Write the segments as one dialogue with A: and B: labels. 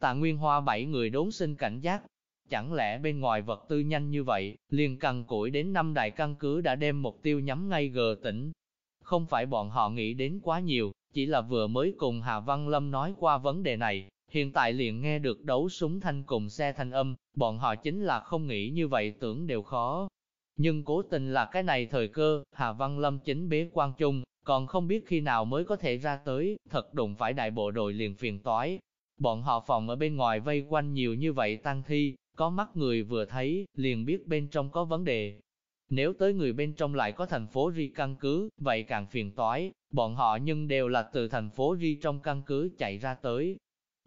A: Tạ Nguyên Hoa bảy người đốn sinh cảnh giác. Chẳng lẽ bên ngoài vật tư nhanh như vậy, liền cần củi đến năm đại căn cứ đã đem mục tiêu nhắm ngay gờ tỉnh. Không phải bọn họ nghĩ đến quá nhiều, chỉ là vừa mới cùng Hà Văn Lâm nói qua vấn đề này, hiện tại liền nghe được đấu súng thanh cùng xe thanh âm, bọn họ chính là không nghĩ như vậy tưởng đều khó. Nhưng cố tình là cái này thời cơ, Hà Văn Lâm chính bế quan trung, còn không biết khi nào mới có thể ra tới, thật đụng phải đại bộ đội liền phiền toái. Bọn họ phòng ở bên ngoài vây quanh nhiều như vậy tăng thi, có mắt người vừa thấy, liền biết bên trong có vấn đề. Nếu tới người bên trong lại có thành phố Ri căn cứ, vậy càng phiền toái, bọn họ nhưng đều là từ thành phố Ri trong căn cứ chạy ra tới.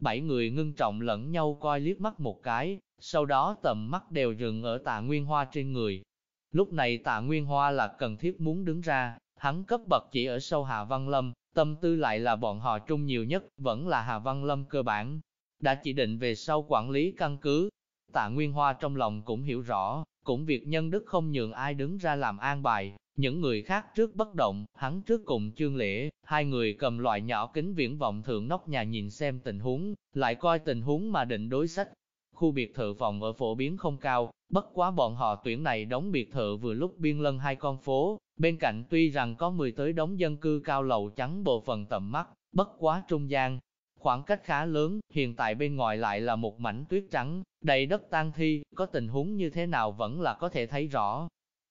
A: Bảy người ngưng trọng lẫn nhau coi liếc mắt một cái, sau đó tầm mắt đều dừng ở tạ Nguyên Hoa trên người. Lúc này tạ Nguyên Hoa là cần thiết muốn đứng ra, hắn cấp bậc chỉ ở sâu Hạ Văn Lâm, tâm tư lại là bọn họ trung nhiều nhất, vẫn là Hà Văn Lâm cơ bản. Đã chỉ định về sau quản lý căn cứ, tạ Nguyên Hoa trong lòng cũng hiểu rõ, cũng việc nhân đức không nhường ai đứng ra làm an bài, những người khác trước bất động, hắn trước cùng chương lễ, hai người cầm loại nhỏ kính viễn vọng thượng nóc nhà nhìn xem tình huống, lại coi tình huống mà định đối sách. Khu biệt thự phòng ở phổ biến không cao, bất quá bọn họ tuyển này đóng biệt thự vừa lúc biên lân hai con phố, bên cạnh tuy rằng có 10 tới đóng dân cư cao lầu trắng bộ phần tầm mắt, bất quá trung gian. Khoảng cách khá lớn, hiện tại bên ngoài lại là một mảnh tuyết trắng, đầy đất tan thi, có tình huống như thế nào vẫn là có thể thấy rõ.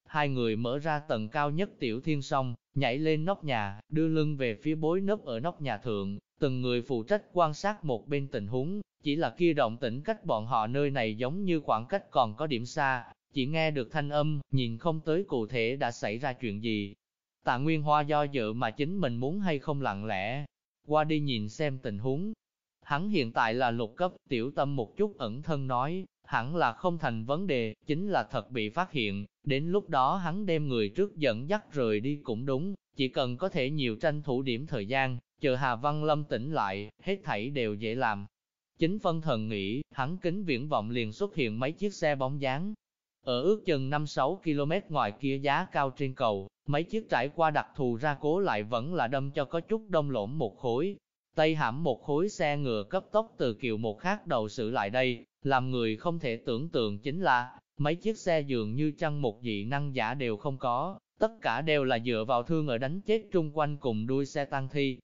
A: Hai người mở ra tầng cao nhất tiểu thiên song, nhảy lên nóc nhà, đưa lưng về phía bối nấp ở nóc nhà thượng, từng người phụ trách quan sát một bên tình huống, chỉ là kia động tĩnh cách bọn họ nơi này giống như khoảng cách còn có điểm xa, chỉ nghe được thanh âm, nhìn không tới cụ thể đã xảy ra chuyện gì. Tạ Nguyên Hoa do dự mà chính mình muốn hay không lặng lẽ, qua đi nhìn xem tình huống. Hắn hiện tại là lục cấp, tiểu tâm một chút ẩn thân nói, hẳn là không thành vấn đề, chính là thật bị phát hiện, đến lúc đó hắn đem người trước dẫn dắt rời đi cũng đúng, chỉ cần có thể nhiều tranh thủ điểm thời gian, chờ Hà Văn Lâm tỉnh lại, hết thảy đều dễ làm. Chính phân thần nghĩ, hắn kính viễn vọng liền xuất hiện mấy chiếc xe bóng dáng. Ở ước chừng 5-6 km ngoài kia giá cao trên cầu, mấy chiếc trải qua đặc thù ra cố lại vẫn là đâm cho có chút đông lỗm một khối. Tây hãm một khối xe ngựa cấp tốc từ kiều một khác đầu xử lại đây, làm người không thể tưởng tượng chính là, mấy chiếc xe dường như chăng một dị năng giả đều không có, tất cả đều là dựa vào thương ở đánh chết trung quanh cùng đuôi xe tăng thi.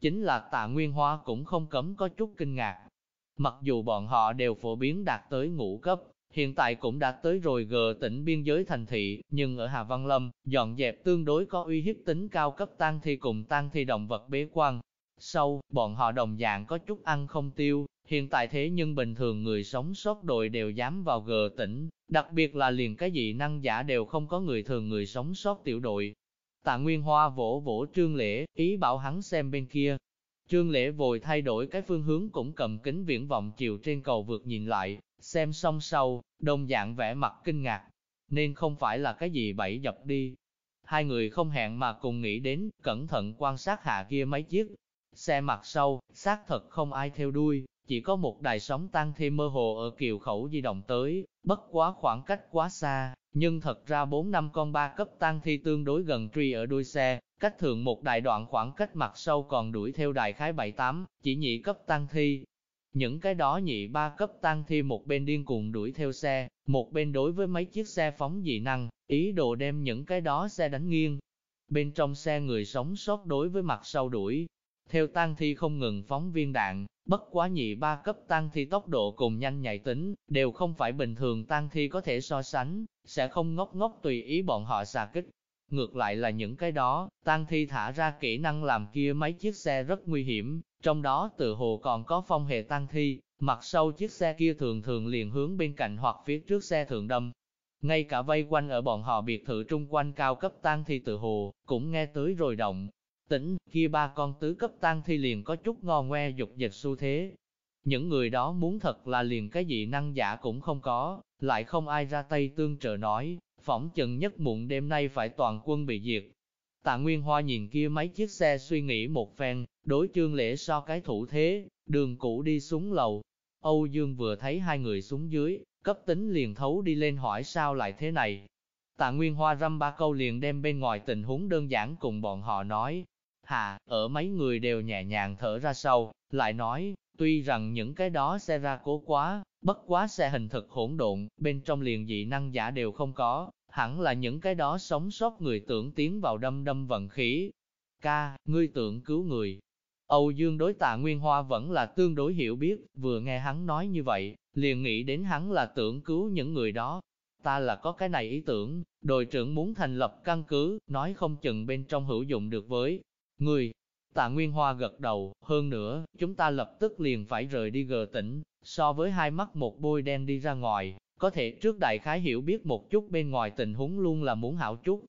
A: Chính là tạ Nguyên Hoa cũng không cấm có chút kinh ngạc. Mặc dù bọn họ đều phổ biến đạt tới ngũ cấp, hiện tại cũng đạt tới rồi gờ tỉnh biên giới thành thị, nhưng ở Hà Văn Lâm, dọn dẹp tương đối có uy hiếp tính cao cấp tăng thi cùng tăng thi động vật bế quan. Sau, bọn họ đồng dạng có chút ăn không tiêu, hiện tại thế nhưng bình thường người sống sót đội đều dám vào gờ tỉnh, đặc biệt là liền cái gì năng giả đều không có người thường người sống sót tiểu đội. Tạ Nguyên Hoa vỗ vỗ Trương Lễ, ý bảo hắn xem bên kia. Trương Lễ vội thay đổi cái phương hướng cũng cầm kính viễn vọng chiều trên cầu vượt nhìn lại, xem xong sau, đồng dạng vẻ mặt kinh ngạc, nên không phải là cái gì bẫy dập đi. Hai người không hẹn mà cùng nghĩ đến, cẩn thận quan sát hạ kia mấy chiếc. Xe mặt sau, xác thật không ai theo đuôi, chỉ có một đài sóng tăng thêm mơ hồ ở kiều khẩu di động tới, bất quá khoảng cách quá xa, nhưng thật ra 4 năm con ba cấp tăng thi tương đối gần truy ở đuôi xe, cách thường một đại đoạn khoảng cách mặt sau còn đuổi theo đại khái 7-8, chỉ nhị cấp tăng thi, những cái đó nhị ba cấp tăng thi một bên điên cuồng đuổi theo xe, một bên đối với mấy chiếc xe phóng dị năng, ý đồ đem những cái đó xe đánh nghiêng. Bên trong xe người sống sót đối với mặt sau đuổi, theo tăng thi không ngừng phóng viên đạn, bất quá nhị ba cấp tăng thi tốc độ cùng nhanh nhạy tính, đều không phải bình thường tăng thi có thể so sánh, sẽ không ngốc ngốc tùy ý bọn họ xà kích. Ngược lại là những cái đó, tăng thi thả ra kỹ năng làm kia mấy chiếc xe rất nguy hiểm, trong đó tự hồ còn có phong hệ tăng thi, mặt sau chiếc xe kia thường thường liền hướng bên cạnh hoặc phía trước xe thường đâm. Ngay cả vây quanh ở bọn họ biệt thự trung quanh cao cấp tăng thi tự hồ, cũng nghe tới rồi động. Tỉnh, kia ba con tứ cấp tăng thi liền có chút ngò ngoe dục dịch xu thế. Những người đó muốn thật là liền cái gì năng giả cũng không có, lại không ai ra tay tương trợ nói, phỏng chừng nhất muộn đêm nay phải toàn quân bị diệt. Tạ Nguyên Hoa nhìn kia mấy chiếc xe suy nghĩ một phen, đối chương lễ so cái thủ thế, đường cũ đi xuống lầu. Âu Dương vừa thấy hai người xuống dưới, cấp tính liền thấu đi lên hỏi sao lại thế này. Tạ Nguyên Hoa răm ba câu liền đem bên ngoài tình huống đơn giản cùng bọn họ nói hạ, ở mấy người đều nhẹ nhàng thở ra sâu, lại nói, tuy rằng những cái đó xe ra cố quá, bất quá xe hình thực hỗn độn, bên trong liền dị năng giả đều không có, hẳn là những cái đó sống sót người tưởng tiến vào đâm đâm vận khí. Ca, ngươi tưởng cứu người. Âu Dương đối tạ Nguyên Hoa vẫn là tương đối hiểu biết, vừa nghe hắn nói như vậy, liền nghĩ đến hắn là tưởng cứu những người đó. Ta là có cái này ý tưởng, đội trưởng muốn thành lập căn cứ, nói không chừng bên trong hữu dụng được với người. Tạ Nguyên Hoa gật đầu, hơn nữa, chúng ta lập tức liền phải rời đi gờ tỉnh, so với hai mắt một bôi đen đi ra ngoài, có thể trước đại khái hiểu biết một chút bên ngoài tình huống luôn là muốn hảo chút.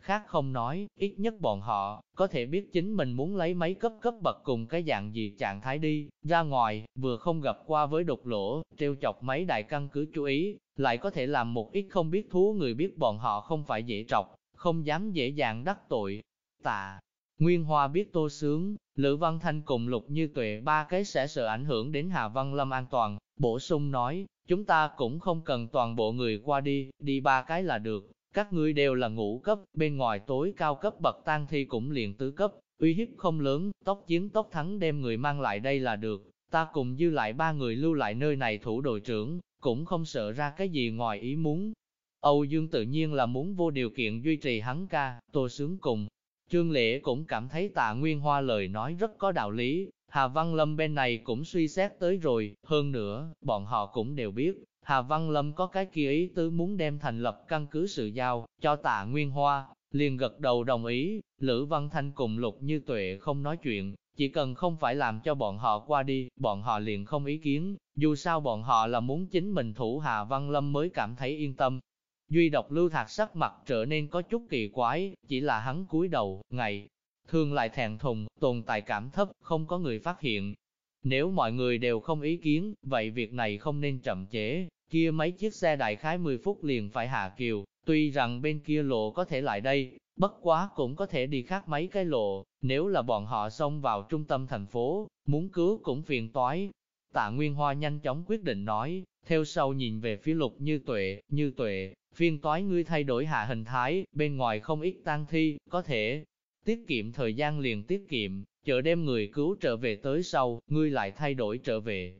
A: Khác không nói, ít nhất bọn họ, có thể biết chính mình muốn lấy mấy cấp cấp bậc cùng cái dạng gì trạng thái đi, ra ngoài, vừa không gặp qua với đục lỗ, treo chọc mấy đại căn cứ chú ý, lại có thể làm một ít không biết thú người biết bọn họ không phải dễ trọc, không dám dễ dàng đắc tội. Tạ, Nguyên Hoa biết tô sướng, Lữ Văn Thanh cùng Lục Như Tuệ ba cái sẽ sợ ảnh hưởng đến Hà Văn Lâm an toàn, bổ sung nói, chúng ta cũng không cần toàn bộ người qua đi, đi ba cái là được, các ngươi đều là ngũ cấp, bên ngoài tối cao cấp bậc tan thi cũng liền tứ cấp, uy hiếp không lớn, tốc chiến tốc thắng đem người mang lại đây là được, ta cùng dư lại ba người lưu lại nơi này thủ đội trưởng, cũng không sợ ra cái gì ngoài ý muốn. Âu Dương tự nhiên là muốn vô điều kiện duy trì hắn ca, tô sướng cùng. Trương Lễ cũng cảm thấy tạ Nguyên Hoa lời nói rất có đạo lý, Hà Văn Lâm bên này cũng suy xét tới rồi, hơn nữa, bọn họ cũng đều biết, Hà Văn Lâm có cái kia ý tứ muốn đem thành lập căn cứ sự giao, cho tạ Nguyên Hoa, liền gật đầu đồng ý, Lữ Văn Thanh cùng Lục Như Tuệ không nói chuyện, chỉ cần không phải làm cho bọn họ qua đi, bọn họ liền không ý kiến, dù sao bọn họ là muốn chính mình thủ Hà Văn Lâm mới cảm thấy yên tâm. Duy độc lưu thạc sắc mặt trở nên có chút kỳ quái, chỉ là hắn cúi đầu, ngày, thường lại thẹn thùng, tồn tại cảm thấp, không có người phát hiện. Nếu mọi người đều không ý kiến, vậy việc này không nên chậm chế, kia mấy chiếc xe đại khái 10 phút liền phải hạ kiều, tuy rằng bên kia lộ có thể lại đây, bất quá cũng có thể đi khác mấy cái lộ, nếu là bọn họ xông vào trung tâm thành phố, muốn cứu cũng phiền toái. Tạ Nguyên Hoa nhanh chóng quyết định nói, theo sau nhìn về phía lục như tuệ, như tuệ, phiên toái ngươi thay đổi hạ hình thái, bên ngoài không ít tang thi, có thể tiết kiệm thời gian liền tiết kiệm, chờ đem người cứu trở về tới sau, ngươi lại thay đổi trở về.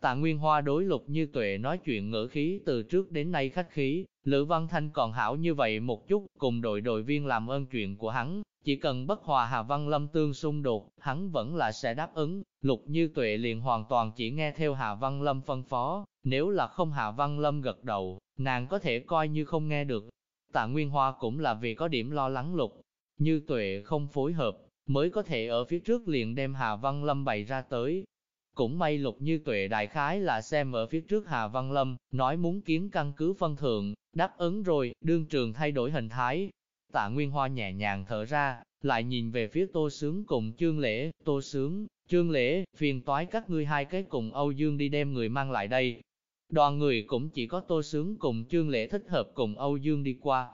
A: Tạ Nguyên Hoa đối lục như tuệ nói chuyện ngữ khí từ trước đến nay khách khí, Lữ Văn Thanh còn hảo như vậy một chút, cùng đội đội viên làm ơn chuyện của hắn, chỉ cần bất hòa Hà Văn Lâm tương xung đột, hắn vẫn là sẽ đáp ứng, lục như tuệ liền hoàn toàn chỉ nghe theo Hà Văn Lâm phân phó, nếu là không Hà Văn Lâm gật đầu, nàng có thể coi như không nghe được. Tạ Nguyên Hoa cũng là vì có điểm lo lắng lục, như tuệ không phối hợp, mới có thể ở phía trước liền đem Hà Văn Lâm bày ra tới. Cũng may lục như tuệ đại khái là xem ở phía trước Hà Văn Lâm, nói muốn kiến căn cứ phân thượng, đáp ứng rồi, đương trường thay đổi hình thái. Tạ Nguyên Hoa nhẹ nhàng thở ra, lại nhìn về phía Tô Sướng cùng Chương Lễ, Tô Sướng, Chương Lễ, phiền toái các ngươi hai cái cùng Âu Dương đi đem người mang lại đây. Đoàn người cũng chỉ có Tô Sướng cùng Trương Lễ thích hợp cùng Âu Dương đi qua,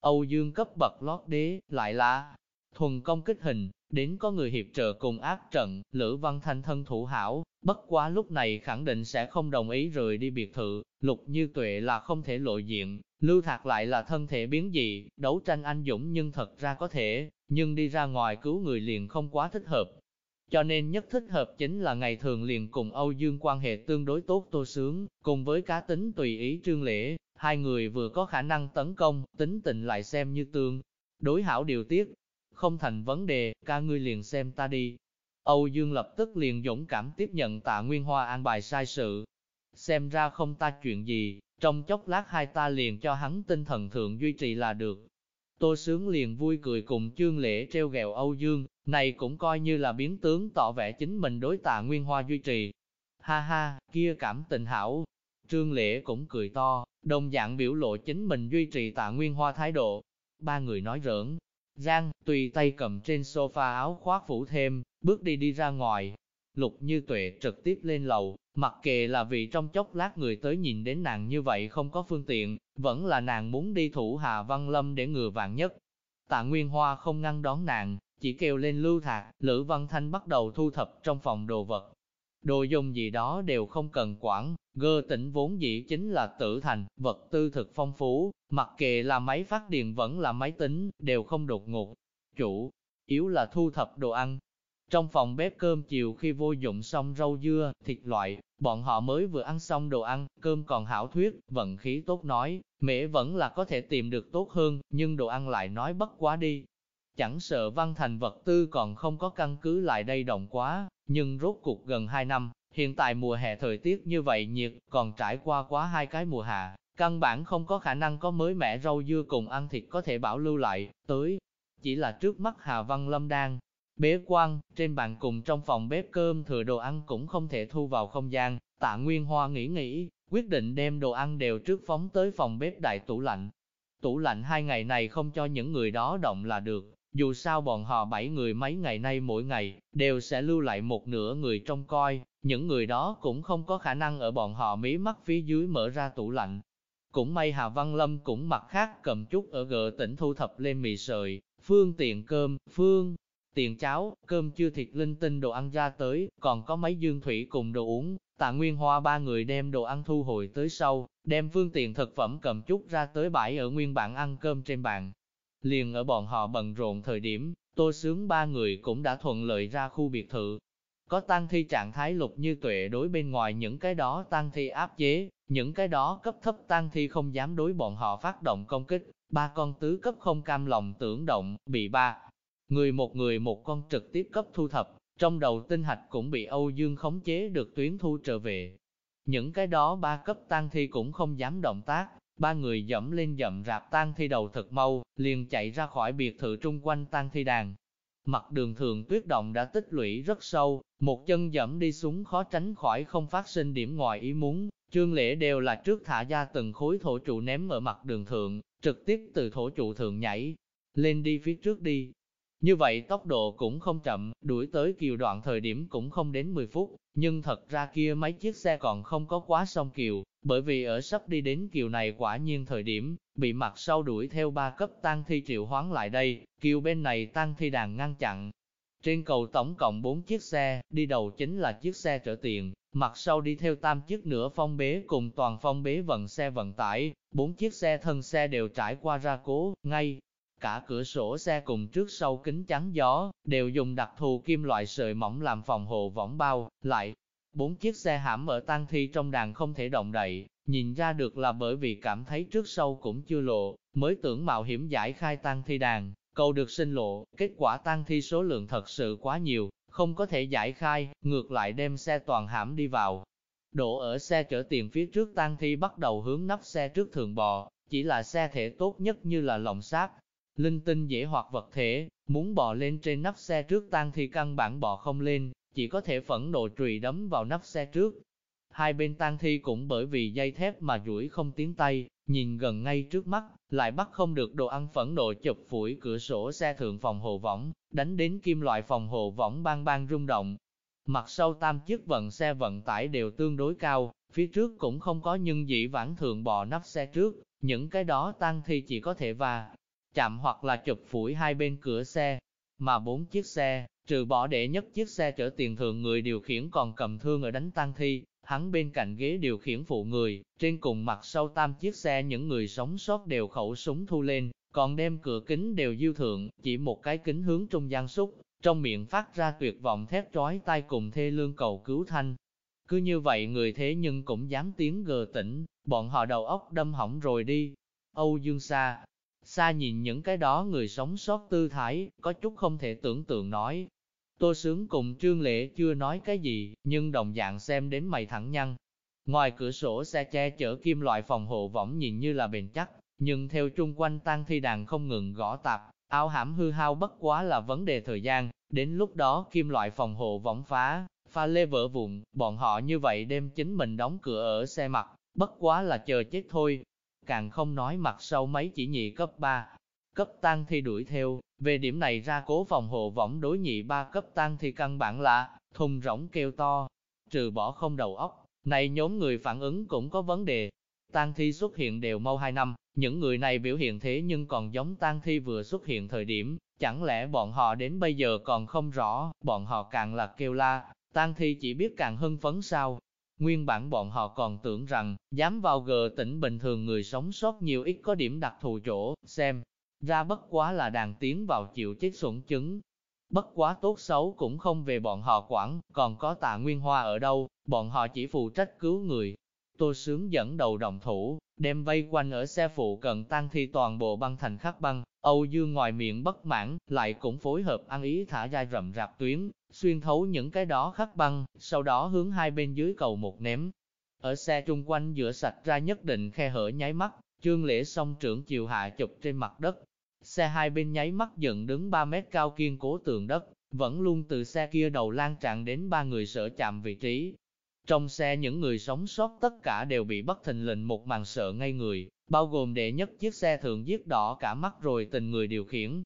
A: Âu Dương cấp bậc lót đế, lại là thuần công kích hình, đến có người hiệp trợ cùng ác trận, Lữ Văn Thanh thân thủ hảo, bất quá lúc này khẳng định sẽ không đồng ý rời đi biệt thự, lục như tuệ là không thể lộ diện, lưu thạc lại là thân thể biến dị, đấu tranh anh dũng nhưng thật ra có thể, nhưng đi ra ngoài cứu người liền không quá thích hợp. Cho nên nhất thích hợp chính là ngày thường liền cùng Âu Dương quan hệ tương đối tốt tô sướng, cùng với cá tính tùy ý trương lễ, Hai người vừa có khả năng tấn công, tính tình lại xem như tương. Đối hảo điều tiết, không thành vấn đề, ca ngươi liền xem ta đi. Âu Dương lập tức liền dũng cảm tiếp nhận tạ Nguyên Hoa an bài sai sự. Xem ra không ta chuyện gì, trong chốc lát hai ta liền cho hắn tinh thần thượng duy trì là được. Tô Sướng liền vui cười cùng chương lễ treo gẹo Âu Dương, này cũng coi như là biến tướng tỏ vẻ chính mình đối tạ Nguyên Hoa duy trì. Ha ha, kia cảm tình hảo. Trương Lễ cũng cười to, đồng dạng biểu lộ chính mình duy trì tạ nguyên hoa thái độ. Ba người nói rỡn, Giang, tùy tay cầm trên sofa áo khoác phủ thêm, bước đi đi ra ngoài. Lục như tuệ trực tiếp lên lầu, mặc kệ là vì trong chốc lát người tới nhìn đến nàng như vậy không có phương tiện, vẫn là nàng muốn đi thủ Hà Văn Lâm để ngừa vạn nhất. Tạ Nguyên Hoa không ngăn đón nàng, chỉ kêu lên lưu thạc, Lữ Văn Thanh bắt đầu thu thập trong phòng đồ vật. Đồ dùng gì đó đều không cần quản, Gơ tỉnh vốn dĩ chính là tử thành, vật tư thực phong phú, mặc kệ là máy phát điện vẫn là máy tính, đều không đột ngột. Chủ, yếu là thu thập đồ ăn. Trong phòng bếp cơm chiều khi vô dụng xong rau dưa, thịt loại, bọn họ mới vừa ăn xong đồ ăn, cơm còn hảo thuyết, vận khí tốt nói, mễ vẫn là có thể tìm được tốt hơn, nhưng đồ ăn lại nói bất quá đi. Chẳng sợ văn thành vật tư còn không có căn cứ lại đây động quá, nhưng rốt cuộc gần 2 năm, hiện tại mùa hè thời tiết như vậy nhiệt, còn trải qua quá hai cái mùa hạ, căn bản không có khả năng có mới mẻ rau dưa cùng ăn thịt có thể bảo lưu lại, tới. Chỉ là trước mắt Hà Văn Lâm đang bế quan, trên bàn cùng trong phòng bếp cơm thừa đồ ăn cũng không thể thu vào không gian, tạ Nguyên Hoa nghĩ nghĩ, quyết định đem đồ ăn đều trước phóng tới phòng bếp đại tủ lạnh. Tủ lạnh hai ngày này không cho những người đó động là được, dù sao bọn họ bảy người mấy ngày nay mỗi ngày, đều sẽ lưu lại một nửa người trông coi, những người đó cũng không có khả năng ở bọn họ mí mắt phía dưới mở ra tủ lạnh. Cũng may Hà Văn Lâm cũng mặt khác cầm chút ở gờ tỉnh thu thập lên mì sợi, phương tiện cơm, phương tiền cháo, cơm chưa thịt linh tinh đồ ăn ra tới, còn có mấy dương thủy cùng đồ uống. Tạ Nguyên Hoa ba người đem đồ ăn thu hồi tới sau, đem phương tiện thực phẩm cầm chút ra tới bãi ở nguyên bản ăn cơm trên bàn. Liền ở bọn họ bận rộn thời điểm, tô sướng ba người cũng đã thuận lợi ra khu biệt thự. Có tăng thi trạng thái lục như tuệ đối bên ngoài những cái đó tăng thi áp chế, những cái đó cấp thấp tăng thi không dám đối bọn họ phát động công kích, ba con tứ cấp không cam lòng tưởng động, bị ba Người một người một con trực tiếp cấp thu thập, trong đầu tinh hạch cũng bị Âu Dương khống chế được tuyến thu trở về. Những cái đó ba cấp tăng thi cũng không dám động tác, ba người dẫm lên dậm rạp tăng thi đầu thật mau, liền chạy ra khỏi biệt thự trung quanh tăng thi đàn. Mặt đường thường tuyết động đã tích lũy rất sâu, một chân dẫm đi xuống khó tránh khỏi không phát sinh điểm ngoài ý muốn. Trương lễ đều là trước thả ra từng khối thổ trụ ném ở mặt đường thượng, trực tiếp từ thổ trụ thượng nhảy, lên đi phía trước đi, như vậy tốc độ cũng không chậm, đuổi tới kiều đoạn thời điểm cũng không đến 10 phút, nhưng thật ra kia mấy chiếc xe còn không có quá sông kiều, bởi vì ở sắp đi đến kiều này quả nhiên thời điểm, bị mặt sau đuổi theo ba cấp tăng thi triệu hoán lại đây, kiều bên này tăng thi đàn ngăn chặn. Trên cầu tổng cộng 4 chiếc xe, đi đầu chính là chiếc xe trở tiền, mặt sau đi theo tam chiếc nửa phong bế cùng toàn phong bế vận xe vận tải, bốn chiếc xe thân xe đều trải qua ra cố, ngay Cả cửa sổ xe cùng trước sau kính chắn gió, đều dùng đặc thù kim loại sợi mỏng làm phòng hộ võng bao, lại. Bốn chiếc xe hãm ở tang thi trong đàn không thể động đậy, nhìn ra được là bởi vì cảm thấy trước sau cũng chưa lộ, mới tưởng mạo hiểm giải khai tang thi đàn, cầu được sinh lộ, kết quả tang thi số lượng thật sự quá nhiều, không có thể giải khai, ngược lại đem xe toàn hãm đi vào. Đổ ở xe chở tiền phía trước tang thi bắt đầu hướng nắp xe trước thường bò, chỉ là xe thể tốt nhất như là lồng sát, linh tinh dễ hoặc vật thể, muốn bò lên trên nắp xe trước tan thì căn bản bò không lên, chỉ có thể phẫn nộ trùy đấm vào nắp xe trước. Hai bên tan thi cũng bởi vì dây thép mà rũi không tiếng tay, nhìn gần ngay trước mắt, lại bắt không được đồ ăn phẫn nộ chụp phủi cửa sổ xe thượng phòng hộ võng, đánh đến kim loại phòng hộ võng bang bang rung động. Mặt sau tam chiếc vận xe vận tải đều tương đối cao, phía trước cũng không có nhưng dĩ vãng thường bò nắp xe trước, những cái đó tang thi chỉ có thể va chạm hoặc là chụp phủi hai bên cửa xe. Mà bốn chiếc xe, trừ bỏ để nhất chiếc xe chở tiền thường người điều khiển còn cầm thương ở đánh tăng thi, hắn bên cạnh ghế điều khiển phụ người, trên cùng mặt sau tam chiếc xe những người sống sót đều khẩu súng thu lên, còn đem cửa kính đều diêu thượng, chỉ một cái kính hướng trung gian xúc, trong miệng phát ra tuyệt vọng thét trói tai cùng thê lương cầu cứu thanh. Cứ như vậy người thế nhưng cũng dám tiếng gờ tỉnh, bọn họ đầu óc đâm hỏng rồi đi. Âu Dương Sa, Xa nhìn những cái đó người sống sót tư thái, có chút không thể tưởng tượng nói. Tô Sướng cùng Trương Lễ chưa nói cái gì, nhưng đồng dạng xem đến mày thẳng nhăn. Ngoài cửa sổ xe che chở kim loại phòng hộ võng nhìn như là bền chắc, nhưng theo trung quanh tăng thi đàn không ngừng gõ tạp, áo hãm hư hao bất quá là vấn đề thời gian, đến lúc đó kim loại phòng hộ võng phá, pha lê vỡ vụn, bọn họ như vậy đem chính mình đóng cửa ở xe mặt, bất quá là chờ chết thôi, càng không nói mặt sau mấy chỉ nhị cấp 3. Cấp tăng thi đuổi theo, về điểm này ra cố phòng hộ võng đối nhị ba cấp tăng thi căn bản là, thùng rỗng kêu to, trừ bỏ không đầu óc, này nhóm người phản ứng cũng có vấn đề. Tăng thi xuất hiện đều mau 2 năm, những người này biểu hiện thế nhưng còn giống tăng thi vừa xuất hiện thời điểm, chẳng lẽ bọn họ đến bây giờ còn không rõ, bọn họ càng là kêu la, tăng thi chỉ biết càng hưng phấn sao, Nguyên bản bọn họ còn tưởng rằng, dám vào gờ tỉnh bình thường người sống sót nhiều ít có điểm đặc thù chỗ, xem, ra bất quá là đàn tiến vào chịu chết xuẩn chứng. Bất quá tốt xấu cũng không về bọn họ quản, còn có tạ Nguyên Hoa ở đâu, bọn họ chỉ phụ trách cứu người. Tô Sướng dẫn đầu đồng thủ, đem vây quanh ở xe phụ cận tăng thi toàn bộ băng thành khắc băng, Âu Dương ngoài miệng bất mãn, lại cũng phối hợp ăn ý thả ra rậm rạp tuyến, xuyên thấu những cái đó khắc băng, sau đó hướng hai bên dưới cầu một ném. Ở xe trung quanh giữa sạch ra nhất định khe hở nháy mắt, trương lễ song trưởng chiều hạ chụp trên mặt đất. Xe hai bên nháy mắt dựng đứng 3 mét cao kiên cố tường đất, vẫn luôn từ xe kia đầu lan tràn đến ba người sợ chạm vị trí. Trong xe những người sống sót tất cả đều bị bất thình lình một màn sợ ngay người, bao gồm đệ nhất chiếc xe thường giết đỏ cả mắt rồi tình người điều khiển.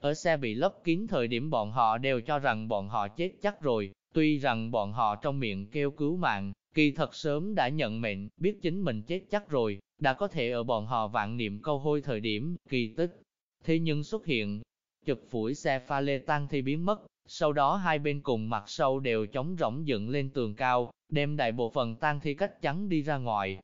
A: Ở xe bị lấp kín thời điểm bọn họ đều cho rằng bọn họ chết chắc rồi, tuy rằng bọn họ trong miệng kêu cứu mạng, kỳ thật sớm đã nhận mệnh, biết chính mình chết chắc rồi, đã có thể ở bọn họ vạn niệm câu hôi thời điểm, kỳ tích. Thế nhưng xuất hiện, chụp phủi xe pha lê tăng thì biến mất, sau đó hai bên cùng mặt sau đều chống rỗng dựng lên tường cao, đem đại bộ phận tang thi cách chắn đi ra ngoài.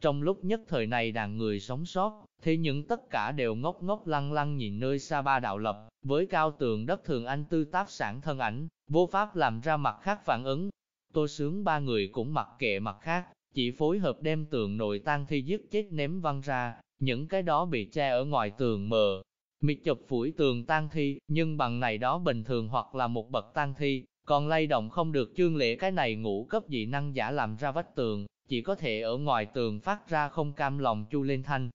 A: Trong lúc nhất thời này đàn người sống sót, thì những tất cả đều ngốc ngốc lăng lăng nhìn nơi xa ba đạo lập, với cao tường đất thường anh tư táp sản thân ảnh, vô pháp làm ra mặt khác phản ứng. Tô sướng ba người cũng mặc kệ mặt khác, chỉ phối hợp đem tường nội tang thi giết chết ném văng ra, những cái đó bị che ở ngoài tường mờ, miệt chụp phủi tường tan thi, nhưng bằng này đó bình thường hoặc là một bậc tan thi, còn lay động không được chương lễ cái này ngũ cấp dị năng giả làm ra vách tường, chỉ có thể ở ngoài tường phát ra không cam lòng chu lên thanh.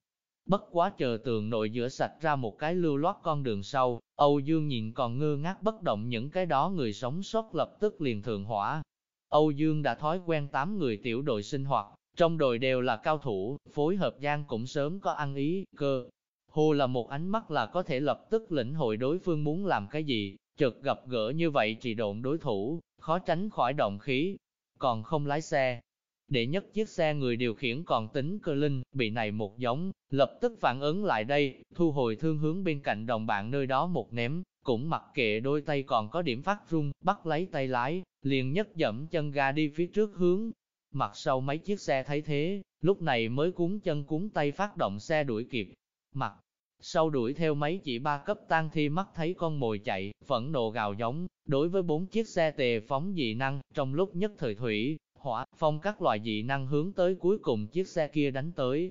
A: Bất quá chờ tường nội giữa sạch ra một cái lưu loát con đường sau, Âu Dương nhìn còn ngơ ngác bất động những cái đó người sống sót lập tức liền thường hỏa. Âu Dương đã thói quen tám người tiểu đội sinh hoạt, trong đội đều là cao thủ, phối hợp gian cũng sớm có ăn ý, cơ, Hô là một ánh mắt là có thể lập tức lĩnh hội đối phương muốn làm cái gì, chợt gặp gỡ như vậy trì độn đối thủ, khó tránh khỏi động khí, còn không lái xe. Để nhất chiếc xe người điều khiển còn tính cơ linh, bị này một giống, lập tức phản ứng lại đây, thu hồi thương hướng bên cạnh đồng bạn nơi đó một ném, cũng mặc kệ đôi tay còn có điểm phát rung, bắt lấy tay lái, liền nhất dẫm chân ga đi phía trước hướng. Mặt sau mấy chiếc xe thấy thế, lúc này mới cuốn chân cuốn tay phát động xe đuổi kịp, Mặt sau đuổi theo mấy chỉ ba cấp tang thi mắt thấy con mồi chạy, phẫn nộ gào giống, đối với bốn chiếc xe tề phóng dị năng, trong lúc nhất thời thủy, hỏa, phong các loại dị năng hướng tới cuối cùng chiếc xe kia đánh tới.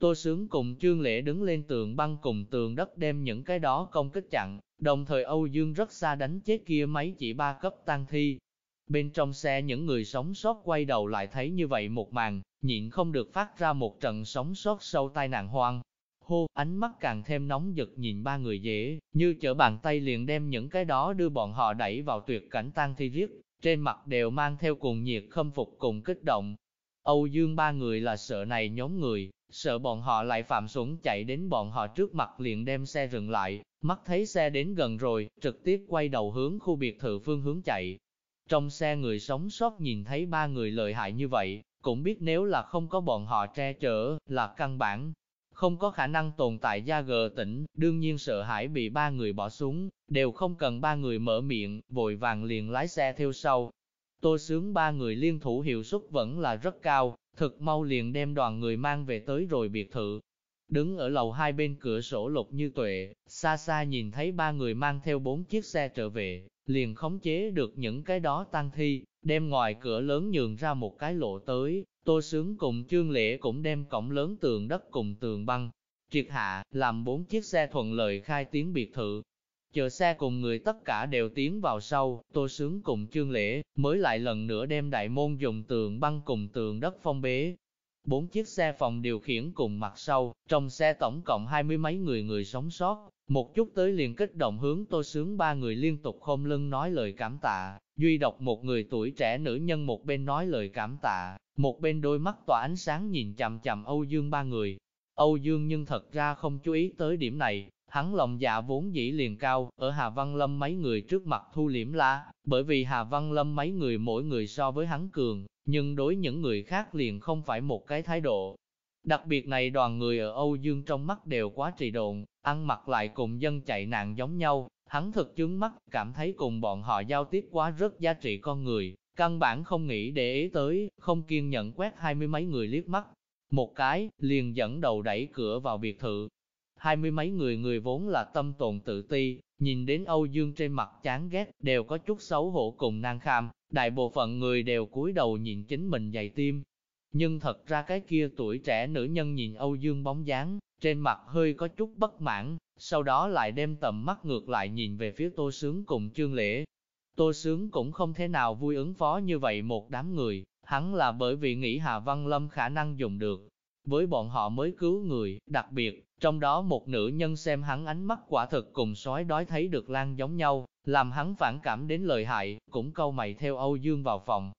A: Tô Sướng cùng Trương Lễ đứng lên tường băng cùng tường đất đem những cái đó công kích chặn, đồng thời Âu Dương rất xa đánh chết kia mấy chỉ ba cấp tang thi. Bên trong xe những người sống sót quay đầu lại thấy như vậy một màn, nhịn không được phát ra một trận sống sót sâu tai nạn hoang, hô, ánh mắt càng thêm nóng giật nhìn ba người dễ, như chở bàn tay liền đem những cái đó đưa bọn họ đẩy vào tuyệt cảnh tan thi riết, trên mặt đều mang theo cùng nhiệt khâm phục cùng kích động. Âu Dương ba người là sợ này nhóm người, sợ bọn họ lại phạm súng chạy đến bọn họ trước mặt liền đem xe dừng lại, mắt thấy xe đến gần rồi, trực tiếp quay đầu hướng khu biệt thự phương hướng chạy. Trong xe người sống sót nhìn thấy ba người lợi hại như vậy, cũng biết nếu là không có bọn họ che chở, là căn bản, không có khả năng tồn tại gia gờ tỉnh, đương nhiên sợ hãi bị ba người bỏ xuống, đều không cần ba người mở miệng, vội vàng liền lái xe theo sau. Tô sướng ba người liên thủ hiệu suất vẫn là rất cao, thực mau liền đem đoàn người mang về tới rồi biệt thự. Đứng ở lầu hai bên cửa sổ lục như tuệ, xa xa nhìn thấy ba người mang theo bốn chiếc xe trở về, liền khống chế được những cái đó tăng thi, đem ngoài cửa lớn nhường ra một cái lộ tới, Tô Sướng cùng Trương Lễ cũng đem cổng lớn tường đất cùng tường băng, triệt hạ, làm bốn chiếc xe thuận lợi khai tiến biệt thự. Chờ xe cùng người tất cả đều tiến vào sau, Tô Sướng cùng Trương Lễ, mới lại lần nữa đem đại môn dùng tường băng cùng tường đất phong bế. Bốn chiếc xe phòng điều khiển cùng mặt sau, trong xe tổng cộng hai mươi mấy người người sống sót, một chút tới liền kích động hướng Tô Sướng ba người liên tục khom lưng nói lời cảm tạ, duy độc một người tuổi trẻ nữ nhân một bên nói lời cảm tạ, một bên đôi mắt tỏa ánh sáng nhìn chằm chằm Âu Dương ba người. Âu Dương nhưng thật ra không chú ý tới điểm này, hắn lòng dạ vốn dĩ liền cao, ở Hà Văn Lâm mấy người trước mặt thu liễm la, bởi vì Hà Văn Lâm mấy người mỗi người so với hắn cường, nhưng đối những người khác liền không phải một cái thái độ. Đặc biệt này đoàn người ở Âu Dương trong mắt đều quá trì độn, ăn mặc lại cùng dân chạy nạn giống nhau, hắn thực chứng mắt, cảm thấy cùng bọn họ giao tiếp quá rất giá trị con người, Căn bản không nghĩ để ý tới, không kiên nhẫn quét hai mươi mấy người liếc mắt. Một cái, liền dẫn đầu đẩy cửa vào biệt thự. Hai mươi mấy người người vốn là tâm tồn tự ti, Nhìn đến Âu Dương trên mặt chán ghét, đều có chút xấu hổ cùng nan kham, đại bộ phận người đều cúi đầu nhìn chính mình dày tim. Nhưng thật ra cái kia tuổi trẻ nữ nhân nhìn Âu Dương bóng dáng, trên mặt hơi có chút bất mãn, sau đó lại đem tầm mắt ngược lại nhìn về phía Tô Sướng cùng Trương Lễ. Tô Sướng cũng không thể nào vui ứng phó như vậy một đám người, hắn là bởi vì nghĩ Hà Văn Lâm khả năng dùng được. Với bọn họ mới cứu người, đặc biệt, trong đó một nữ nhân xem hắn ánh mắt quả thực cùng sói đói thấy được lan giống nhau, làm hắn phản cảm đến lợi hại, cũng câu mày theo Âu Dương vào phòng.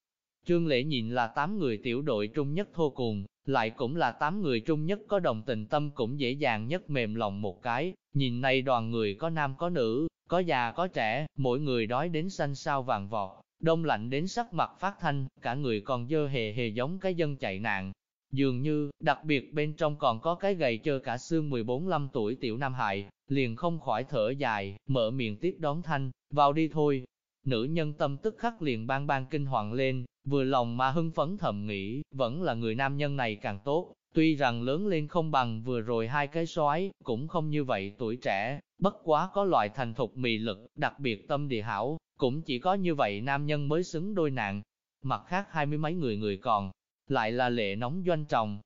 A: Trương Lễ nhìn là tám người tiểu đội trung nhất thô cùng, lại cũng là tám người trung nhất có đồng tình tâm cũng dễ dàng nhất mềm lòng một cái, nhìn này đoàn người có nam có nữ, có già có trẻ, mỗi người đói đến xanh sao vàng vọt, đông lạnh đến sắc mặt phát thanh, cả người còn dơ hề hề giống cái dân chạy nạn. Dường như, đặc biệt bên trong còn có cái gầy chơ cả xương 14-15 tuổi tiểu Nam Hại, liền không khỏi thở dài, mở miệng tiếp đón thanh, vào đi thôi. Nữ nhân tâm tức khắc liền bang bang kinh hoàng lên, vừa lòng mà hưng phấn thầm nghĩ, vẫn là người nam nhân này càng tốt, tuy rằng lớn lên không bằng vừa rồi hai cái soái cũng không như vậy tuổi trẻ, bất quá có loại thành thục mì lực, đặc biệt tâm địa hảo, cũng chỉ có như vậy nam nhân mới xứng đôi nạn. Mặt khác hai mươi mấy người người còn, lại là lệ nóng doanh trọng.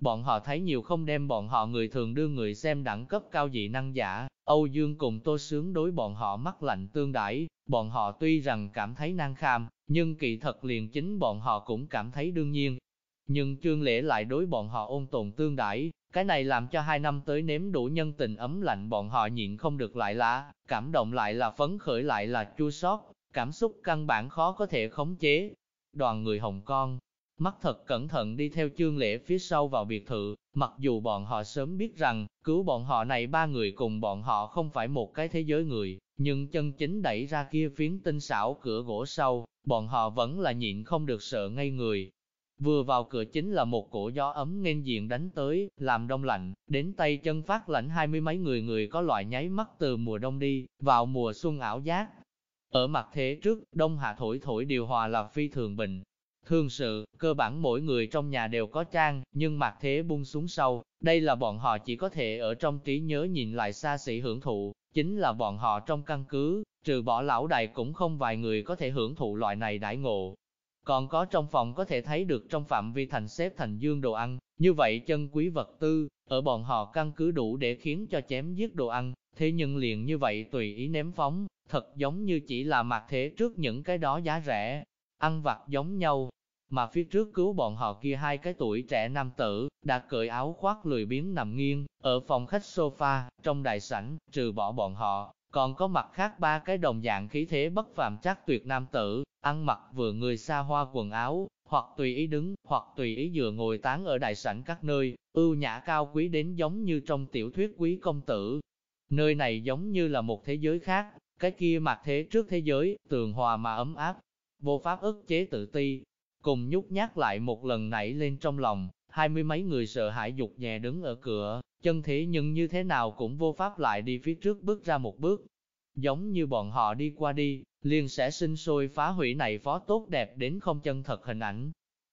A: Bọn họ thấy nhiều không đem bọn họ người thường đưa người xem đẳng cấp cao dị năng giả, Âu Dương cùng Tô Sướng đối bọn họ mắt lạnh tương đãi, bọn họ tuy rằng cảm thấy nang kham, nhưng kỳ thật liền chính bọn họ cũng cảm thấy đương nhiên. Nhưng Trương Lễ lại đối bọn họ ôn tồn tương đãi, cái này làm cho hai năm tới nếm đủ nhân tình ấm lạnh bọn họ nhịn không được lại là, cảm động lại là phấn khởi lại là chua xót, cảm xúc căn bản khó có thể khống chế. Đoàn người Hồng Con, mắt thật cẩn thận đi theo chương lễ phía sau vào biệt thự, mặc dù bọn họ sớm biết rằng, cứu bọn họ này ba người cùng bọn họ không phải một cái thế giới người, nhưng chân chính đẩy ra kia phiến tinh xảo cửa gỗ sau, bọn họ vẫn là nhịn không được sợ ngay người. Vừa vào cửa chính là một cổ gió ấm nên diện đánh tới, làm đông lạnh, đến tay chân phát lạnh hai mươi mấy người người có loại nháy mắt từ mùa đông đi, vào mùa xuân ảo giác. Ở mặt thế trước, đông hạ thổi thổi điều hòa là phi thường bình, thường sự, cơ bản mỗi người trong nhà đều có trang, nhưng mặt thế buông xuống sâu, đây là bọn họ chỉ có thể ở trong trí nhớ nhìn lại xa xỉ hưởng thụ, chính là bọn họ trong căn cứ, trừ bỏ lão đại cũng không vài người có thể hưởng thụ loại này đãi ngộ. Còn có trong phòng có thể thấy được trong phạm vi thành xếp thành dương đồ ăn, như vậy chân quý vật tư, ở bọn họ căn cứ đủ để khiến cho chém giết đồ ăn, thế nhưng liền như vậy tùy ý ném phóng, thật giống như chỉ là mặt thế trước những cái đó giá rẻ, ăn vặt giống nhau, mà phía trước cứu bọn họ kia hai cái tuổi trẻ nam tử, đã cởi áo khoác lười biếng nằm nghiêng, ở phòng khách sofa, trong đại sảnh, trừ bỏ bọn họ, còn có mặt khác ba cái đồng dạng khí thế bất phàm chắc tuyệt nam tử, ăn mặc vừa người xa hoa quần áo, hoặc tùy ý đứng, hoặc tùy ý dựa ngồi tán ở đại sảnh các nơi, ưu nhã cao quý đến giống như trong tiểu thuyết quý công tử. Nơi này giống như là một thế giới khác, cái kia mặt thế trước thế giới, tường hòa mà ấm áp, vô pháp ức chế tự ti, cùng nhút nhát lại một lần nảy lên trong lòng, hai mươi mấy người sợ hãi dục nhẹ đứng ở cửa, chân thế nhưng như thế nào cũng vô pháp lại đi phía trước bước ra một bước. Giống như bọn họ đi qua đi, liền sẽ sinh sôi phá hủy này phó tốt đẹp đến không chân thật hình ảnh.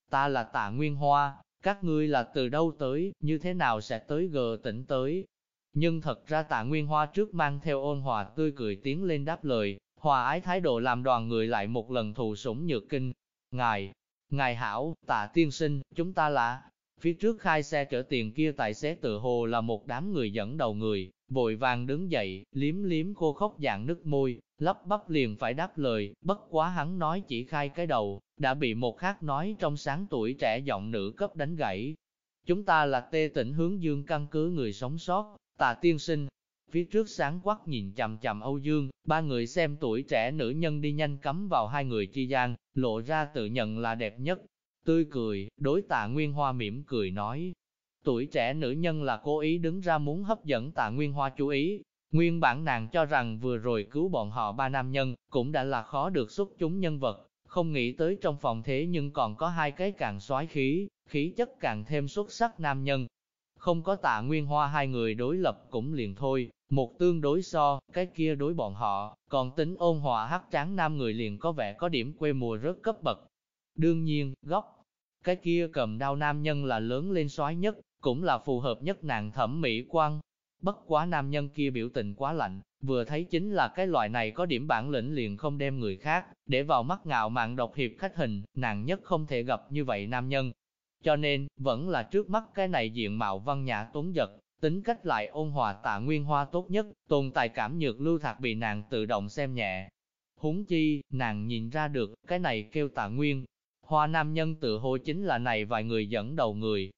A: Ta là tạ Nguyên Hoa, các ngươi là từ đâu tới, như thế nào sẽ tới gờ tỉnh tới. Nhưng thật ra tạ Nguyên Hoa trước mang theo ôn hòa tươi cười tiến lên đáp lời, hòa ái thái độ làm đoàn người lại một lần thù sủng nhược kinh. Ngài, Ngài hảo, tạ tiên sinh, chúng ta là... Phía trước khai xe chở tiền kia tài xế tự hồ là một đám người dẫn đầu người, vội vàng đứng dậy, liếm liếm khô khốc dạng nước môi, lắp bắp liền phải đáp lời, bất quá hắn nói chỉ khai cái đầu, đã bị một khác nói trong sáng tuổi trẻ giọng nữ cấp đánh gãy. Chúng ta là tê tỉnh hướng dương căn cứ người sống sót, tạ tiên sinh, Phía trước sáng quắc nhìn chằm chằm Âu Dương, ba người xem tuổi trẻ nữ nhân đi nhanh cắm vào hai người chi gian, lộ ra tự nhận là đẹp nhất. Tươi cười, đối tạ Nguyên Hoa mỉm cười nói. Tuổi trẻ nữ nhân là cố ý đứng ra muốn hấp dẫn tạ Nguyên Hoa chú ý. Nguyên bản nàng cho rằng vừa rồi cứu bọn họ ba nam nhân, cũng đã là khó được xuất chúng nhân vật, không nghĩ tới trong phòng thế nhưng còn có hai cái càng xoái khí, khí chất càng thêm xuất sắc nam nhân. Không có tạ Nguyên Hoa hai người đối lập cũng liền thôi, một tương đối so, cái kia đối bọn họ, còn tính ôn hòa hắc tráng nam người liền có vẻ có điểm quê mùa rất cấp bậc. Đương nhiên, góc, cái kia cầm đao nam nhân là lớn lên xoái nhất, cũng là phù hợp nhất nàng thẩm mỹ quan. Bất quá nam nhân kia biểu tình quá lạnh, vừa thấy chính là cái loại này có điểm bản lĩnh liền không đem người khác, để vào mắt ngạo mạn độc hiệp khách hình, nàng nhất không thể gặp như vậy nam nhân. Cho nên, vẫn là trước mắt cái này diện mạo văn nhã tuấn giật, tính cách lại ôn hòa tạ nguyên hoa tốt nhất, tồn tại cảm nhược lưu thạc bị nàng tự động xem nhẹ. Húng chi, nàng nhìn ra được, cái này kêu tạ nguyên. Hoa nam nhân tự hồ chính là này vài người dẫn đầu người.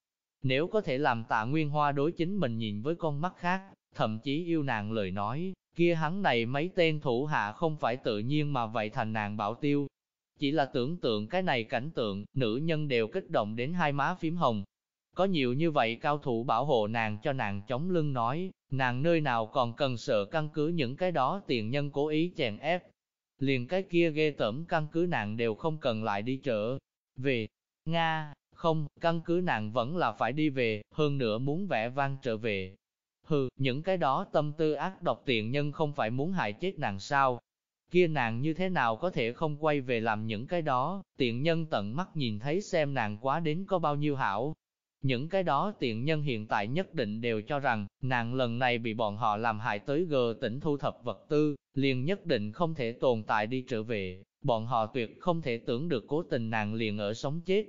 A: Nếu có thể làm tạ nguyên hoa đối chính mình nhìn với con mắt khác, thậm chí yêu nàng lời nói, kia hắn này mấy tên thủ hạ không phải tự nhiên mà vậy thành nàng bảo tiêu. Chỉ là tưởng tượng cái này cảnh tượng, nữ nhân đều kích động đến hai má phím hồng, có nhiều như vậy cao thủ bảo hộ nàng cho nàng chống lưng nói, nàng nơi nào còn cần sợ căn cứ những cái đó tiền nhân cố ý chèn ép. Liền cái kia ghê tởm căn cứ nàng đều không cần lại đi trở về. Nga, không, căn cứ nàng vẫn là phải đi về, hơn nữa muốn vẽ vang trở về. Hừ, những cái đó tâm tư ác độc tiện nhân không phải muốn hại chết nàng sao? Kia nàng như thế nào có thể không quay về làm những cái đó, tiện nhân tận mắt nhìn thấy xem nàng quá đến có bao nhiêu hảo, những cái đó tiện nhân hiện tại nhất định đều cho rằng, nàng lần này bị bọn họ làm hại tới gờ tỉnh thu thập vật tư, liền nhất định không thể tồn tại đi trở về, bọn họ tuyệt không thể tưởng được cố tình nàng liền ở sống chết.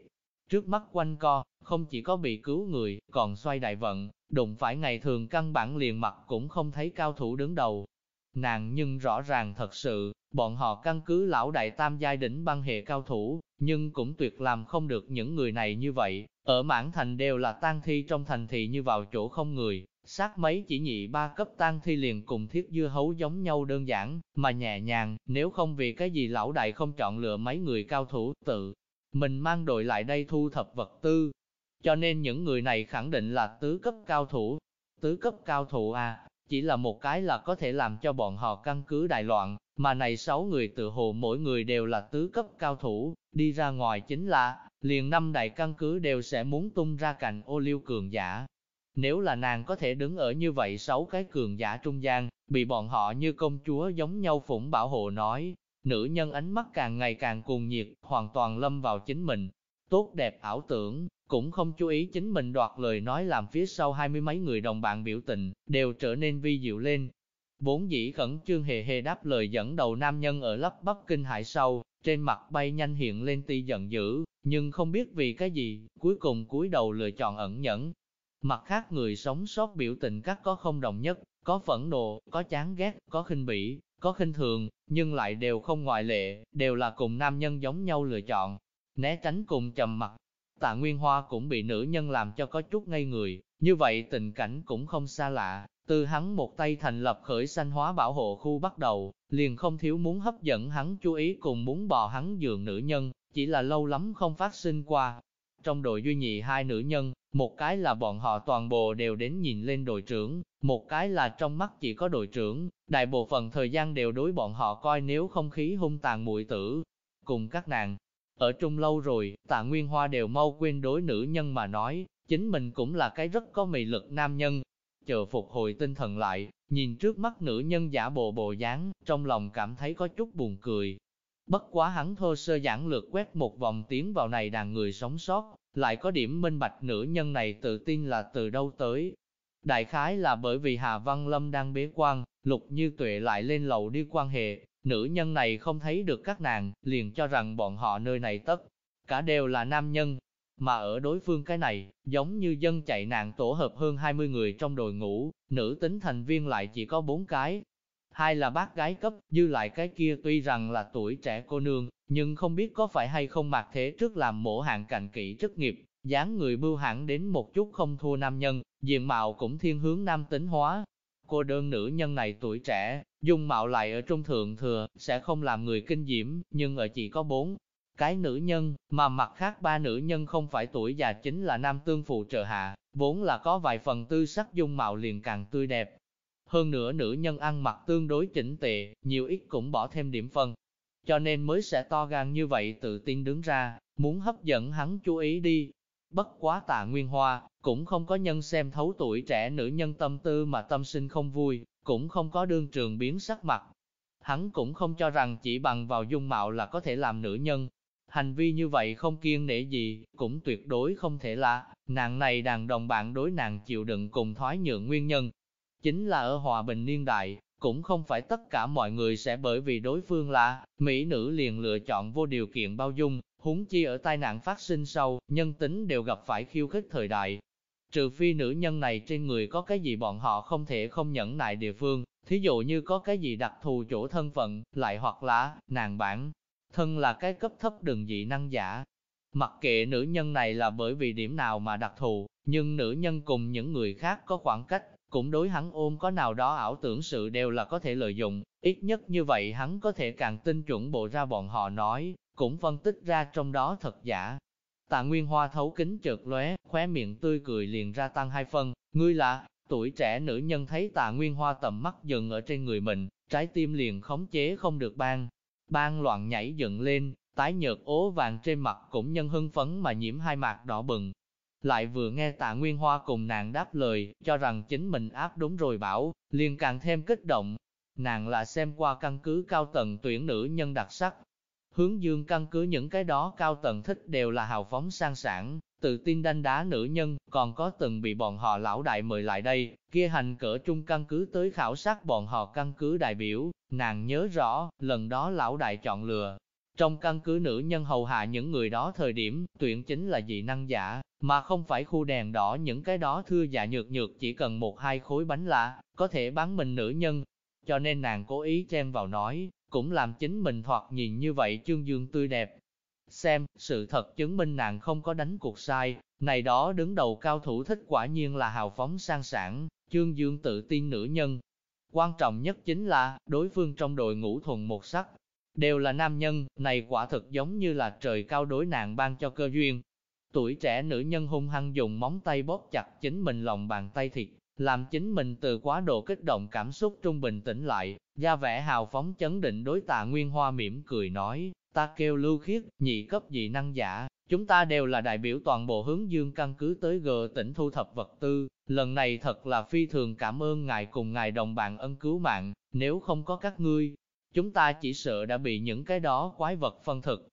A: Trước mắt quanh co, không chỉ có bị cứu người, còn xoay đại vận, đụng phải ngày thường căn bản liền mặt cũng không thấy cao thủ đứng đầu. Nàng nhưng rõ ràng thật sự, bọn họ căn cứ lão đại tam giai đỉnh băng hệ cao thủ, nhưng cũng tuyệt làm không được những người này như vậy, ở mãn thành đều là tang thi trong thành thị như vào chỗ không người, sát mấy chỉ nhị ba cấp tang thi liền cùng thiết dưa hấu giống nhau đơn giản, mà nhẹ nhàng, nếu không vì cái gì lão đại không chọn lựa mấy người cao thủ tự, mình mang đội lại đây thu thập vật tư. Cho nên những người này khẳng định là tứ cấp cao thủ. Tứ cấp cao thủ à, chỉ là một cái là có thể làm cho bọn họ căn cứ đại loạn, mà này sáu người tự hồ mỗi người đều là tứ cấp cao thủ, đi ra ngoài chính là, liền năm đại căn cứ đều sẽ muốn tung ra cạnh ô liu cường giả. Nếu là nàng có thể đứng ở như vậy sáu cái cường giả trung gian, bị bọn họ như công chúa giống nhau phủng bảo hộ nói, nữ nhân ánh mắt càng ngày càng cuồng nhiệt, hoàn toàn lâm vào chính mình. Tốt đẹp ảo tưởng, cũng không chú ý chính mình đoạt lời nói làm phía sau hai mươi mấy người đồng bạn biểu tình, đều trở nên vi diệu lên. Bốn dĩ khẩn trương hề hề đáp lời dẫn đầu nam nhân ở lấp bắc kinh hải sau, trên mặt bay nhanh hiện lên ti giận dữ, nhưng không biết vì cái gì, cuối cùng cúi đầu lựa chọn ẩn nhẫn. Mặt khác người sống sót biểu tình các có không đồng nhất, có phẫn nộ, có chán ghét, có khinh bỉ, có khinh thường, nhưng lại đều không ngoại lệ, đều là cùng nam nhân giống nhau lựa chọn, né tránh cùng trầm mặt. Tạ Nguyên Hoa cũng bị nữ nhân làm cho có chút ngây người, như vậy tình cảnh cũng không xa lạ, từ hắn một tay thành lập khởi sanh hóa bảo hộ khu bắt đầu, liền không thiếu muốn hấp dẫn hắn chú ý cùng muốn bò hắn giường nữ nhân, chỉ là lâu lắm không phát sinh qua. Trong đội duy nhị hai nữ nhân, một cái là bọn họ toàn bộ đều đến nhìn lên đội trưởng, một cái là trong mắt chỉ có đội trưởng, đại bộ phận thời gian đều đối bọn họ coi nếu không khí hung tàn muội tử. Cùng các nàng, ở chung lâu rồi, tạ Nguyên Hoa đều mau quên đối nữ nhân mà nói, chính mình cũng là cái rất có mị lực nam nhân. Chờ phục hồi tinh thần lại, nhìn trước mắt nữ nhân giả bộ bộ dáng, trong lòng cảm thấy có chút buồn cười, Bất quá hắn thô sơ giản lược quét một vòng tiến vào này đàn người sống sót, lại có điểm minh bạch nữ nhân này tự tin là từ đâu tới. Đại khái là bởi vì Hà Văn Lâm đang bế quan, lục như tuệ lại lên lầu đi quan hệ, nữ nhân này không thấy được các nàng, liền cho rằng bọn họ nơi này tất, cả đều là nam nhân. Mà ở đối phương cái này, giống như dân chạy nạn tổ hợp hơn 20 người trong đội ngũ, nữ tính thành viên lại chỉ có 4 cái, hai là bác gái cấp, dư lại cái kia tuy rằng là tuổi trẻ cô nương, nhưng không biết có phải hay không mặc thế trước làm mổ hạng cạnh kỹ chức nghiệp, dáng người bưu hẳn đến một chút không thua nam nhân, diện mạo cũng thiên hướng nam tính hóa. Cô đơn nữ nhân này tuổi trẻ, dung mạo lại ở trung thượng thừa, sẽ không làm người kinh diễm, nhưng ở chỉ có bốn cái nữ nhân, mà mặt khác ba nữ nhân không phải tuổi già chính là nam tương phụ trợ hạ, vốn là có vài phần tư sắc dung mạo liền càng tươi đẹp, hơn nữa nữ nhân ăn mặc tương đối chỉnh tệ, nhiều ít cũng bỏ thêm điểm phân. Cho nên mới sẽ to gan như vậy tự tin đứng ra, muốn hấp dẫn hắn chú ý đi. Bất quá tạ nguyên hoa, cũng không có nhân xem thấu tuổi trẻ nữ nhân tâm tư mà tâm sinh không vui, cũng không có đương trường biến sắc mặt. Hắn cũng không cho rằng chỉ bằng vào dung mạo là có thể làm nữ nhân. Hành vi như vậy không kiên nể gì, cũng tuyệt đối không thể là, nàng này đàn đồng bạn đối nàng chịu đựng cùng thoái nhượng nguyên nhân. Chính là ở hòa bình niên đại, cũng không phải tất cả mọi người sẽ bởi vì đối phương là mỹ nữ liền lựa chọn vô điều kiện bao dung, huống chi ở tai nạn phát sinh sau, nhân tính đều gặp phải khiêu khích thời đại. Trừ phi nữ nhân này trên người có cái gì bọn họ không thể không nhẫn nại địa phương, thí dụ như có cái gì đặc thù chỗ thân phận, lại hoặc là, nàng bản, thân là cái cấp thấp đường dị năng giả. Mặc kệ nữ nhân này là bởi vì điểm nào mà đặc thù, nhưng nữ nhân cùng những người khác có khoảng cách, cũng đối hắn ôm có nào đó ảo tưởng sự đều là có thể lợi dụng, ít nhất như vậy hắn có thể càng tin chuẩn bộ ra bọn họ nói, cũng phân tích ra trong đó thật giả. Tạ Nguyên Hoa thấu kính chợt lóe, khóe miệng tươi cười liền ra tăng hai phân, ngươi là, tuổi trẻ nữ nhân thấy Tạ Nguyên Hoa tầm mắt dừng ở trên người mình, trái tim liền khống chế không được ban. Ban loạn nhảy dựng lên, tái nhợt ố vàng trên mặt cũng nhân hưng phấn mà nhiễm hai mạc đỏ bừng, lại vừa nghe tạ Nguyên Hoa cùng nàng đáp lời, cho rằng chính mình áp đúng rồi bảo, liền càng thêm kích động. Nàng là xem qua căn cứ cao tầng tuyển nữ nhân đặc sắc. Hướng dương căn cứ những cái đó cao tầng thích đều là hào phóng sang sản, tự tin đanh đá nữ nhân, còn có từng bị bọn họ lão đại mời lại đây, kia hành cỡ trung căn cứ tới khảo sát bọn họ căn cứ đại biểu, nàng nhớ rõ, lần đó lão đại chọn lừa, trong căn cứ nữ nhân hầu hạ những người đó thời điểm, tuyển chính là dị năng giả, mà không phải khu đèn đỏ những cái đó thưa dạ nhược nhược chỉ cần một hai khối bánh lạ, có thể bán mình nữ nhân. Cho nên nàng cố ý chen vào nói, cũng làm chính mình thoạt nhìn như vậy chương dương tươi đẹp. Xem, sự thật chứng minh nàng không có đánh cuộc sai, này đó đứng đầu cao thủ thích quả nhiên là hào phóng sang sản, chương dương tự tin nữ nhân. Quan trọng nhất chính là, đối phương trong đội ngũ thuần một sắc, đều là nam nhân, này quả thực giống như là trời cao đối nàng ban cho cơ duyên. Tuổi trẻ nữ nhân hung hăng dùng móng tay bóp chặt chính mình lòng bàn tay thịt, làm chính mình từ quá độ kích động cảm xúc trung bình tĩnh lại, ra vẻ hào phóng chấn định đối tạ Nguyên Hoa mỉm cười nói, ta kêu lưu khiết, nhị cấp dị năng giả, chúng ta đều là đại biểu toàn bộ hướng dương căn cứ tới G tỉnh thu thập vật tư, lần này thật là phi thường cảm ơn ngài cùng ngài đồng bạn ân cứu mạng, nếu không có các ngươi, chúng ta chỉ sợ đã bị những cái đó quái vật phân thực.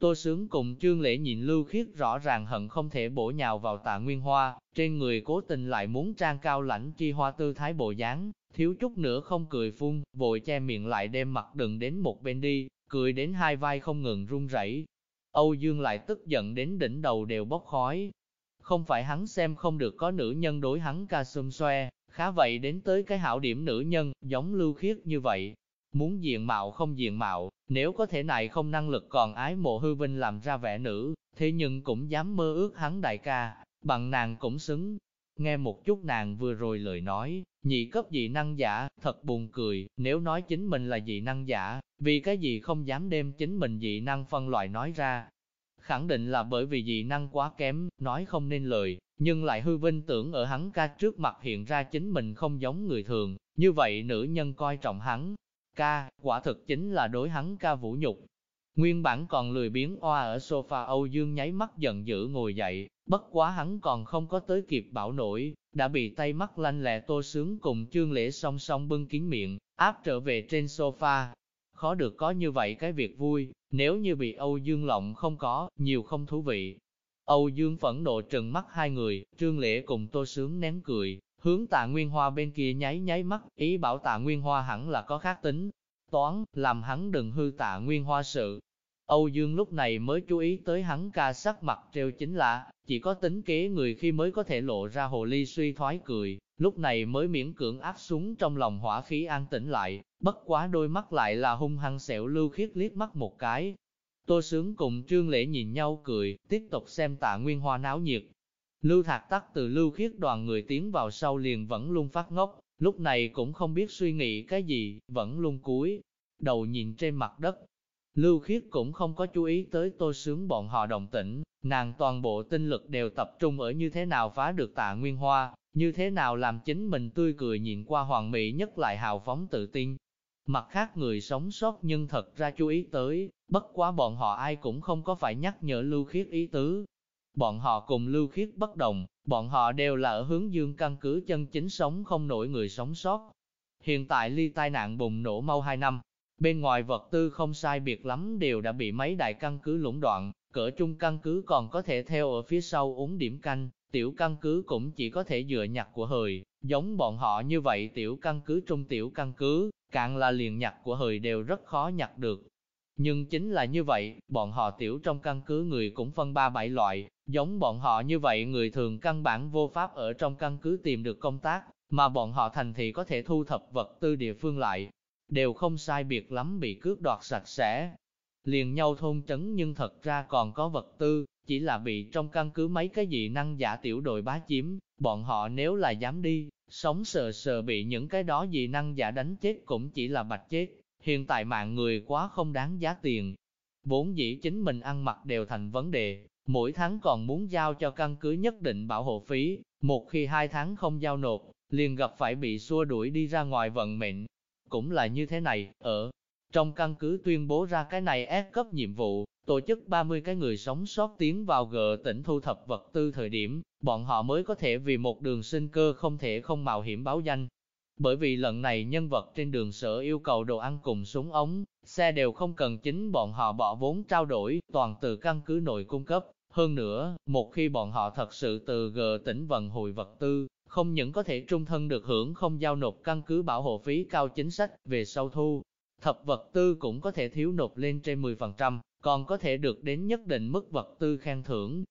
A: Tô Sướng cùng Trương Lễ nhìn Lưu Khiết rõ ràng hận không thể bổ nhào vào tạ nguyên hoa, trên người cố tình lại muốn trang cao lãnh chi hoa tư thái bộ dáng, thiếu chút nữa không cười phun, vội che miệng lại đem mặt đừng đến một bên đi, cười đến hai vai không ngừng run rẩy. Âu Dương lại tức giận đến đỉnh đầu đều bốc khói. Không phải hắn xem không được có nữ nhân đối hắn ca xôm xoe, khá vậy đến tới cái hảo điểm nữ nhân, giống lưu khiết như vậy, Muốn diện mạo không diện mạo, nếu có thể này không năng lực còn ái mộ hư vinh làm ra vẻ nữ, thế nhưng cũng dám mơ ước hắn đại ca, bằng nàng cũng xứng. Nghe một chút nàng vừa rồi lời nói, nhị cấp dị năng giả, thật buồn cười, nếu nói chính mình là dị năng giả, vì cái gì không dám đem chính mình dị năng phân loại nói ra. Khẳng định là bởi vì dị năng quá kém, nói không nên lời, nhưng lại hư vinh tưởng ở hắn ca trước mặt hiện ra chính mình không giống người thường, như vậy nữ nhân coi trọng hắn, ca, quả thực chính là đối hắn ca vũ nhục. Nguyên bản còn lười biếng oa ở sofa Âu Dương nháy mắt giận dữ ngồi dậy, bất quá hắn còn không có tới kịp bảo nổi, đã bị tay mắt lanh lẹ tô sướng cùng chương lễ song song bưng kín miệng, áp trở về trên sofa. Khó được có như vậy cái việc vui, nếu như bị Âu Dương lộng không có, nhiều không thú vị. Âu Dương phẫn nộ trừng mắt hai người, trương lễ cùng tô sướng nén cười, hướng tạ Nguyên Hoa bên kia nháy nháy mắt, ý bảo tạ Nguyên Hoa hẳn là có khác tính, toán, làm hắn đừng hư tạ Nguyên Hoa sự. Âu Dương lúc này mới chú ý tới hắn ca sắc mặt treo chính là, chỉ có tính kế người khi mới có thể lộ ra hồ ly suy thoái cười, lúc này mới miễn cưỡng áp xuống trong lòng hỏa khí an tĩnh lại, bất quá đôi mắt lại là hung hăng xẻo lưu khiết liếc mắt một cái. Tô Sướng cùng Trương Lễ nhìn nhau cười, tiếp tục xem tạ Nguyên Hoa náo nhiệt, Lưu Thạc Tắc từ Lưu Khiết đoàn người tiến vào sau liền vẫn luôn phát ngốc, lúc này cũng không biết suy nghĩ cái gì, vẫn luôn cúi, đầu nhìn trên mặt đất. Lưu Khiết cũng không có chú ý tới tô sướng bọn họ đồng tĩnh, nàng toàn bộ tinh lực đều tập trung ở như thế nào phá được tạ nguyên hoa, như thế nào làm chính mình tươi cười nhìn qua hoàng mỹ nhất lại hào phóng tự tin. Mặt khác người sống sót nhưng thật ra chú ý tới, bất quá bọn họ ai cũng không có phải nhắc nhở Lưu Khiết ý tứ, Bọn họ cùng lưu khiết bất đồng, bọn họ đều là ở hướng dương căn cứ chân chính sống không nổi người sống sót. Hiện tại ly tai nạn bùng nổ mau 2 năm, bên ngoài vật tư không sai biệt lắm đều đã bị mấy đại căn cứ lũng đoạn, cỡ trung căn cứ còn có thể theo ở phía sau uống điểm canh, Tiểu căn cứ cũng chỉ có thể dựa nhặt của hời, giống bọn họ như vậy tiểu căn cứ trung tiểu căn cứ, càng là liền nhặt của hời đều rất khó nhặt được. Nhưng chính là như vậy, bọn họ tiểu trong căn cứ người cũng phân ba bảy loại, giống bọn họ như vậy người thường căn bản vô pháp ở trong căn cứ tìm được công tác, mà bọn họ thành thị có thể thu thập vật tư địa phương lại, đều không sai biệt lắm bị cướp đoạt sạch sẽ. Liền nhau thôn trấn nhưng thật ra còn có vật tư, chỉ là bị trong căn cứ mấy cái dị năng giả tiểu đội bá chiếm, bọn họ nếu là dám đi, sống sờ sờ bị những cái đó dị năng giả đánh chết cũng chỉ là bạch chết, hiện tại mạng người quá không đáng giá tiền. Vốn dĩ chính mình ăn mặc đều thành vấn đề, mỗi tháng còn muốn giao cho căn cứ nhất định bảo hộ phí, một khi hai tháng không giao nộp, liền gặp phải bị xua đuổi đi ra ngoài vận mệnh. Cũng là như thế này, ở trong căn cứ tuyên bố ra cái này ép cấp nhiệm vụ, tổ chức 30 cái người sống sót tiến vào gờ tỉnh thu thập vật tư thời điểm, bọn họ mới có thể vì một đường sinh cơ không thể không mạo hiểm báo danh. Bởi vì lần này nhân vật trên đường sở yêu cầu đồ ăn cùng súng ống, xe đều không cần chính bọn họ bỏ vốn trao đổi, toàn từ căn cứ nội cung cấp. Hơn nữa, một khi bọn họ thật sự từ G tỉnh vận hồi vật tư, không những có thể trung thân được hưởng không giao nộp căn cứ bảo hộ phí cao chính sách về sau thu, thập vật tư cũng có thể thiếu nộp lên trên 10%, còn có thể được đến nhất định mức vật tư khen thưởng.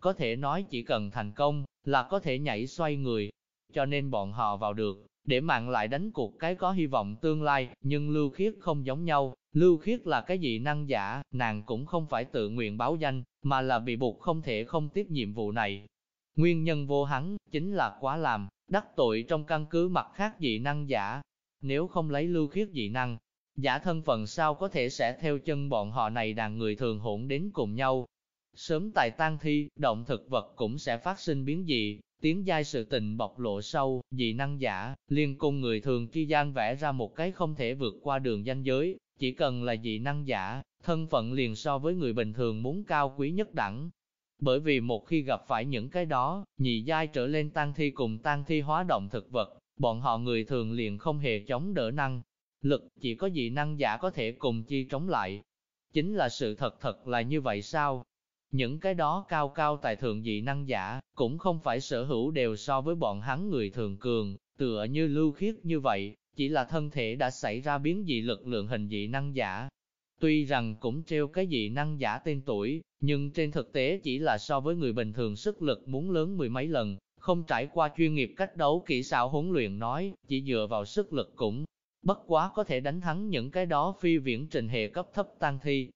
A: Có thể nói chỉ cần thành công, là có thể nhảy xoay người, cho nên bọn họ vào được, để mạng lại đánh cuộc cái có hy vọng tương lai, nhưng Lưu Khiết không giống nhau, Lưu Khiết là cái gì năng giả, nàng cũng không phải tự nguyện báo danh, mà là bị buộc không thể không tiếp nhiệm vụ này. Nguyên nhân vô hắn, chính là quá làm, đắc tội trong căn cứ mặt khác dị năng giả. Nếu không lấy Lưu Khiết dị năng, giả thân phận sao có thể sẽ theo chân bọn họ này đàn người thường hỗn đến cùng nhau. Sớm tại tang thi, động thực vật cũng sẽ phát sinh biến dị, tiếng giai sự tình bộc lộ sâu, dị năng giả, liên cùng người thường kia gian vẽ ra một cái không thể vượt qua đường danh giới, chỉ cần là dị năng giả, thân phận liền so với người bình thường muốn cao quý nhất đẳng. Bởi vì một khi gặp phải những cái đó, nhị giai trở lên tăng thi cùng tăng thi hóa động thực vật, bọn họ người thường liền không hề chống đỡ năng. Lực chỉ có dị năng giả có thể cùng chi chống lại. Chính là sự thật thật là như vậy sao? Những cái đó cao cao tài thượng dị năng giả, cũng không phải sở hữu đều so với bọn hắn người thường cường, tựa như lưu khiết như vậy, chỉ là thân thể đã xảy ra biến dị lực lượng hình dị năng giả. Tuy rằng cũng treo cái dị năng giả tên tuổi, nhưng trên thực tế chỉ là so với người bình thường sức lực muốn lớn mười mấy lần, không trải qua chuyên nghiệp cách đấu kỹ xảo huấn luyện nói, chỉ dựa vào sức lực cũng bất quá có thể đánh thắng những cái đó phi viễn trình hệ cấp thấp tăng thi.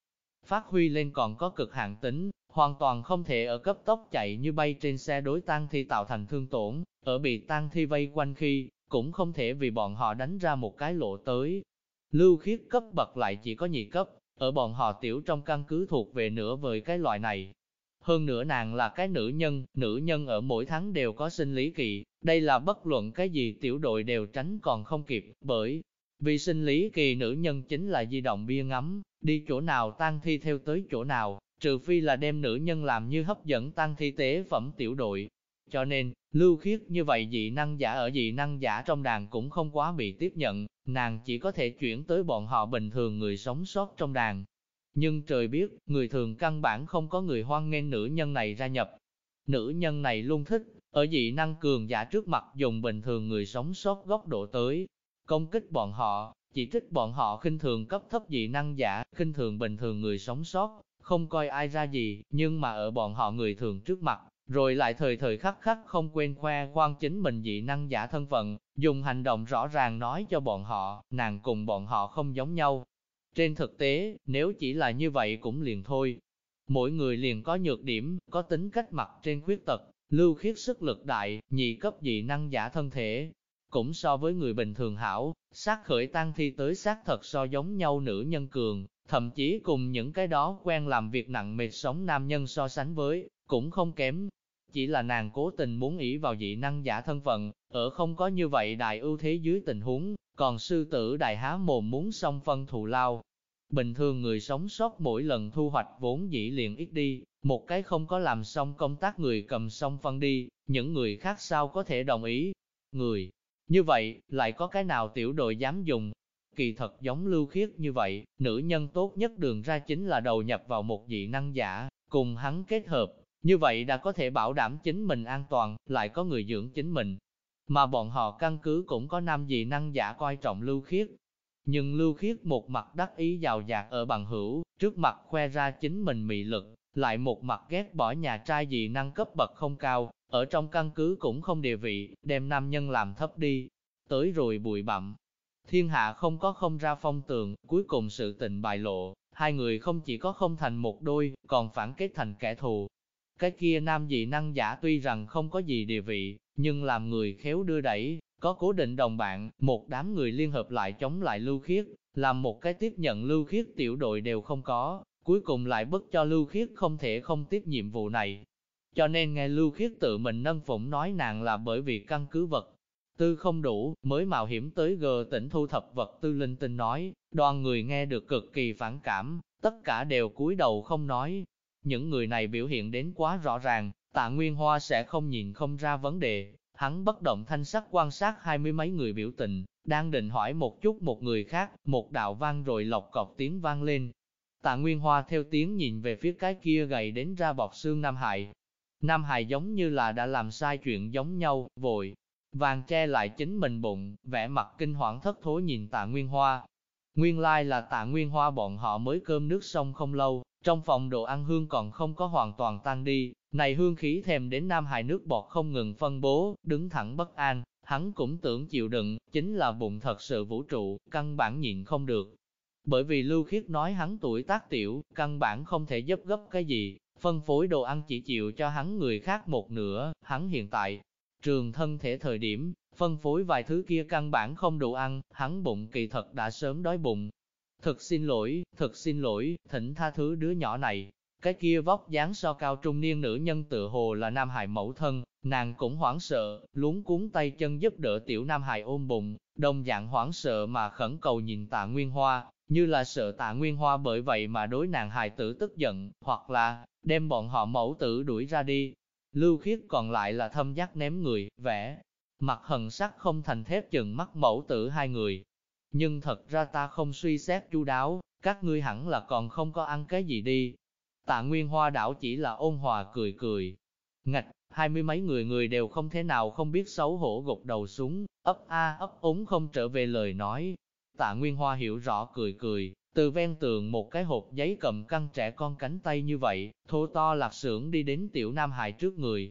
A: Phát huy lên còn có cực hạn tính, hoàn toàn không thể ở cấp tốc chạy như bay trên xe đối tăng thi tạo thành thương tổn, ở bị tăng thi vây quanh khi, cũng không thể vì bọn họ đánh ra một cái lộ tới. Lưu khiết cấp bậc lại chỉ có nhị cấp, ở bọn họ tiểu trong căn cứ thuộc về nửa vời cái loại này. Hơn nữa nàng là cái nữ nhân, nữ nhân ở mỗi tháng đều có sinh lý kỳ, đây là bất luận cái gì tiểu đội đều tránh còn không kịp, bởi vì sinh lý kỳ nữ nhân chính là di động bia ngắm, đi chỗ nào tan thi theo tới chỗ nào, trừ phi là đem nữ nhân làm như hấp dẫn tăng thi tế phẩm tiểu đội. Cho nên, lưu khiết như vậy dị năng giả ở dị năng giả trong đàn cũng không quá bị tiếp nhận, nàng chỉ có thể chuyển tới bọn họ bình thường người sống sót trong đàn. Nhưng trời biết, người thường căn bản không có người hoan nghênh nữ nhân này ra nhập. Nữ nhân này luôn thích, ở dị năng cường giả trước mặt dùng bình thường người sống sót góc độ tới, công kích bọn họ, chỉ trích bọn họ khinh thường cấp thấp dị năng giả, khinh thường bình thường người sống sót, không coi ai ra gì, nhưng mà ở bọn họ người thường trước mặt, rồi lại thời thời khắc khắc không quên khoe khoang chính mình dị năng giả thân phận, dùng hành động rõ ràng nói cho bọn họ, nàng cùng bọn họ không giống nhau. Trên thực tế, nếu chỉ là như vậy cũng liền thôi. Mỗi người liền có nhược điểm, có tính cách mặt trên khuyết tật, lưu khiết sức lực đại, nhị cấp dị năng giả thân thể, cũng so với người bình thường hảo, sát khởi tăng thi tới sát thật so giống nhau nữ nhân cường, thậm chí cùng những cái đó quen làm việc nặng mệt sống nam nhân so sánh với, cũng không kém. Chỉ là nàng cố tình muốn ỷ vào dị năng giả thân phận, ở không có như vậy đại ưu thế dưới tình huống, còn sư tử đại há mồm muốn xong phân thù lao. Bình thường người sống sót mỗi lần thu hoạch vốn dĩ liền ít đi, một cái không có làm xong công tác người cầm xong phân đi, những người khác sao có thể đồng ý. Người, như vậy, lại có cái nào tiểu đội dám dùng? Kỳ thật giống lưu khiết như vậy, nữ nhân tốt nhất đường ra chính là đầu nhập vào một dị năng giả, cùng hắn kết hợp, như vậy đã có thể bảo đảm chính mình an toàn, lại có người dưỡng chính mình. Mà bọn họ căn cứ cũng có nam dị năng giả coi trọng lưu khiết. Nhưng lưu khiết một mặt đắc ý giàu dạt ở bằng hữu, trước mặt khoe ra chính mình mị lực, lại một mặt ghét bỏ nhà trai dị năng cấp bậc không cao, ở trong căn cứ cũng không địa vị, đem nam nhân làm thấp đi, tới rồi bụi bặm. Thiên hạ không có không ra phong tường, cuối cùng sự tình bại lộ, hai người không chỉ có không thành một đôi, còn phản kết thành kẻ thù. Cái kia nam dị năng giả tuy rằng không có gì địa vị, nhưng làm người khéo đưa đẩy, có cố định đồng bạn, một đám người liên hợp lại chống lại lưu khiết, làm một cái tiếp nhận lưu khiết tiểu đội đều không có, cuối cùng lại bất cho lưu khiết không thể không tiếp nhiệm vụ này. Cho nên nghe lưu khiết tự mình nâng phụng nói nàng là bởi vì căn cứ vật tư không đủ, mới mạo hiểm tới gờ tỉnh thu thập vật tư linh tinh nói, đoàn người nghe được cực kỳ phản cảm, tất cả đều cúi đầu không nói. Những người này biểu hiện đến quá rõ ràng, tạ Nguyên Hoa sẽ không nhìn không ra vấn đề, hắn bất động thanh sắc quan sát hai mươi mấy người biểu tình, đang định hỏi một chút một người khác, một đạo vang rồi lọc cọc tiếng vang lên. Tạ Nguyên Hoa theo tiếng nhìn về phía cái kia gầy đến ra bọc xương Nam Hải. Nam Hải giống như là đã làm sai chuyện giống nhau, vội, vàng che lại chính mình bụng, vẻ mặt kinh hoảng thất thố nhìn tạ Nguyên Hoa. Nguyên lai là tạ Nguyên Hoa bọn họ mới cơm nước xong không lâu, trong phòng đồ ăn hương còn không có hoàn toàn tan đi, này hương khí thèm đến Nam Hải nước bọt không ngừng phân bố, đứng thẳng bất an, hắn cũng tưởng chịu đựng, chính là bụng thật sự vũ trụ, căn bản nhịn không được. Bởi vì Lưu Khiết nói hắn tuổi tác tiểu, căn bản không thể giúp gấp cái gì, phân phối đồ ăn chỉ chịu cho hắn người khác một nửa, hắn hiện tại, trường thân thể thời điểm, phân phối vài thứ kia căn bản không đủ ăn, hắn bụng kỳ thật đã sớm đói bụng. Thực xin lỗi, thực xin lỗi, thỉnh tha thứ đứa nhỏ này. Cái kia vóc dáng so cao trung niên nữ nhân tự hồ là Nam Hải mẫu thân, nàng cũng hoảng sợ, luống cuốn tay chân giúp đỡ tiểu Nam Hải ôm bụng, đồng dạng hoảng sợ mà khẩn cầu nhìn tạ Nguyên Hoa, như là sợ tạ Nguyên Hoa bởi vậy mà đối nàng hài tử tức giận, hoặc là đem bọn họ mẫu tử đuổi ra đi, Lưu khiết còn lại là thâm giác ném người, vẽ, mặt hận sắc không thành thép chừng mắt mẫu tử hai người. Nhưng thật ra ta không suy xét chu đáo, các ngươi hẳn là còn không có ăn cái gì đi. Tạ Nguyên Hoa đảo chỉ là ôn hòa cười cười. Ngạch, hai mươi mấy người người đều không thể nào không biết xấu hổ gục đầu xuống, ấp a ấp úng không trở về lời nói. Tạ Nguyên Hoa hiểu rõ cười cười, từ ven tường một cái hộp giấy cầm căng trẻ con cánh tay như vậy, thô to lạc sưởng đi đến tiểu Nam Hải trước người.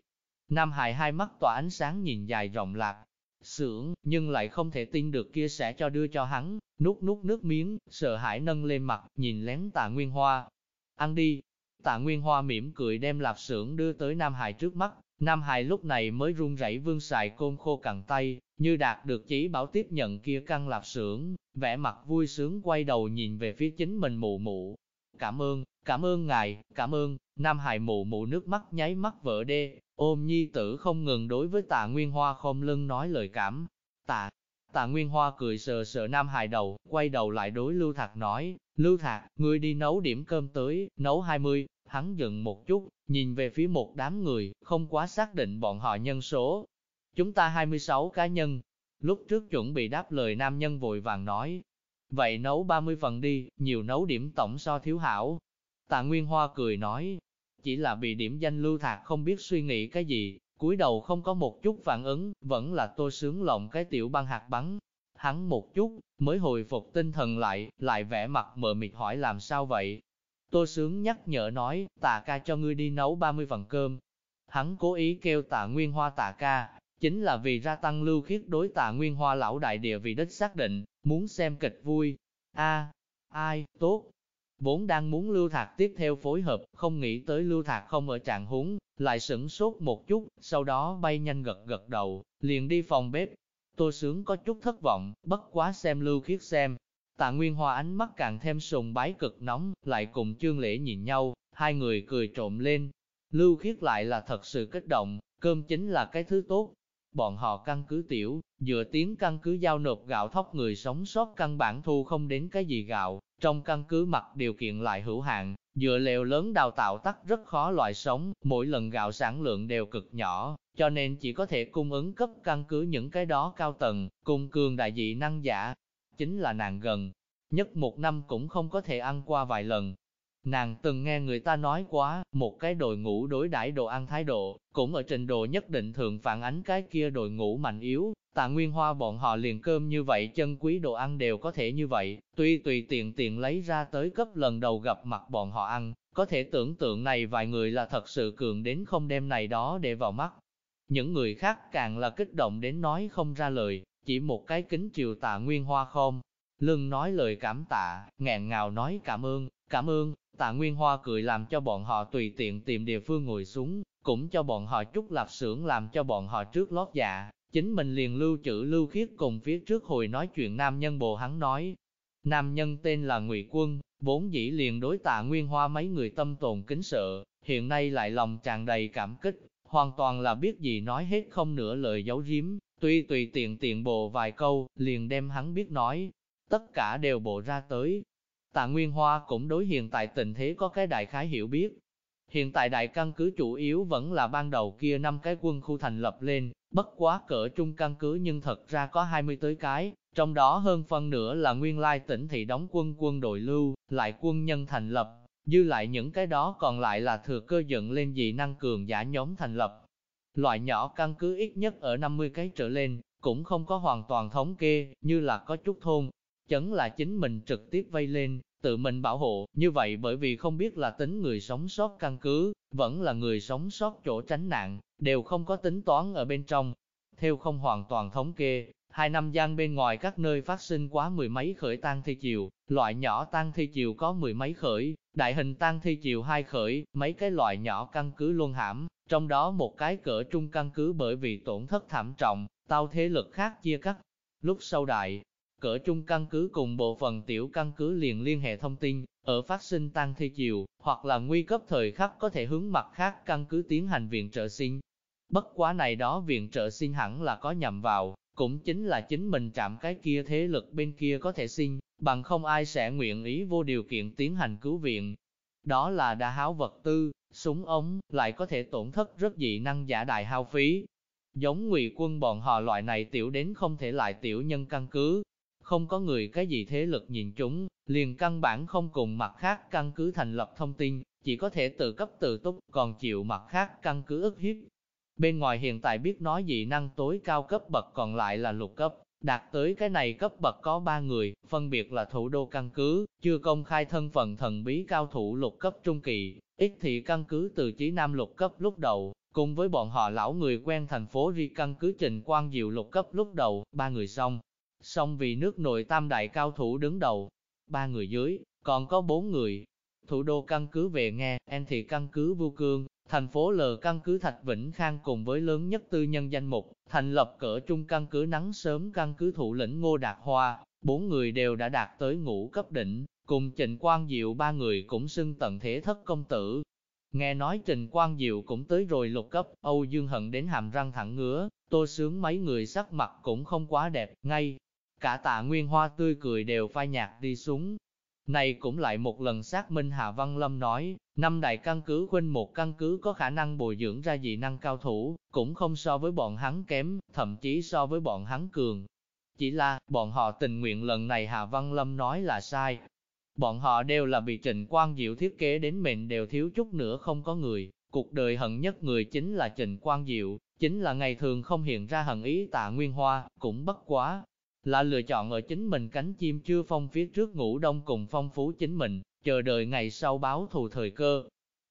A: Nam Hải hai mắt tỏa ánh sáng nhìn dài rộng lạc, sưởng, nhưng lại không thể tin được kia sẽ cho đưa cho hắn, nút nút nước miếng, sợ hãi nâng lên mặt, nhìn lén tạ Nguyên Hoa. Ăn đi. Tạ Nguyên Hoa mỉm cười đem lạp sưởng đưa tới Nam Hải trước mắt, Nam Hải lúc này mới run rẩy vương xài côn khô cằn tay, như đạt được chỉ bảo tiếp nhận kia căn lạp sưởng vẻ mặt vui sướng quay đầu nhìn về phía chính mình mụ mụ. Cảm ơn, cảm ơn ngài, cảm ơn, Nam Hải mụ mụ nước mắt nháy mắt vỡ đê, ôm nhi tử không ngừng đối với tạ Nguyên Hoa khom lưng nói lời cảm. Tạ, tạ Nguyên Hoa cười sờ sờ Nam Hải đầu, quay đầu lại đối Lưu Thạc nói, Lưu Thạc, ngươi đi nấu điểm cơm tới, nấu 20, hắn dừng một chút, nhìn về phía một đám người, không quá xác định bọn họ nhân số, Chúng ta 26 cá nhân. Lúc trước chuẩn bị đáp lời nam nhân vội vàng nói. Vậy nấu 30 phần đi, nhiều nấu điểm tổng so thiếu hảo. Tạ Nguyên Hoa cười nói. Chỉ là bị điểm danh lưu thạc không biết suy nghĩ cái gì, cúi đầu không có một chút phản ứng, vẫn là tôi sướng lộng cái tiểu băng hạt bắn. Hắn một chút, mới hồi phục tinh thần lại, lại vẽ mặt mờ mịt hỏi làm sao vậy. tôi Sướng nhắc nhở nói, tạ ca cho ngươi đi nấu 30 phần cơm. Hắn cố ý kêu tạ Nguyên Hoa tạ ca, chính là vì ra tăng lưu khiết đối tạ nguyên hoa lão đại địa vị đích xác định, muốn xem kịch vui. a ai, tốt. Vốn đang muốn lưu thạc tiếp theo phối hợp, không nghĩ tới lưu thạc không ở trạng huống, lại sửng sốt một chút, sau đó bay nhanh gật gật đầu, liền đi phòng bếp. Tô sướng có chút thất vọng, bất quá xem lưu khiết xem. Tạ Nguyên Hoa ánh mắt càng thêm sùng bái cực nóng, lại cùng chương lễ nhìn nhau, hai người cười trộm lên. Lưu khiết lại là thật sự kích động, cơm chính là cái thứ tốt, bọn họ căn cứ tiểu, dựa tiếng căn cứ giao nộp gạo thóc người sống sót căn bản thu không đến cái gì gạo, trong căn cứ mặt điều kiện lại hữu hạn, dựa lều lớn đào tạo tắc rất khó loại sống, mỗi lần gạo sản lượng đều cực nhỏ, cho nên chỉ có thể cung ứng cấp căn cứ những cái đó cao tầng, cùng cường đại dị năng giả. Chính là nàng gần, nhất một năm cũng không có thể ăn qua vài lần. Nàng từng nghe người ta nói quá, một cái đội ngũ đối đãi đồ ăn thái độ, cũng ở trình độ nhất định thường phản ánh cái kia đội ngũ mạnh yếu, tạ nguyên hoa bọn họ liền cơm như vậy chân quý đồ ăn đều có thể như vậy, tuy tùy tiện tiện lấy ra tới cấp lần đầu gặp mặt bọn họ ăn, có thể tưởng tượng này vài người là thật sự cường đến không đem này đó để vào mắt. Những người khác càng là kích động đến nói không ra lời, chỉ một cái kính chiều tạ nguyên hoa không. Lưng nói lời cảm tạ, ngẹn ngào nói cảm ơn, cảm ơn, tạ nguyên hoa cười làm cho bọn họ tùy tiện tìm địa phương ngồi xuống, cũng cho bọn họ chút lạp xưởng làm cho bọn họ trước lót dạ, chính mình liền lưu trữ lưu khiết cùng phía trước hồi nói chuyện nam nhân bồ hắn nói. Nam nhân tên là Ngụy Quân, vốn dĩ liền đối tạ nguyên hoa mấy người tâm tồn kính sợ, hiện nay lại lòng tràn đầy cảm kích, hoàn toàn là biết gì nói hết không nửa lời giấu giếm, tuy tùy tiện tiện bộ vài câu, liền đem hắn biết nói, tất cả đều bộ ra tới. Tạ Nguyên Hoa cũng đối hiện tại tình thế có cái đại khái hiểu biết. Hiện tại đại căn cứ chủ yếu vẫn là ban đầu kia năm cái quân khu thành lập lên, bất quá cỡ trung căn cứ nhưng thật ra có 20 tới cái, trong đó hơn phân nửa là nguyên lai tỉnh thị đóng quân quân đội lưu, lại quân nhân thành lập, dư lại những cái đó còn lại là thừa cơ dựng lên dị năng cường giả nhóm thành lập. Loại nhỏ căn cứ ít nhất ở 50 cái trở lên, cũng không có hoàn toàn thống kê, như là có chút thôn, chấn là chính mình trực tiếp vây lên, tự mình bảo hộ, như vậy bởi vì không biết là tính người sống sót căn cứ, vẫn là người sống sót chỗ tránh nạn, đều không có tính toán ở bên trong. Theo không hoàn toàn thống kê, hai năm gian bên ngoài các nơi phát sinh quá mười mấy khởi tang thi chiều, loại nhỏ tang thi chiều có mười mấy khởi, đại hình tang thi chiều hai khởi, mấy cái loại nhỏ căn cứ luôn hãm, trong đó một cái cỡ trung căn cứ bởi vì tổn thất thảm trọng, tao thế lực khác chia cắt. Lúc sau đại, cỡ trung căn cứ cùng bộ phận tiểu căn cứ liền liên hệ thông tin, ở phát sinh tăng thi chiều, hoặc là nguy cấp thời khắc có thể hướng mặt khác căn cứ tiến hành viện trợ sinh. Bất quá này đó viện trợ sinh hẳn là có nhầm vào, cũng chính là chính mình chạm cái kia thế lực bên kia có thể sinh, bằng không ai sẽ nguyện ý vô điều kiện tiến hành cứu viện. Đó là đa háo vật tư, súng ống, lại có thể tổn thất rất dị năng giả đại hao phí. Giống ngụy quân bọn họ loại này tiểu đến không thể lại tiểu nhân căn cứ, không có người cái gì thế lực nhìn chúng, liền căn bản không cùng mặt khác căn cứ thành lập thông tin, chỉ có thể tự cấp tự túc, còn chịu mặt khác căn cứ ức hiếp. Bên ngoài hiện tại biết nói dị năng tối cao cấp bậc còn lại là lục cấp, đạt tới cái này cấp bậc có ba người, phân biệt là thủ đô căn cứ, chưa công khai thân phận thần bí cao thủ lục cấp trung kỳ, ít thị căn cứ từ chí nam lục cấp lúc đầu, cùng với bọn họ lão người quen thành phố ri căn cứ trình quan diệu lục cấp lúc đầu, ba người xong, Song vì nước nội tam đại cao thủ đứng đầu, ba người dưới, còn có bốn người. Thủ đô căn cứ về nghe, em thị căn cứ Vu Cương, thành phố L căn cứ Thạch Vĩnh Khang cùng với lớn nhất tư nhân danh mục, thành lập cỡ trung căn cứ nắng sớm căn cứ thủ lĩnh Ngô Đạt Hoa, bốn người đều đã đạt tới ngũ cấp đỉnh, cùng Trịnh Quang Diệu ba người cũng xưng tận thể thất công tử. Nghe nói Trình Quang Diệu cũng tới rồi lục cấp, Âu Dương Hận đến hàm răng thẳng ngứa, tô sướng mấy người sắc mặt cũng không quá đẹp, ngay Cả tạ nguyên hoa tươi cười đều phai nhạt đi xuống. Này cũng lại một lần xác minh Hà Văn Lâm nói, năm đại căn cứ khuynh một căn cứ có khả năng bồi dưỡng ra dị năng cao thủ, cũng không so với bọn hắn kém, thậm chí so với bọn hắn cường. Chỉ là, bọn họ tình nguyện lần này Hà Văn Lâm nói là sai. Bọn họ đều là bị Trịnh Quang Diệu thiết kế đến mình đều thiếu chút nữa không có người. Cuộc đời hận nhất người chính là Trịnh Quang Diệu, chính là ngày thường không hiện ra hận ý tạ Nguyên Hoa, cũng bất quá, là lựa chọn ở chính mình cánh chim chưa phong phía trước ngủ đông cùng phong phú chính mình, chờ đợi ngày sau báo thù thời cơ.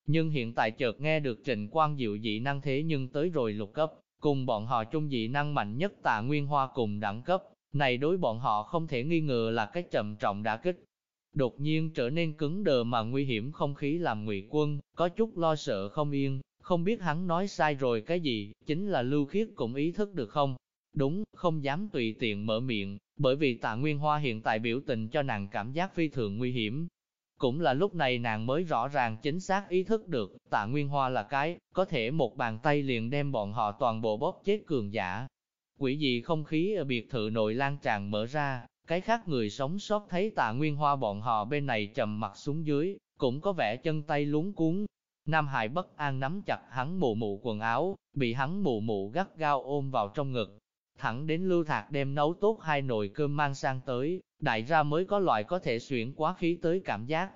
A: Nhưng hiện tại chợt nghe được Trịnh Quang Diệu dị năng thế nhưng tới rồi lục cấp, cùng bọn họ chung dị năng mạnh nhất tạ nguyên hoa cùng đẳng cấp, này đối bọn họ không thể nghi ngờ là cái trầm trọng đã kích. Đột nhiên trở nên cứng đờ mà nguy hiểm không khí làm ngụy quân, có chút lo sợ không yên, không biết hắn nói sai rồi cái gì, chính là lưu khiết cũng ý thức được không, Đúng, không dám tùy tiện mở miệng, bởi vì tạ Nguyên Hoa hiện tại biểu tình cho nàng cảm giác phi thường nguy hiểm. Cũng là lúc này nàng mới rõ ràng chính xác ý thức được, tạ Nguyên Hoa là cái, có thể một bàn tay liền đem bọn họ toàn bộ bóp chết cường giả. Quỷ dị không khí ở biệt thự nội lan tràn mở ra, cái khác người sống sót thấy tạ Nguyên Hoa bọn họ bên này trầm mặt xuống dưới, cũng có vẻ chân tay luống cuốn. Nam Hải bất an nắm chặt hắn mụ mụ quần áo, bị hắn mụ mụ gắt gao ôm vào trong ngực, thẳng đến lưu thạc đem nấu tốt hai nồi cơm mang sang tới, đại ra mới có loại có thể xuyển quá khí tới cảm giác.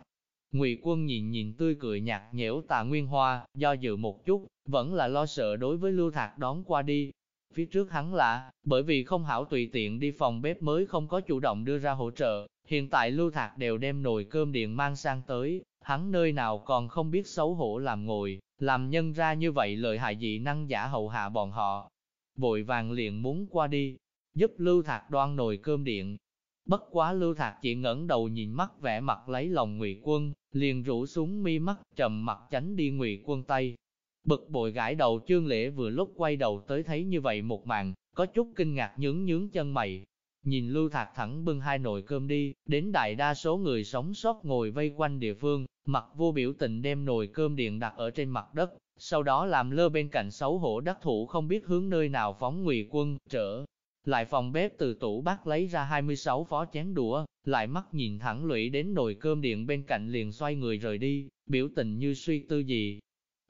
A: Ngụy Quân nhìn nhìn tươi cười nhạt nhẽo tà Nguyên Hoa, do dự một chút, vẫn là lo sợ đối với Lưu Thạc đón qua đi. Phía trước hắn là, bởi vì không hảo tùy tiện đi phòng bếp mới không có chủ động đưa ra hỗ trợ, hiện tại Lưu Thạc đều đem nồi cơm điện mang sang tới, hắn nơi nào còn không biết xấu hổ làm ngồi, làm nhân ra như vậy lợi hại dị năng giả hậu hạ bọn họ. Vội vàng liền muốn qua đi, giúp Lưu Thạc đoan nồi cơm điện. Bất quá Lưu Thạc chỉ ngẩng đầu nhìn mắt vẻ mặt lấy lòng Ngụy Quân, liền rủ xuống mi mắt, trầm mặt tránh đi Ngụy Quân tay. Bực bội gãi đầu Trương Lễ vừa lúc quay đầu tới thấy như vậy một màn, có chút kinh ngạc nhướng nhướng chân mày. Nhìn Lưu Thạc thẳng bưng hai nồi cơm đi, đến đại đa số người sống sót ngồi vây quanh địa phương, mặt vô biểu tình đem nồi cơm điện đặt ở trên mặt đất, sau đó làm lơ bên cạnh xấu hổ đắc thủ không biết hướng nơi nào phóng ngụy quân, trở. Lại phòng bếp từ tủ bác lấy ra 26 phó chén đũa, lại mắt nhìn thẳng lũy đến nồi cơm điện bên cạnh liền xoay người rời đi, biểu tình như suy tư gì.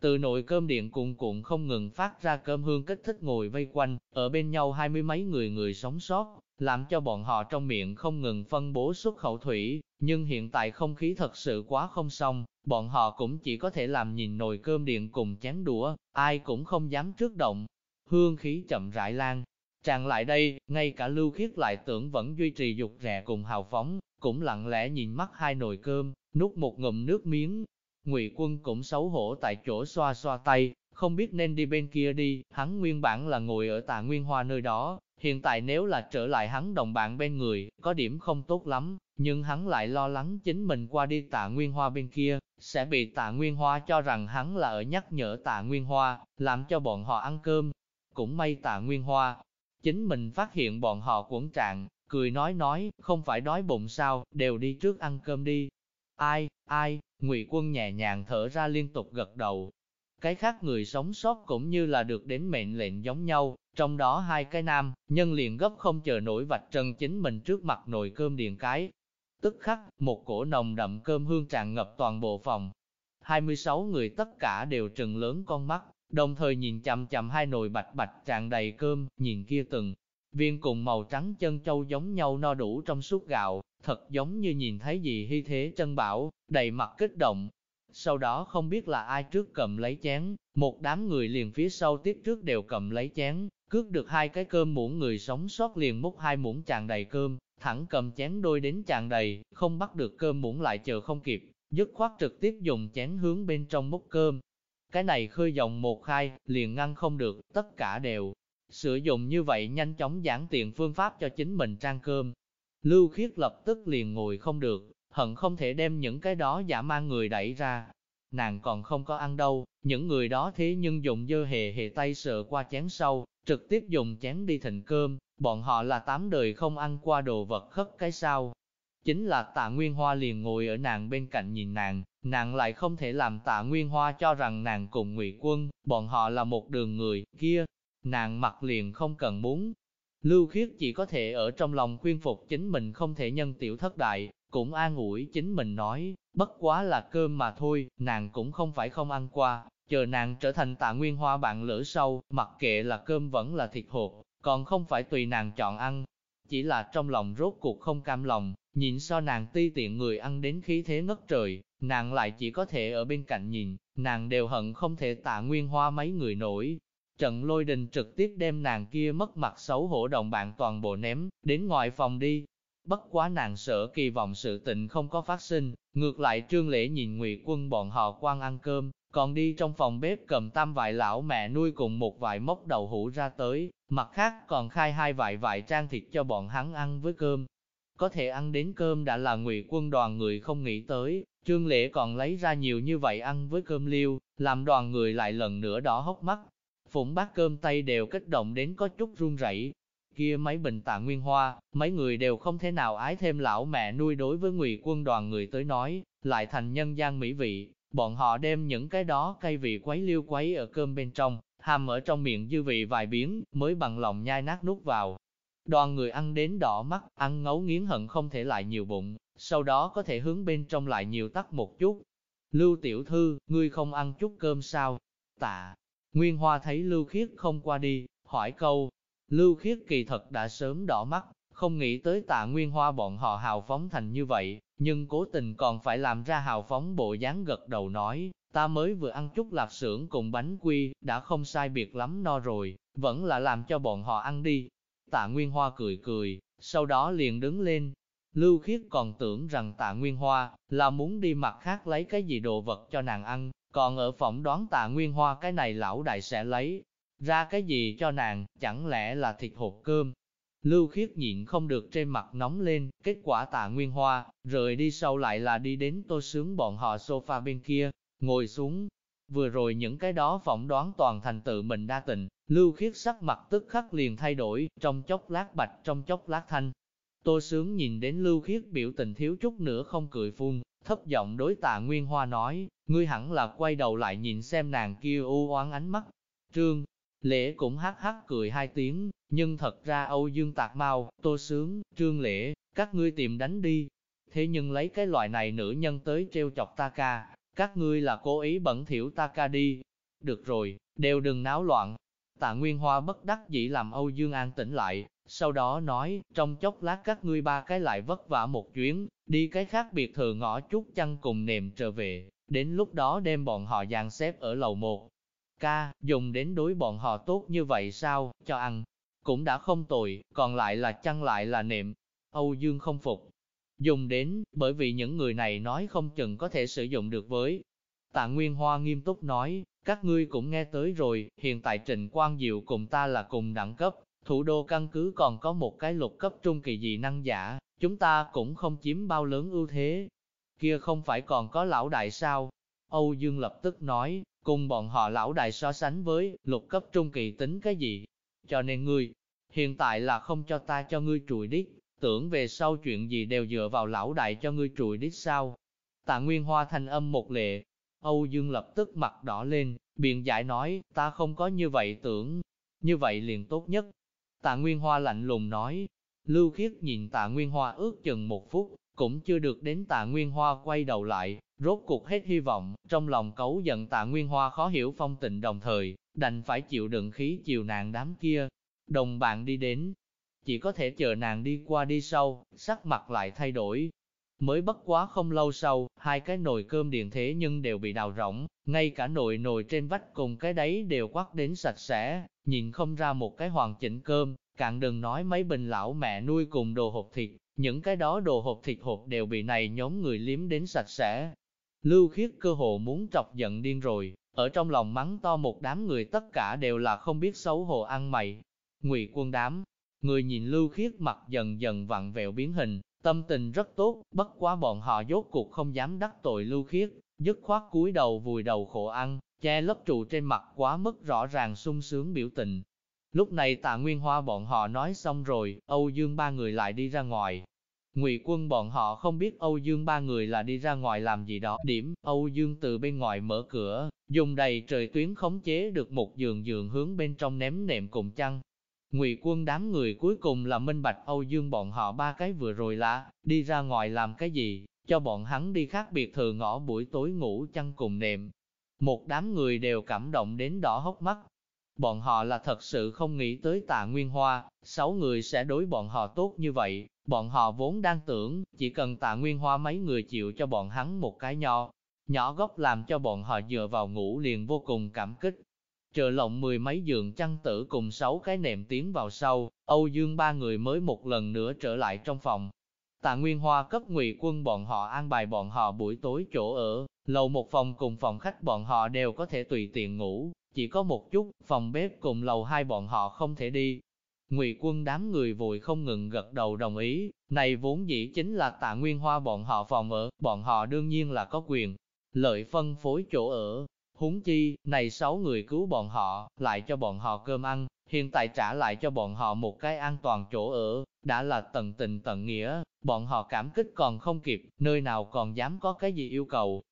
A: Từ nồi cơm điện cuộn cuộn không ngừng phát ra cơm hương kích thích ngồi vây quanh, ở bên nhau hai mươi mấy người người sống sót, làm cho bọn họ trong miệng không ngừng phân bố xuất khẩu thủy, nhưng hiện tại không khí thật sự quá không xong, bọn họ cũng chỉ có thể làm nhìn nồi cơm điện cùng chén đũa, ai cũng không dám trước động. Hương khí chậm rãi lan, tràn lại đây, ngay cả lưu khiết lại tưởng vẫn duy trì dục rẻ cùng hào phóng, cũng lặng lẽ nhìn mắt hai nồi cơm, nuốt một ngụm nước miếng. Ngụy quân cũng xấu hổ tại chỗ xoa xoa tay, không biết nên đi bên kia đi, hắn nguyên bản là ngồi ở tạ nguyên hoa nơi đó, hiện tại nếu là trở lại hắn đồng bạn bên người, có điểm không tốt lắm, nhưng hắn lại lo lắng chính mình qua đi tạ nguyên hoa bên kia, sẽ bị tạ nguyên hoa cho rằng hắn là ở nhắc nhở tạ nguyên hoa, làm cho bọn họ ăn cơm. Cũng may tạ nguyên hoa, chính mình phát hiện bọn họ quẩn trạng, cười nói nói, không phải đói bụng sao, đều đi trước ăn cơm đi. Ai, ai, ngụy quân nhẹ nhàng thở ra liên tục gật đầu. Cái khác người sống sót cũng như là được đến mệnh lệnh giống nhau, trong đó hai cái nam, nhân liền gấp không chờ nổi vạch trần chính mình trước mặt nồi cơm điện cái, Tức khắc, một cổ nồng đậm cơm hương tràn ngập toàn bộ phòng. 26 người tất cả đều trừng lớn con mắt, đồng thời nhìn chằm chằm hai nồi bạch bạch tràn đầy cơm, nhìn kia từng viên cùng màu trắng chân châu giống nhau no đủ trong suốt gạo, thật giống như nhìn thấy gì hy thế chân bảo, đầy mặt kích động. Sau đó không biết là ai trước cầm lấy chén, một đám người liền phía sau tiếp trước đều cầm lấy chén, cướp được hai cái cơm muỗng người sống sót liền múc hai muỗng tràn đầy cơm, thẳng cầm chén đôi đến tràn đầy, không bắt được cơm muỗng lại chờ không kịp, dứt khoát trực tiếp dùng chén hướng bên trong múc cơm. Cái này khơi dòng một khai, liền ngăn không được, tất cả đều sử dụng như vậy nhanh chóng giảng tiện phương pháp cho chính mình trang cơm. Lưu khiết lập tức liền ngồi không được, hận không thể đem những cái đó giả mang người đẩy ra. Nàng còn không có ăn đâu, những người đó thế nhưng dùng dơ hề hề tay sợ qua chén sau, trực tiếp dùng chén đi thịnh cơm, bọn họ là tám đời không ăn qua đồ vật khất cái sao. Chính là tạ Nguyên Hoa liền ngồi ở nàng bên cạnh nhìn nàng, nàng lại không thể làm tạ Nguyên Hoa cho rằng nàng cùng ngụy quân, bọn họ là một đường người, kia, nàng mặc liền không cần muốn. Lưu khiết chỉ có thể ở trong lòng khuyên phục chính mình không thể nhân tiểu thất đại, cũng an ủi chính mình nói, bất quá là cơm mà thôi, nàng cũng không phải không ăn qua, chờ nàng trở thành tạ nguyên hoa bạn lỡ sau mặc kệ là cơm vẫn là thịt hột, còn không phải tùy nàng chọn ăn. Chỉ là trong lòng rốt cuộc không cam lòng, nhìn so nàng ti tiện người ăn đến khí thế ngất trời, nàng lại chỉ có thể ở bên cạnh nhìn, nàng đều hận không thể tạ nguyên hoa mấy người nổi. Trận lôi đình trực tiếp đem nàng kia mất mặt xấu hổ đồng bạn toàn bộ ném, đến ngoài phòng đi. Bất quá nàng sợ kỳ vọng sự tình không có phát sinh, ngược lại trương lễ nhìn ngụy quân bọn họ quan ăn cơm, còn đi trong phòng bếp cầm tam vại lão mẹ nuôi cùng một vài mốc đầu hũ ra tới, mặt khác còn khai hai vại vại trang thịt cho bọn hắn ăn với cơm. Có thể ăn đến cơm đã là ngụy quân đoàn người không nghĩ tới, trương lễ còn lấy ra nhiều như vậy ăn với cơm liêu, làm đoàn người lại lần nữa đỏ hốc mắt. Phụng bát cơm tay đều kích động đến có chút run rẩy. Kia mấy bình tạ nguyên hoa, mấy người đều không thể nào ái thêm lão mẹ nuôi đối với ngụy quân đoàn người tới nói, lại thành nhân gian mỹ vị, Bọn họ đem những cái đó cây vị quấy liêu quấy ở cơm bên trong, hàm ở trong miệng dư vị vài biến, mới bằng lòng nhai nát nuốt vào. Đoàn người ăn đến đỏ mắt, ăn ngấu nghiến hận không thể lại nhiều bụng, sau đó có thể hướng bên trong lại nhiều tắt một chút. Lưu tiểu thư, ngươi không ăn chút cơm sao? Tạ. Nguyên Hoa thấy Lưu Khiết không qua đi, hỏi câu. Lưu Khiết kỳ thật đã sớm đỏ mắt, không nghĩ tới tạ Nguyên Hoa bọn họ hào phóng thành như vậy, nhưng cố tình còn phải làm ra hào phóng bộ dáng gật đầu nói, ta mới vừa ăn chút lạp xưởng cùng bánh quy, đã không sai biệt lắm no rồi, vẫn là làm cho bọn họ ăn đi. Tạ Nguyên Hoa cười cười, sau đó liền đứng lên. Lưu Khiết còn tưởng rằng Tạ Nguyên Hoa là muốn đi mặt khác lấy cái gì đồ vật cho nàng ăn, còn ở phòng đoán Tạ Nguyên Hoa cái này lão đại sẽ lấy ra cái gì cho nàng, chẳng lẽ là thịt hộp cơm. Lưu Khiết nhịn không được trên mặt nóng lên, kết quả Tạ Nguyên Hoa, rời đi sau lại là đi đến tô sướng bọn họ sofa bên kia, ngồi xuống. Vừa rồi những cái đó phỏng đoán toàn thành tự mình đa tình, lưu khiết sắc mặt tức khắc liền thay đổi, trong chốc lát bạch trong chốc lát thanh. Tô sướng nhìn đến lưu khiết biểu tình thiếu chút nữa không cười phun, thấp giọng đối tạ Nguyên Hoa nói, ngươi hẳn là quay đầu lại nhìn xem nàng kia u oán ánh mắt. Trương, Lễ cũng hắc hắc cười hai tiếng, nhưng thật ra Âu Dương Tạc Mau, Tô Sướng, Trương Lễ, các ngươi tìm đánh đi. Thế nhưng lấy cái loại này nữ nhân tới treo chọc ta ca, các ngươi là cố ý bẩn thiểu ta ca đi. Được rồi, đều đừng náo loạn. Tạ Nguyên Hoa bất đắc dĩ làm Âu Dương an tĩnh lại, sau đó nói, trong chốc lát các ngươi ba cái lại vất vả một chuyến, đi cái khác biệt thờ ngõ chút chăn cùng nềm trở về, đến lúc đó đem bọn họ dàn xếp ở lầu một. Ca, dùng đến đối bọn họ tốt như vậy sao, cho ăn, cũng đã không tồi, còn lại là chăn lại là nệm. Âu Dương không phục, dùng đến, bởi vì những người này nói không chừng có thể sử dụng được với. Tạ Nguyên Hoa nghiêm túc nói, các ngươi cũng nghe tới rồi, hiện tại Trịnh Quang Diệu cùng ta là cùng đẳng cấp, thủ đô căn cứ còn có một cái lục cấp trung kỳ dị năng giả, chúng ta cũng không chiếm bao lớn ưu thế. Kia không phải còn có lão đại sao? Âu Dương lập tức nói, cùng bọn họ lão đại so sánh với lục cấp trung kỳ tính cái gì? Cho nên ngươi, hiện tại là không cho ta cho ngươi trùi đít, tưởng về sau chuyện gì đều dựa vào lão đại cho ngươi trùi đít sao. Tạ Nguyên Hoa thanh âm một lệ, Âu Dương lập tức mặt đỏ lên, biện giải nói, ta không có như vậy tưởng, như vậy liền tốt nhất. Tạ Nguyên Hoa lạnh lùng nói, Lưu Khiết nhìn Tạ Nguyên Hoa ước chừng một phút, cũng chưa được đến Tạ Nguyên Hoa quay đầu lại, rốt cuộc hết hy vọng, trong lòng cấu giận Tạ Nguyên Hoa khó hiểu phong tịnh đồng thời, đành phải chịu đựng khí chiều nàng đám kia. Đồng bạn đi đến, chỉ có thể chờ nàng đi qua đi sau, sắc mặt lại thay đổi. Mới bất quá không lâu sau, hai cái nồi cơm điện thế nhưng đều bị đào rỗng, ngay cả nồi nồi trên vách cùng cái đấy đều quắt đến sạch sẽ, nhìn không ra một cái hoàn chỉnh cơm, cạn đừng nói mấy bình lão mẹ nuôi cùng đồ hộp thịt, những cái đó đồ hộp thịt hộp đều bị này nhóm người liếm đến sạch sẽ. Lưu khiết cơ hồ muốn trọc giận điên rồi, ở trong lòng mắng to một đám người tất cả đều là không biết xấu hổ ăn mày. Ngụy quân đám, Người nhìn lưu khiết mặt dần dần vặn vẹo biến hình, tâm tình rất tốt, bất quá bọn họ dốt cuộc không dám đắc tội lưu khiết, dứt khoát cúi đầu vùi đầu khổ ăn, che lấp trụ trên mặt quá mức rõ ràng sung sướng biểu tình. Lúc này tạ Nguyên Hoa bọn họ nói xong rồi, Âu Dương ba người lại đi ra ngoài. Ngụy quân bọn họ không biết Âu Dương ba người là đi ra ngoài làm gì đó. Điểm, Âu Dương từ bên ngoài mở cửa, dùng đầy trời tuyến khống chế được một giường giường hướng bên trong ném nệm cùng chăn, Ngụy quân đám người cuối cùng là minh bạch Âu Dương bọn họ ba cái vừa rồi là, đi ra ngoài làm cái gì, cho bọn hắn đi khác biệt thừa ngõ buổi tối ngủ chăn cùng nệm. Một đám người đều cảm động đến đỏ hốc mắt. Bọn họ là thật sự không nghĩ tới tạ Nguyên Hoa, sáu người sẽ đối bọn họ tốt như vậy, bọn họ vốn đang tưởng, chỉ cần tạ Nguyên Hoa mấy người chịu cho bọn hắn một cái nho, nhỏ gốc làm cho bọn họ dựa vào ngủ liền vô cùng cảm kích. Chờ lộng mười mấy giường chăn tử cùng sáu cái nệm tiến vào sau, Âu Dương ba người mới một lần nữa trở lại trong phòng. Tạ Nguyên Hoa cấp ngụy quân bọn họ an bài bọn họ buổi tối chỗ ở, lầu một phòng cùng phòng khách bọn họ đều có thể tùy tiện ngủ, chỉ có một chút, phòng bếp cùng lầu hai bọn họ không thể đi. Ngụy quân đám người vội không ngừng gật đầu đồng ý, này vốn dĩ chính là tạ nguyên hoa bọn họ phòng ở, bọn họ đương nhiên là có quyền, lợi phân phối chỗ ở, Húng chi, này sáu người cứu bọn họ, lại cho bọn họ cơm ăn, hiện tại trả lại cho bọn họ một cái an toàn chỗ ở, đã là tận tình tận nghĩa, bọn họ cảm kích còn không kịp, nơi nào còn dám có cái gì yêu cầu.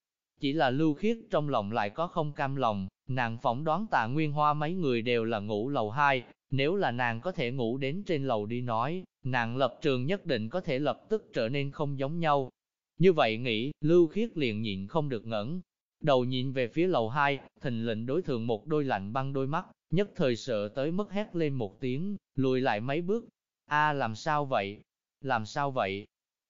A: Chỉ là lưu khiết trong lòng lại có không cam lòng, nàng phỏng đoán tạ nguyên hoa mấy người đều là ngủ lầu 2, nếu là nàng có thể ngủ đến trên lầu đi nói, nàng lập trường nhất định có thể lập tức trở nên không giống nhau. Như vậy nghĩ, lưu khiết liền nhịn không được ngẩn, Đầu nhìn về phía lầu hai, thình lệnh đối thượng một đôi lạnh băng đôi mắt, nhất thời sợ tới mức hét lên một tiếng, lùi lại mấy bước. A làm sao vậy? Làm sao vậy?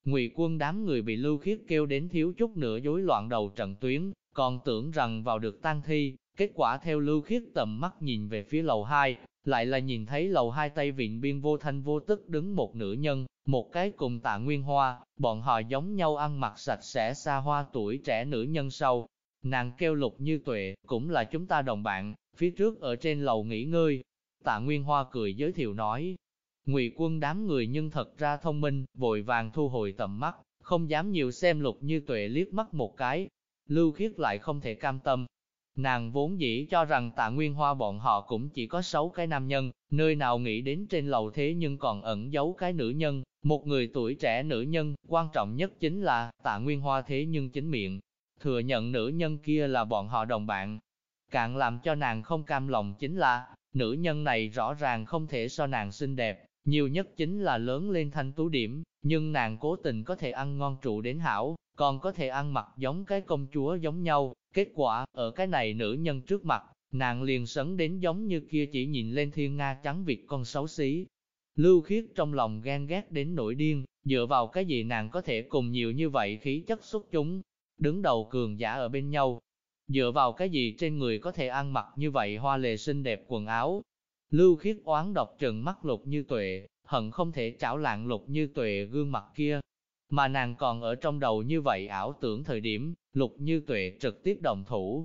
A: Ngụy quân đám người bị Lưu Khiết kêu đến thiếu chút nữa rối loạn đầu trận tuyến, còn tưởng rằng vào được tang thi, kết quả theo Lưu Khiết tầm mắt nhìn về phía lầu 2, lại là nhìn thấy lầu hai tay viện biên vô thanh vô tức đứng một nữ nhân, một cái cùng tạ nguyên hoa, bọn họ giống nhau ăn mặc sạch sẽ xa hoa tuổi trẻ nữ nhân sau. Nàng kêu lục như tuệ, cũng là chúng ta đồng bạn, phía trước ở trên lầu nghỉ ngơi. Tạ Nguyên Hoa cười giới thiệu nói, ngụy quân đám người nhưng thật ra thông minh, vội vàng thu hồi tầm mắt, không dám nhiều xem lục như tuệ liếc mắt một cái. Lưu khiết lại không thể cam tâm, Nàng vốn dĩ cho rằng tạ nguyên hoa bọn họ cũng chỉ có sáu cái nam nhân, nơi nào nghĩ đến trên lầu thế nhưng còn ẩn giấu cái nữ nhân, một người tuổi trẻ nữ nhân, quan trọng nhất chính là tạ nguyên hoa thế nhưng chính miệng, thừa nhận nữ nhân kia là bọn họ đồng bạn. Cạn làm cho nàng không cam lòng chính là, nữ nhân này rõ ràng không thể so nàng xinh đẹp, nhiều nhất chính là lớn lên thanh tú điểm, nhưng nàng cố tình có thể ăn ngon trụ đến hảo, còn có thể ăn mặc giống cái công chúa giống nhau, Kết quả, ở cái này nữ nhân trước mặt, nàng liền sấn đến giống như kia chỉ nhìn lên thiên nga trắng Việt con xấu xí. Lưu khiết trong lòng ghen ghét đến nổi điên, dựa vào cái gì nàng có thể cùng nhiều như vậy khí chất xuất chúng, đứng đầu cường giả ở bên nhau. Dựa vào cái gì trên người có thể ăn mặc như vậy hoa lệ xinh đẹp quần áo. Lưu khiết oán độc trừng mắt lục như tuệ, hận không thể chảo lạng lục như tuệ gương mặt kia, mà nàng còn ở trong đầu như vậy ảo tưởng thời điểm, lục như tuệ trực tiếp đồng thủ.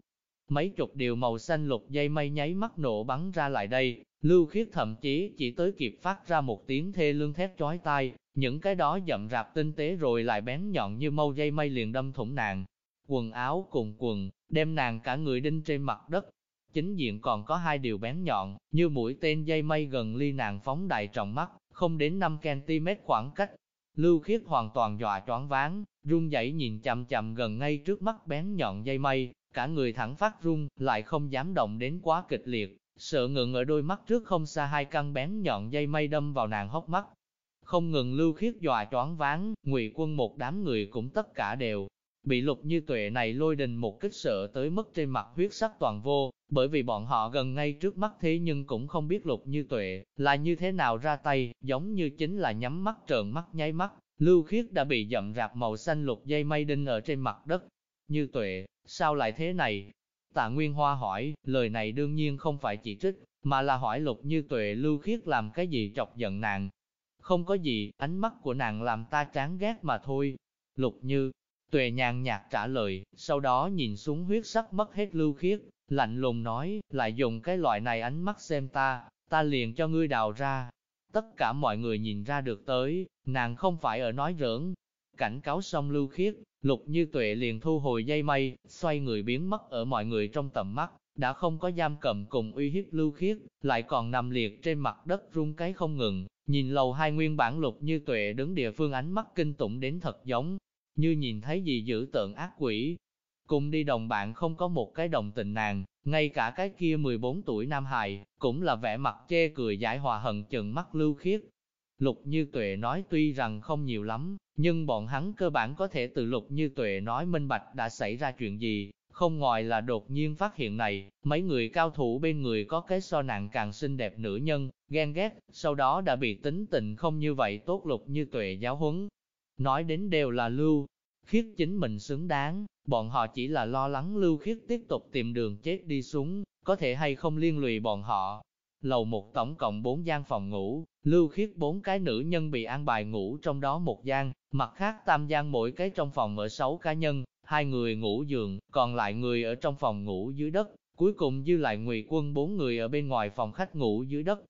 A: Mấy chục điều màu xanh lục dây mây nháy mắt nổ bắn ra lại đây, lưu khiết thậm chí chỉ tới kịp phát ra một tiếng thê lương thét chói tai, những cái đó dậm rạp tinh tế rồi lại bén nhọn như mâu dây mây liền đâm thủng nàng. Quần áo cùng quần, đem nàng cả người đinh trên mặt đất. Chính diện còn có hai điều bén nhọn, như mũi tên dây mây gần ly nàng phóng đại trọng mắt, không đến 5cm khoảng cách, Lưu khiết hoàn toàn dọa choáng váng, run dậy nhìn chậm chậm gần ngay trước mắt bén nhọn dây mây, cả người thẳng phát run, lại không dám động đến quá kịch liệt, sợ ngượng ở đôi mắt trước không xa hai căn bén nhọn dây mây đâm vào nàng hốc mắt. Không ngừng lưu khiết dọa choáng váng, ngụy quân một đám người cũng tất cả đều bị lục như tuệ này lôi đình một kích sợ tới mức trên mặt huyết sắc toàn vô, bởi vì bọn họ gần ngay trước mắt thế nhưng cũng không biết lục như tuệ là như thế nào ra tay, giống như chính là nhắm mắt trợn mắt nháy mắt, lưu khiết đã bị dậm rạp màu xanh lục dây mây đinh ở trên mặt đất. Như tuệ, sao lại thế này? Tạ Nguyên Hoa hỏi, lời này đương nhiên không phải chỉ trích, mà là hỏi lục như tuệ lưu khiết làm cái gì chọc giận nàng. Không có gì, ánh mắt của nàng làm ta chán ghét mà thôi. Lục như, tuệ nhàn nhạt trả lời, sau đó nhìn xuống huyết sắc mất hết lưu khiết, lạnh lùng nói, lại dùng cái loại này ánh mắt xem ta, ta liền cho ngươi đào ra. Tất cả mọi người nhìn ra được tới, nàng không phải ở nói giỡn. Cảnh cáo xong lưu khiết, lục như tuệ liền thu hồi dây mây, xoay người biến mất ở mọi người trong tầm mắt, đã không có giam cầm cùng uy hiếp lưu khiết, lại còn nằm liệt trên mặt đất run cái không ngừng, nhìn lầu hai nguyên bản lục như tuệ đứng địa phương ánh mắt kinh tủng đến thật giống, như nhìn thấy gì dữ tợn ác quỷ, Cùng đi đồng bạn không có một cái đồng tình nàng, ngay cả cái kia 14 tuổi Nam Hài, cũng là vẻ mặt chê cười giải hòa hận chừng mắt lưu khiết. Lục Như Tuệ nói tuy rằng không nhiều lắm, nhưng bọn hắn cơ bản có thể từ Lục Như Tuệ nói minh bạch đã xảy ra chuyện gì, không ngoài là đột nhiên phát hiện này, mấy người cao thủ bên người có cái so nặng càng xinh đẹp nữ nhân, ghen ghét, sau đó đã bị tính tình không như vậy tốt Lục Như Tuệ giáo huấn. Nói đến đều là lưu, khiết chính mình xứng đáng, bọn họ chỉ là lo lắng lưu khiết tiếp tục tìm đường chết đi xuống, có thể hay không liên lụy bọn họ. Lầu một tổng cộng 4 gian phòng ngủ, lưu khiết bốn cái nữ nhân bị an bài ngủ trong đó một gian, mặt khác tam gian mỗi cái trong phòng ở 6 cá nhân, hai người ngủ giường, còn lại người ở trong phòng ngủ dưới đất, cuối cùng dư lại ngụy quân bốn người ở bên ngoài phòng khách ngủ dưới đất.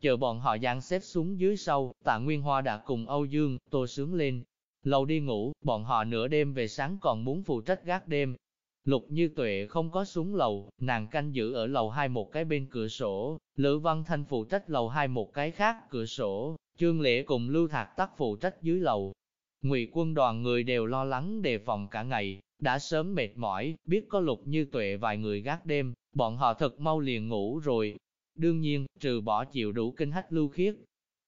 A: Chờ bọn họ dàn xếp xuống dưới sau, tạ Nguyên Hoa đã cùng Âu Dương, tô sướng lên, Lầu đi ngủ, bọn họ nửa đêm về sáng còn muốn phụ trách gác đêm. Lục Như Tuệ không có xuống lầu, nàng canh giữ ở lầu hai một cái bên cửa sổ, Lữ Văn Thanh phụ trách lầu hai một cái khác cửa sổ, Trương Lễ cùng Lưu Thạc Tắc phụ trách dưới lầu. Ngụy quân đoàn người đều lo lắng đề phòng cả ngày, đã sớm mệt mỏi, biết có Lục Như Tuệ vài người gác đêm, bọn họ thật mau liền ngủ rồi. Đương nhiên, trừ bỏ chịu đủ kinh hách lưu khiết,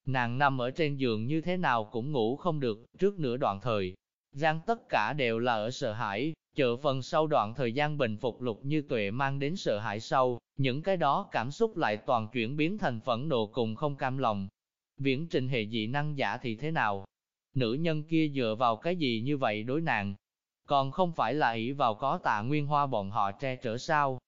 A: Nàng nằm ở trên giường như thế nào cũng ngủ không được, trước nửa đoạn thời. Giang tất cả đều là ở sợ hãi, chờ phần sau đoạn thời gian bình phục lục như tuệ mang đến sợ hãi sau, những cái đó cảm xúc lại toàn chuyển biến thành phẫn nộ cùng không cam lòng. Viễn trình hệ dị năng giả thì thế nào? Nữ nhân kia dựa vào cái gì như vậy đối nàng? Còn không phải là ỷ vào có tạ nguyên hoa bọn họ che chở sao?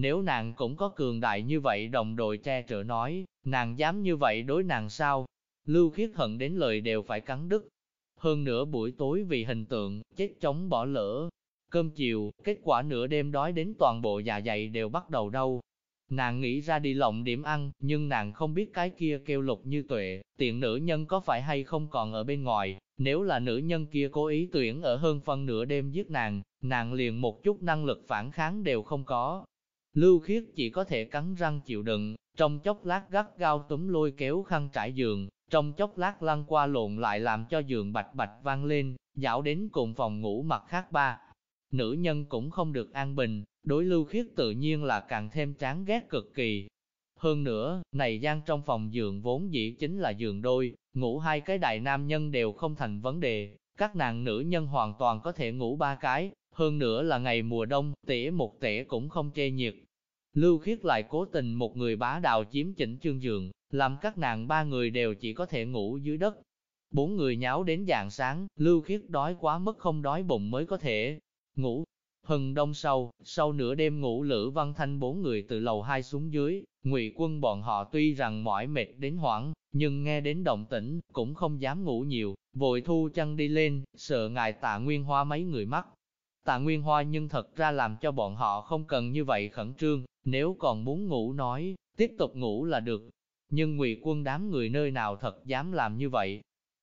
A: Nếu nàng cũng có cường đại như vậy đồng đội che chở nói, nàng dám như vậy đối nàng sao? Lưu khiết hận đến lời đều phải cắn đứt. Hơn nữa buổi tối vì hình tượng, chết chống bỏ lỡ. Cơm chiều, kết quả nửa đêm đói đến toàn bộ dạ dày đều bắt đầu đau. Nàng nghĩ ra đi lộng điểm ăn, nhưng nàng không biết cái kia kêu lục như tuệ, tiện nữ nhân có phải hay không còn ở bên ngoài, nếu là nữ nhân kia cố ý tuyển ở hơn phân nửa đêm giết nàng, nàng liền một chút năng lực phản kháng đều không có. Lưu khiết chỉ có thể cắn răng chịu đựng, trong chốc lát gắt gao túm lôi kéo khăn trải giường, trong chốc lát lăn qua lộn lại làm cho giường bạch bạch vang lên, dạo đến cùng phòng ngủ mặt khác ba. Nữ nhân cũng không được an bình, đối lưu khiết tự nhiên là càng thêm chán ghét cực kỳ. Hơn nữa, này gian trong phòng giường vốn dĩ chính là giường đôi, ngủ hai cái đại nam nhân đều không thành vấn đề, các nàng nữ nhân hoàn toàn có thể ngủ ba cái, hơn nữa là ngày mùa đông, tỉa một tỉa cũng không chê nhiệt. Lưu khiết lại cố tình một người bá đạo chiếm chỉnh chương giường, làm các nàng ba người đều chỉ có thể ngủ dưới đất. Bốn người nháo đến dạng sáng, lưu khiết đói quá mất không đói bụng mới có thể ngủ. Hừng đông sau, sau nửa đêm ngủ Lữ Văn Thanh bốn người từ lầu hai xuống dưới, ngụy quân bọn họ tuy rằng mỏi mệt đến hoảng, nhưng nghe đến động tĩnh, cũng không dám ngủ nhiều, vội thu chăn đi lên, sợ ngài tạ nguyên hoa mấy người mắt. Tạ nguyên hoa nhưng thật ra làm cho bọn họ không cần như vậy khẩn trương, nếu còn muốn ngủ nói, tiếp tục ngủ là được. Nhưng ngụy quân đám người nơi nào thật dám làm như vậy,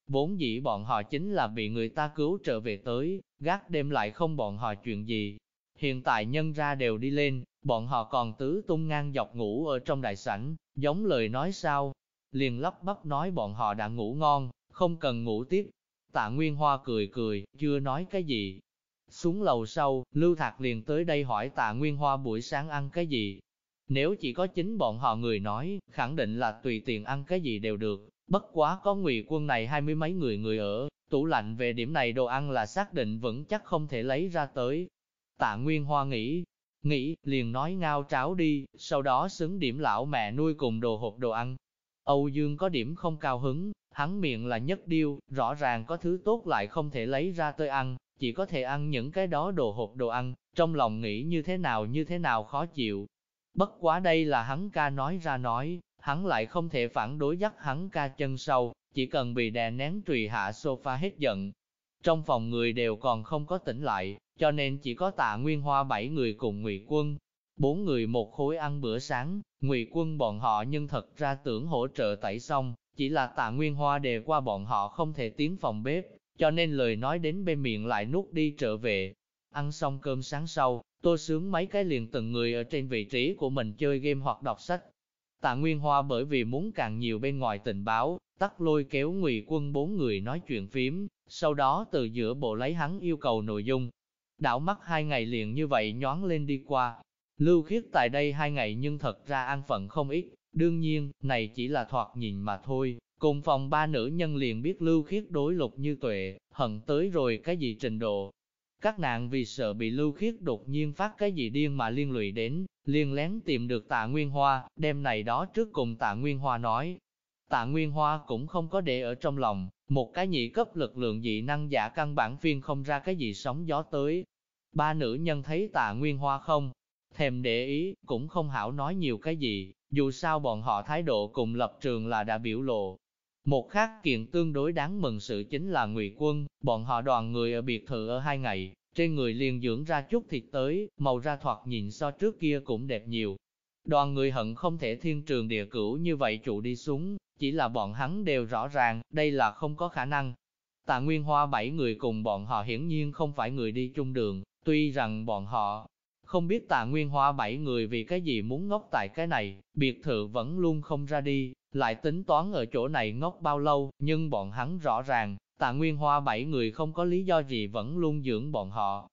A: Vốn dĩ bọn họ chính là bị người ta cứu trở về tới, gác đêm lại không bọn họ chuyện gì. Hiện tại nhân ra đều đi lên, bọn họ còn tứ tung ngang dọc ngủ ở trong đại sảnh, giống lời nói sao. Liền lắp bắp nói bọn họ đã ngủ ngon, không cần ngủ tiếp. Tạ Nguyên Hoa cười cười, chưa nói cái gì. Xuống lầu sau, Lưu Thạc liền tới đây hỏi Tạ Nguyên Hoa buổi sáng ăn cái gì. Nếu chỉ có chính bọn họ người nói, khẳng định là tùy tiện ăn cái gì đều được, Bất quá có ngụy quân này hai mươi mấy người người ở, tủ lạnh về điểm này đồ ăn là xác định vẫn chắc không thể lấy ra tới. Tạ Nguyên Hoa nghĩ, nghĩ, liền nói ngao tráo đi, sau đó xứng điểm lão mẹ nuôi cùng đồ hộp đồ ăn. Âu Dương có điểm không cao hứng, hắn miệng là nhất điêu, rõ ràng có thứ tốt lại không thể lấy ra tới ăn, chỉ có thể ăn những cái đó đồ hộp đồ ăn, trong lòng nghĩ như thế nào như thế nào khó chịu. Bất quá đây là hắn ca nói ra nói, hắn lại không thể phản đối dắt hắn ca chân sâu chỉ cần bị đè nén trùy hạ sofa hết giận. Trong phòng người đều còn không có tỉnh lại, cho nên chỉ có tạ nguyên hoa bảy người cùng ngụy quân. Bốn người một khối ăn bữa sáng, ngụy quân bọn họ nhưng thật ra tưởng hỗ trợ tẩy xong, chỉ là tạ nguyên hoa đề qua bọn họ không thể tiến phòng bếp, cho nên lời nói đến bên miệng lại nuốt đi trở về. Ăn xong cơm sáng sau, tôi sướng mấy cái liền từng người ở trên vị trí của mình chơi game hoặc đọc sách, Tạ Nguyên Hoa bởi vì muốn càng nhiều bên ngoài tình báo, tắt lôi kéo ngụy quân bốn người nói chuyện phím, sau đó từ giữa bộ lấy hắn yêu cầu nội dung. Đảo mắt hai ngày liền như vậy nhón lên đi qua. Lưu khiết tại đây hai ngày nhưng thật ra an phận không ít, đương nhiên, này chỉ là thoạt nhìn mà thôi. Cùng phòng ba nữ nhân liền biết lưu khiết đối lục như tuệ, hận tới rồi cái gì trình độ, các nàng vì sợ bị lưu khiết đột nhiên phát cái gì điên mà liên lụy đến, liên lén tìm được tạ Nguyên Hoa, đem này đó trước cùng tạ Nguyên Hoa nói. Tạ Nguyên Hoa cũng không có để ở trong lòng, một cái nhị cấp lực lượng dị năng giả căn bản phiên không ra cái gì sóng gió tới. Ba nữ nhân thấy tạ Nguyên Hoa không, thèm để ý, cũng không hảo nói nhiều cái gì, dù sao bọn họ thái độ cùng lập trường là đã biểu lộ, một khác kiện tương đối đáng mừng sự chính là Ngụy Quân, bọn họ đoàn người ở biệt thự ở hai ngày, trên người liền dưỡng ra chút thịt tới, màu ra thoạt nhìn so trước kia cũng đẹp nhiều. Đoàn người hận không thể thiên trường địa cửu như vậy trụ đi xuống, chỉ là bọn hắn đều rõ ràng, đây là không có khả năng. Tạ Nguyên Hoa bảy người cùng bọn họ hiển nhiên không phải người đi chung đường, tuy rằng bọn họ không biết tạ Nguyên Hoa bảy người vì cái gì muốn ngốc tại cái này, biệt thự vẫn luôn không ra đi, lại tính toán ở chỗ này ngốc bao lâu, nhưng bọn hắn rõ ràng, tạ Nguyên Hoa bảy người không có lý do gì vẫn luôn dưỡng bọn họ.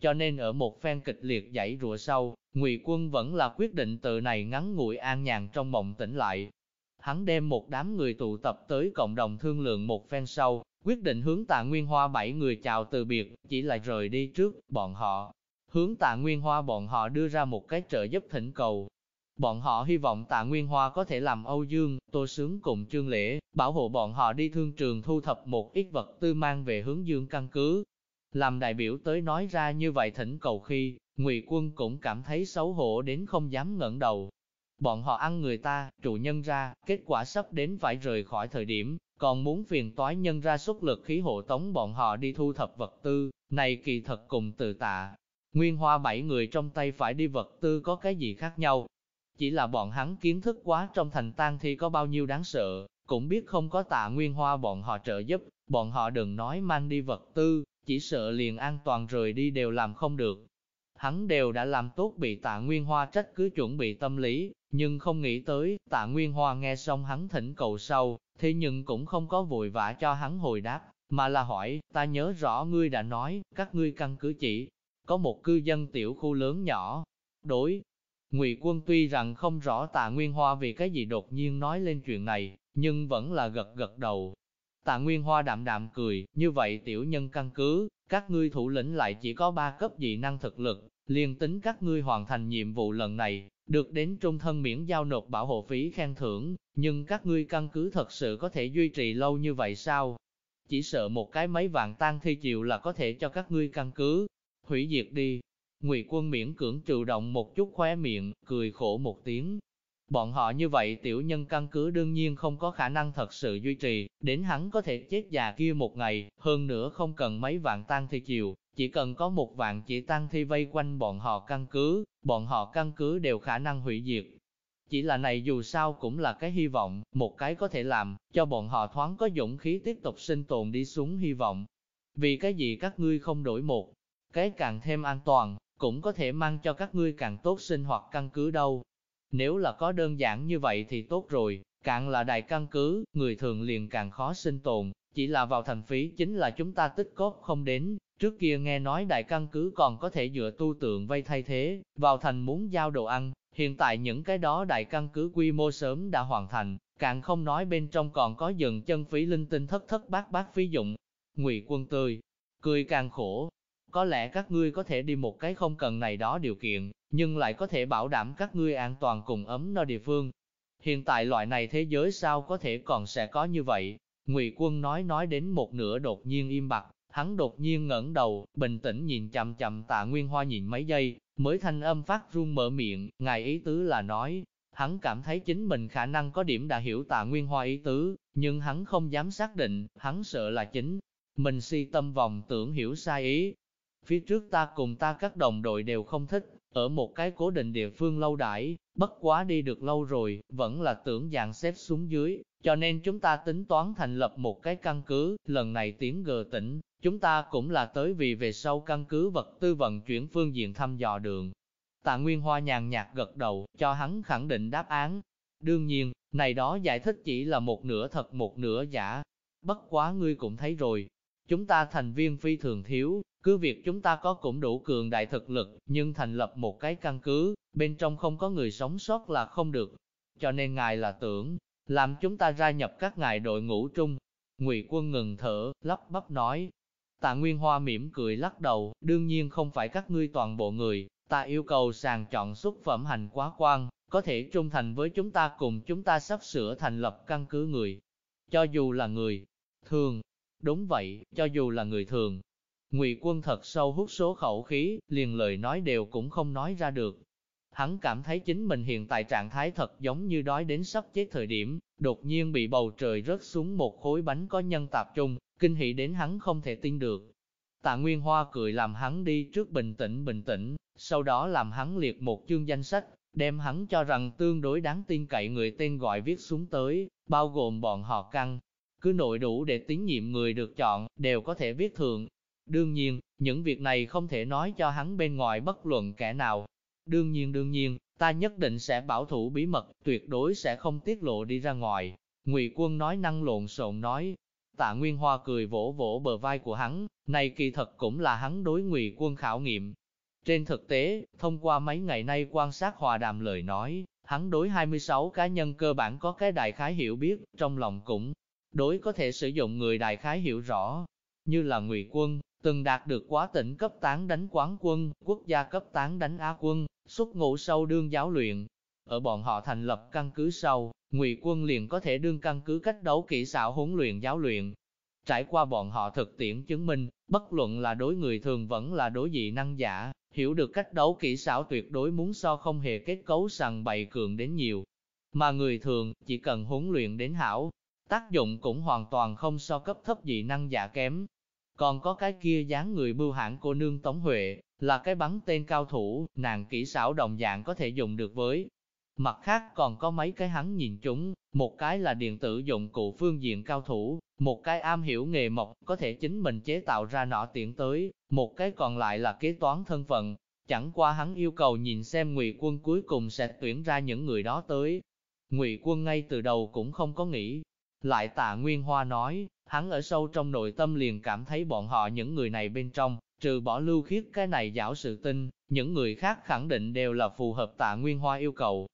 A: Cho nên ở một phen kịch liệt dãy rùa sau, Ngụy Quân vẫn là quyết định từ này ngắn ngủi an nhàn trong mộng tỉnh lại. Hắn đem một đám người tụ tập tới cộng đồng thương lượng một phen sau, quyết định hướng tạ Nguyên Hoa bảy người chào từ biệt, chỉ là rời đi trước, bọn họ hướng tạ Nguyên Hoa bọn họ đưa ra một cái trợ giúp thỉnh cầu. Bọn họ hy vọng tạ Nguyên Hoa có thể làm Âu Dương, Tô Sướng cùng Trương Lễ, bảo hộ bọn họ đi thương trường thu thập một ít vật tư mang về hướng Dương căn cứ. Làm đại biểu tới nói ra như vậy thỉnh cầu khi, Ngụy Quân cũng cảm thấy xấu hổ đến không dám ngẩng đầu. Bọn họ ăn người ta, trụ nhân ra, kết quả sắp đến phải rời khỏi thời điểm, còn muốn phiền toái nhân ra xuất lực khí hộ tống bọn họ đi thu thập vật tư, này kỳ thật cùng từ tạ. Nguyên hoa bảy người trong tay phải đi vật tư có cái gì khác nhau, chỉ là bọn hắn kiến thức quá trong thành tang thi có bao nhiêu đáng sợ, cũng biết không có tạ nguyên hoa bọn họ trợ giúp, bọn họ đừng nói mang đi vật tư, chỉ sợ liền an toàn rời đi đều làm không được. Hắn đều đã làm tốt bị tạ nguyên hoa trách cứ chuẩn bị tâm lý, nhưng không nghĩ tới, tạ nguyên hoa nghe xong hắn thỉnh cầu sau, thế nhưng cũng không có vội vã cho hắn hồi đáp, mà là hỏi, ta nhớ rõ ngươi đã nói, các ngươi căn cứ chỉ có một cư dân tiểu khu lớn nhỏ. Đối Ngụy Quân tuy rằng không rõ Tạ Nguyên Hoa vì cái gì đột nhiên nói lên chuyện này, nhưng vẫn là gật gật đầu. Tạ Nguyên Hoa đạm đạm cười, như vậy tiểu nhân căn cứ, các ngươi thủ lĩnh lại chỉ có ba cấp dị năng thực lực, liền tính các ngươi hoàn thành nhiệm vụ lần này, được đến trung thân miễn giao nộp bảo hộ phí khen thưởng, nhưng các ngươi căn cứ thật sự có thể duy trì lâu như vậy sao? Chỉ sợ một cái mấy vạn tan thi chịu là có thể cho các ngươi căn cứ hủy diệt đi. Ngụy quân miễn cưỡng trừ động một chút khóe miệng, cười khổ một tiếng. Bọn họ như vậy tiểu nhân căn cứ đương nhiên không có khả năng thật sự duy trì, đến hắn có thể chết già kia một ngày, hơn nữa không cần mấy vạn tan thi chiều, chỉ cần có một vạn chỉ tăng thi vây quanh bọn họ căn cứ, bọn họ căn cứ đều khả năng hủy diệt. Chỉ là này dù sao cũng là cái hy vọng, một cái có thể làm, cho bọn họ thoáng có dũng khí tiếp tục sinh tồn đi xuống hy vọng. Vì cái gì các ngươi không đổi một, cái càng thêm an toàn, cũng có thể mang cho các ngươi càng tốt sinh hoạt căn cứ đâu. Nếu là có đơn giản như vậy thì tốt rồi, càng là đại căn cứ, người thường liền càng khó sinh tồn, chỉ là vào thành phí chính là chúng ta tích cốt không đến, trước kia nghe nói đại căn cứ còn có thể dựa tu tượng vây thay thế, vào thành muốn giao đồ ăn, hiện tại những cái đó đại căn cứ quy mô sớm đã hoàn thành, càng không nói bên trong còn có dừng chân phí linh tinh thất thất bát bát phí dụng. Ngụy quân tươi, cười càng khổ, có lẽ các ngươi có thể đi một cái không cần này đó điều kiện, nhưng lại có thể bảo đảm các ngươi an toàn cùng ấm no địa phương. Hiện tại loại này thế giới sao có thể còn sẽ có như vậy? Ngụy quân nói nói đến một nửa đột nhiên im bặt, hắn đột nhiên ngẩng đầu, bình tĩnh nhìn chậm chậm tạ Nguyên Hoa nhìn mấy giây, mới thanh âm phát run mở miệng, ngài ý tứ là nói, hắn cảm thấy chính mình khả năng có điểm đã hiểu tạ Nguyên Hoa ý tứ, nhưng hắn không dám xác định, hắn sợ là chính. Mình si tâm vòng tưởng hiểu sai ý, Phía trước ta cùng ta các đồng đội đều không thích, ở một cái cố định địa phương lâu đãi, bất quá đi được lâu rồi, vẫn là tưởng dạng xếp xuống dưới, cho nên chúng ta tính toán thành lập một cái căn cứ, lần này tiến gờ tỉnh, chúng ta cũng là tới vì về sau căn cứ vật tư vận chuyển phương diện thăm dò đường. Tạ Nguyên Hoa nhàn nhạt gật đầu, cho hắn khẳng định đáp án. Đương nhiên, này đó giải thích chỉ là một nửa thật một nửa giả. Bất quá ngươi cũng thấy rồi, chúng ta thành viên phi thường thiếu, cứ việc chúng ta có cũng đủ cường đại thực lực, nhưng thành lập một cái căn cứ, bên trong không có người sống sót là không được. Cho nên ngài là tưởng, làm chúng ta gia nhập các ngài đội ngũ trung. Ngụy quân ngừng thở, lắp bắp nói. Tạ Nguyên Hoa mỉm cười lắc đầu, đương nhiên không phải các ngươi toàn bộ người, ta yêu cầu sàng chọn xuất phẩm hành quá quan, có thể trung thành với chúng ta cùng chúng ta sắp sửa thành lập căn cứ người. Cho dù là người thường, đúng vậy, cho dù là người thường, Ngụy quân thật sâu hút số khẩu khí, liền lời nói đều cũng không nói ra được. Hắn cảm thấy chính mình hiện tại trạng thái thật giống như đói đến sắp chết thời điểm, đột nhiên bị bầu trời rớt xuống một khối bánh có nhân tạp trung, kinh hỉ đến hắn không thể tin được. Tạ Nguyên Hoa cười làm hắn đi trước bình tĩnh bình tĩnh, sau đó làm hắn liệt một chương danh sách, đem hắn cho rằng tương đối đáng tin cậy người tên gọi viết xuống tới, bao gồm bọn họ căng. Cứ nội đủ để tín nhiệm người được chọn, đều có thể viết thường, Đương nhiên, những việc này không thể nói cho hắn bên ngoài bất luận kẻ nào. Đương nhiên đương nhiên, ta nhất định sẽ bảo thủ bí mật, tuyệt đối sẽ không tiết lộ đi ra ngoài. Ngụy quân nói năng lộn xộn nói. Tạ Nguyên Hoa cười vỗ vỗ bờ vai của hắn, này kỳ thật cũng là hắn đối Ngụy quân khảo nghiệm. Trên thực tế, thông qua mấy ngày nay quan sát hòa đàm lời nói, hắn đối 26 cá nhân cơ bản có cái đại khái hiểu biết, trong lòng cũng đối có thể sử dụng người đại khái hiểu rõ, như là Ngụy Quân, từng đạt được quá tỉnh cấp tán đánh quán quân, quốc gia cấp tán đánh á quân, xuất ngũ sâu đương giáo luyện. Ở bọn họ thành lập căn cứ sau, Ngụy quân liền có thể đương căn cứ cách đấu kỹ xảo huấn luyện giáo luyện. Trải qua bọn họ thực tiễn chứng minh, bất luận là đối người thường vẫn là đối dị năng giả, hiểu được cách đấu kỹ xảo tuyệt đối muốn so không hề kết cấu sằng bày cường đến nhiều. Mà người thường, chỉ cần huấn luyện đến hảo, tác dụng cũng hoàn toàn không so cấp thấp dị năng giả kém. Còn có cái kia dáng người bưu hãng cô nương Tống Huệ, là cái bắn tên cao thủ, nàng kỹ xảo đồng dạng có thể dùng được với. Mặt khác còn có mấy cái hắn nhìn chúng, một cái là điện tử dụng cụ phương diện cao thủ, một cái am hiểu nghề mộc có thể chính mình chế tạo ra nọ tiện tới, một cái còn lại là kế toán thân phận. Chẳng qua hắn yêu cầu nhìn xem ngụy quân cuối cùng sẽ tuyển ra những người đó tới. Ngụy quân ngay từ đầu cũng không có nghĩ. Lại tạ Nguyên Hoa nói, hắn ở sâu trong nội tâm liền cảm thấy bọn họ những người này bên trong, trừ bỏ lưu khiết cái này giảo sự tin, những người khác khẳng định đều là phù hợp tạ Nguyên Hoa yêu cầu.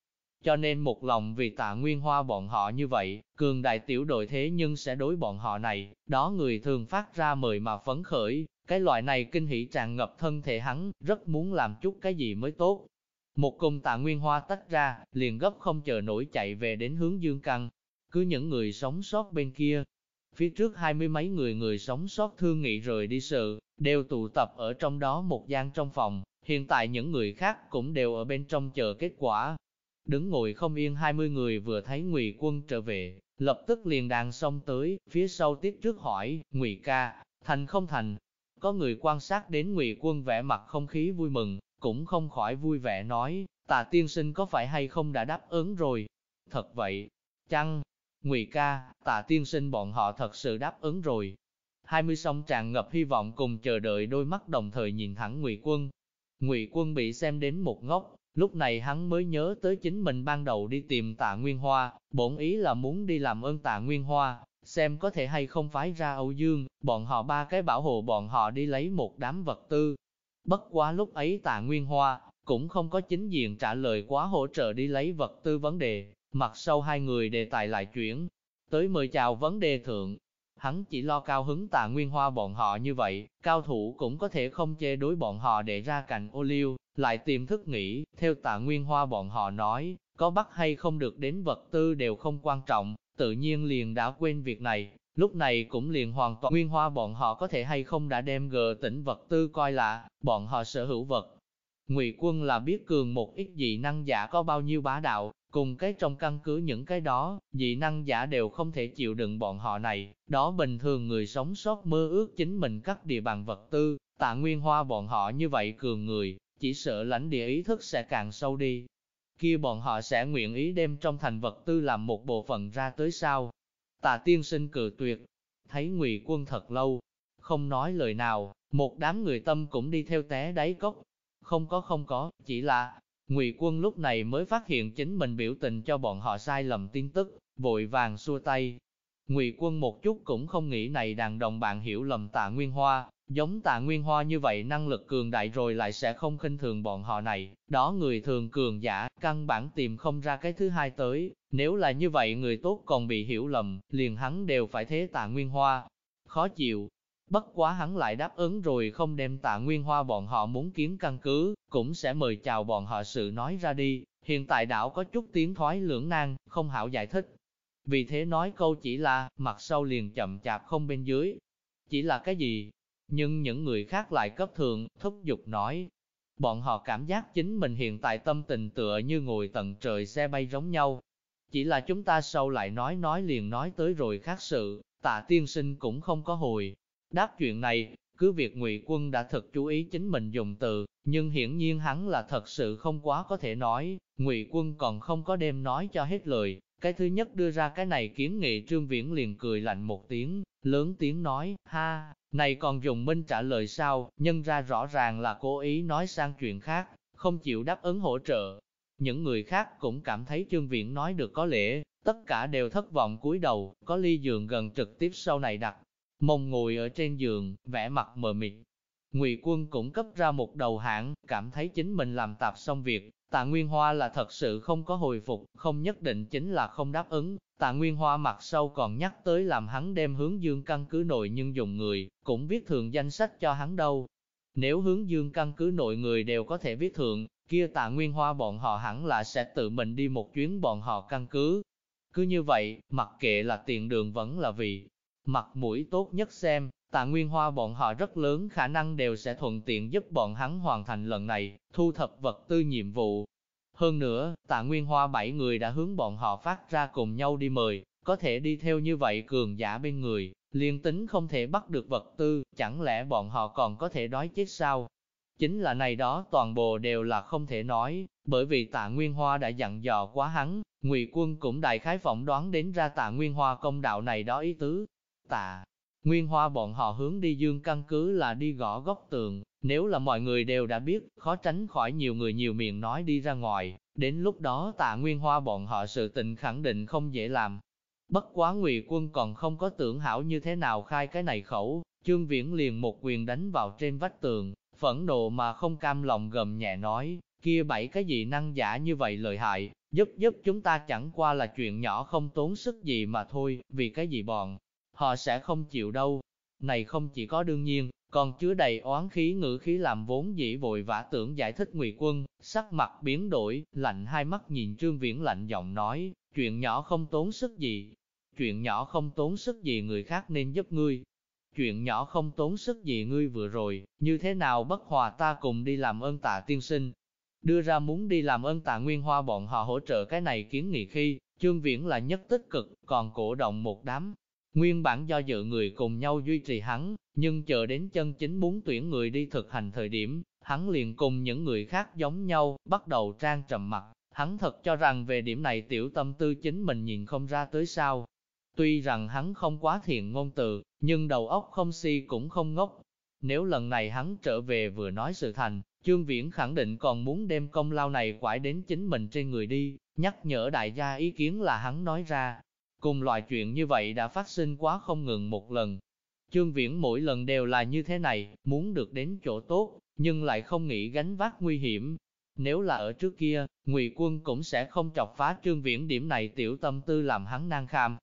A: Cho nên một lòng vì tạ Nguyên Hoa bọn họ như vậy, cường đại tiểu đội thế nhưng sẽ đối bọn họ này, đó người thường phát ra mời mà phấn khởi, cái loại này kinh hỉ tràn ngập thân thể hắn, rất muốn làm chút cái gì mới tốt. Một cùng tạ Nguyên Hoa tách ra, liền gấp không chờ nổi chạy về đến hướng Dương Căn. Cứ những người sống sót bên kia, phía trước hai mươi mấy người người sống sót thương nghị rời đi sự, đều tụ tập ở trong đó một gian trong phòng, hiện tại những người khác cũng đều ở bên trong chờ kết quả. Đứng ngồi không yên 20 người vừa thấy Ngụy Quân trở về, lập tức liền đàn xông tới, phía sau tiếp trước hỏi, Ngụy ca, thành không thành? Có người quan sát đến Ngụy Quân vẻ mặt không khí vui mừng, cũng không khỏi vui vẻ nói, tà tiên sinh có phải hay không đã đáp ứng rồi? Thật vậy, chăng? Ngụy ca, Tạ tiên sinh bọn họ thật sự đáp ứng rồi, hai mươi song tràn ngập hy vọng cùng chờ đợi đôi mắt đồng thời nhìn thẳng Ngụy Quân. Ngụy Quân bị xem đến một ngốc, lúc này hắn mới nhớ tới chính mình ban đầu đi tìm Tạ Nguyên Hoa, bổn ý là muốn đi làm ơn Tạ Nguyên Hoa, xem có thể hay không phái ra Âu Dương, bọn họ ba cái bảo hộ bọn họ đi lấy một đám vật tư. Bất quá lúc ấy Tạ Nguyên Hoa cũng không có chính diện trả lời quá hỗ trợ đi lấy vật tư vấn đề, mặt sau hai người đề tài lại chuyển tới mời chào vấn đề thượng, hắn chỉ lo cao hứng tạ nguyên hoa bọn họ như vậy, cao thủ cũng có thể không chê đối bọn họ để ra cành ô liu, lại tìm thức nghĩ, theo tạ nguyên hoa bọn họ nói, có bắt hay không được đến vật tư đều không quan trọng, tự nhiên liền đã quên việc này, lúc này cũng liền hoàn toàn nguyên hoa bọn họ có thể hay không đã đem gờ tỉnh vật tư coi là, bọn họ sở hữu vật. Ngụy quân là biết cường một ít dị năng giả có bao nhiêu bá đạo, Cùng cái trong căn cứ những cái đó, dị năng giả đều không thể chịu đựng bọn họ này, đó bình thường người sống sót mơ ước chính mình cắt địa bàn vật tư, tạ nguyên hoa bọn họ như vậy cường người, chỉ sợ lãnh địa ý thức sẽ càng sâu đi. Kia bọn họ sẽ nguyện ý đem trong thành vật tư làm một bộ phận ra tới sao. Tạ tiên sinh cự tuyệt, thấy ngụy quân thật lâu, không nói lời nào, một đám người tâm cũng đi theo té đáy cốc. Không có không có, chỉ là, Ngụy quân lúc này mới phát hiện chính mình biểu tình cho bọn họ sai lầm tin tức, vội vàng xua tay. Ngụy quân một chút cũng không nghĩ này đàn đồng bạn hiểu lầm tạ Nguyên Hoa, giống tạ Nguyên Hoa như vậy năng lực cường đại rồi lại sẽ không khinh thường bọn họ này, đó người thường cường giả, căn bản tìm không ra cái thứ hai tới, nếu là như vậy người tốt còn bị hiểu lầm, liền hắn đều phải thế tạ Nguyên Hoa. Khó chịu, Bất quá hắn lại đáp ứng rồi không đem tạ nguyên hoa bọn họ muốn kiến căn cứ, cũng sẽ mời chào bọn họ sự nói ra đi, hiện tại đảo có chút tiếng thoái lưỡng nan, không hảo giải thích. Vì thế nói câu chỉ là, mặt sau liền chậm chạp không bên dưới. Chỉ là cái gì? Nhưng những người khác lại cấp thường, thúc giục nói. Bọn họ cảm giác chính mình hiện tại tâm tình tựa như ngồi tận trời xe bay giống nhau. Chỉ là chúng ta sau lại nói nói liền nói tới rồi khác sự, tạ tiên sinh cũng không có hồi, Đáp chuyện này, cứ việc ngụy quân đã thật chú ý chính mình dùng từ, nhưng hiển nhiên hắn là thật sự không quá có thể nói, ngụy quân còn không có đem nói cho hết lời. Cái thứ nhất đưa ra cái này kiến nghị Trương Viễn liền cười lạnh một tiếng, lớn tiếng nói, ha, này còn dùng minh trả lời sao, nhân ra rõ ràng là cố ý nói sang chuyện khác, không chịu đáp ứng hỗ trợ. Những người khác cũng cảm thấy Trương Viễn nói được có lẽ, tất cả đều thất vọng cúi đầu, có ly giường gần trực tiếp sau này đặt, mông ngồi ở trên giường, vẻ mặt mờ mịt. Ngụy Quân cũng cấp ra một đầu hãng, cảm thấy chính mình làm tạp xong việc, Tạ Nguyên Hoa là thật sự không có hồi phục, không nhất định chính là không đáp ứng. Tạ Nguyên Hoa mặt sau còn nhắc tới làm hắn đem hướng dương căn cứ nội nhưng dùng người, cũng viết thường danh sách cho hắn đâu. Nếu hướng dương căn cứ nội người đều có thể viết thượng, kia tạ nguyên hoa bọn họ hẳn là sẽ tự mình đi một chuyến bọn họ căn cứ. Cứ như vậy, mặc kệ là tiền đường vẫn là vì mặt mũi tốt nhất xem, tạ nguyên hoa bọn họ rất lớn khả năng đều sẽ thuận tiện giúp bọn hắn hoàn thành lần này, thu thập vật tư nhiệm vụ. Hơn nữa, tạ nguyên hoa bảy người đã hướng bọn họ phát ra cùng nhau đi mời, có thể đi theo như vậy cường giả bên người, liền tính không thể bắt được vật tư, chẳng lẽ bọn họ còn có thể đói chết sao? Chính là này đó toàn bộ đều là không thể nói, bởi vì tạ Nguyên Hoa đã dặn dò quá hắn, ngụy quân cũng đại khái phỏng đoán đến ra tạ Nguyên Hoa công đạo này đó ý tứ. Tạ. Nguyên Hoa bọn họ hướng đi dương căn cứ là đi gõ góc tường, nếu là mọi người đều đã biết, khó tránh khỏi nhiều người nhiều miệng nói đi ra ngoài, đến lúc đó tạ Nguyên Hoa bọn họ sự tình khẳng định không dễ làm, Bất quá ngụy quân còn không có tưởng hảo như thế nào khai cái này khẩu, Trương Viễn liền một quyền đánh vào trên vách tường, phẫn nộ mà không cam lòng gầm nhẹ nói, kia bảy cái gì năng giả như vậy lợi hại, giúp giúp chúng ta chẳng qua là chuyện nhỏ không tốn sức gì mà thôi, vì cái gì bọn, họ sẽ không chịu đâu. Này không chỉ có đương nhiên, còn chứa đầy oán khí ngữ khí làm vốn dĩ vội vã tưởng giải thích ngụy quân, sắc mặt biến đổi, lạnh hai mắt nhìn Trương Viễn lạnh giọng nói, chuyện nhỏ không tốn sức gì, chuyện nhỏ không tốn sức gì người khác nên giúp ngươi. Chuyện nhỏ không tốn sức gì ngươi vừa rồi, như thế nào bất hòa ta cùng đi làm ơn tạ tiên sinh. Đưa ra muốn đi làm ơn tạ nguyên hoa bọn họ hỗ trợ cái này kiến nghị khi, Trương Viễn là nhất tích cực, còn cổ động một đám. Nguyên bản do dự người cùng nhau duy trì hắn, nhưng chờ đến chân chính muốn tuyển người đi thực hành thời điểm, hắn liền cùng những người khác giống nhau, bắt đầu trang trầm mặt. Hắn thật cho rằng về điểm này tiểu tâm tư chính mình nhìn không ra tới sao, Tuy rằng hắn không quá thiện ngôn từ, nhưng đầu óc không si cũng không ngốc. Nếu lần này hắn trở về vừa nói sự thành, Trương Viễn khẳng định còn muốn đem công lao này quải đến chính mình trên người đi, nhắc nhở đại gia ý kiến là hắn nói ra. Cùng loại chuyện như vậy đã phát sinh quá không ngừng một lần. Trương Viễn mỗi lần đều là như thế này, muốn được đến chỗ tốt, nhưng lại không nghĩ gánh vác nguy hiểm. Nếu là ở trước kia, Ngụy Quân cũng sẽ không chọc phá Trương Viễn điểm này tiểu tâm tư làm hắn nan kham,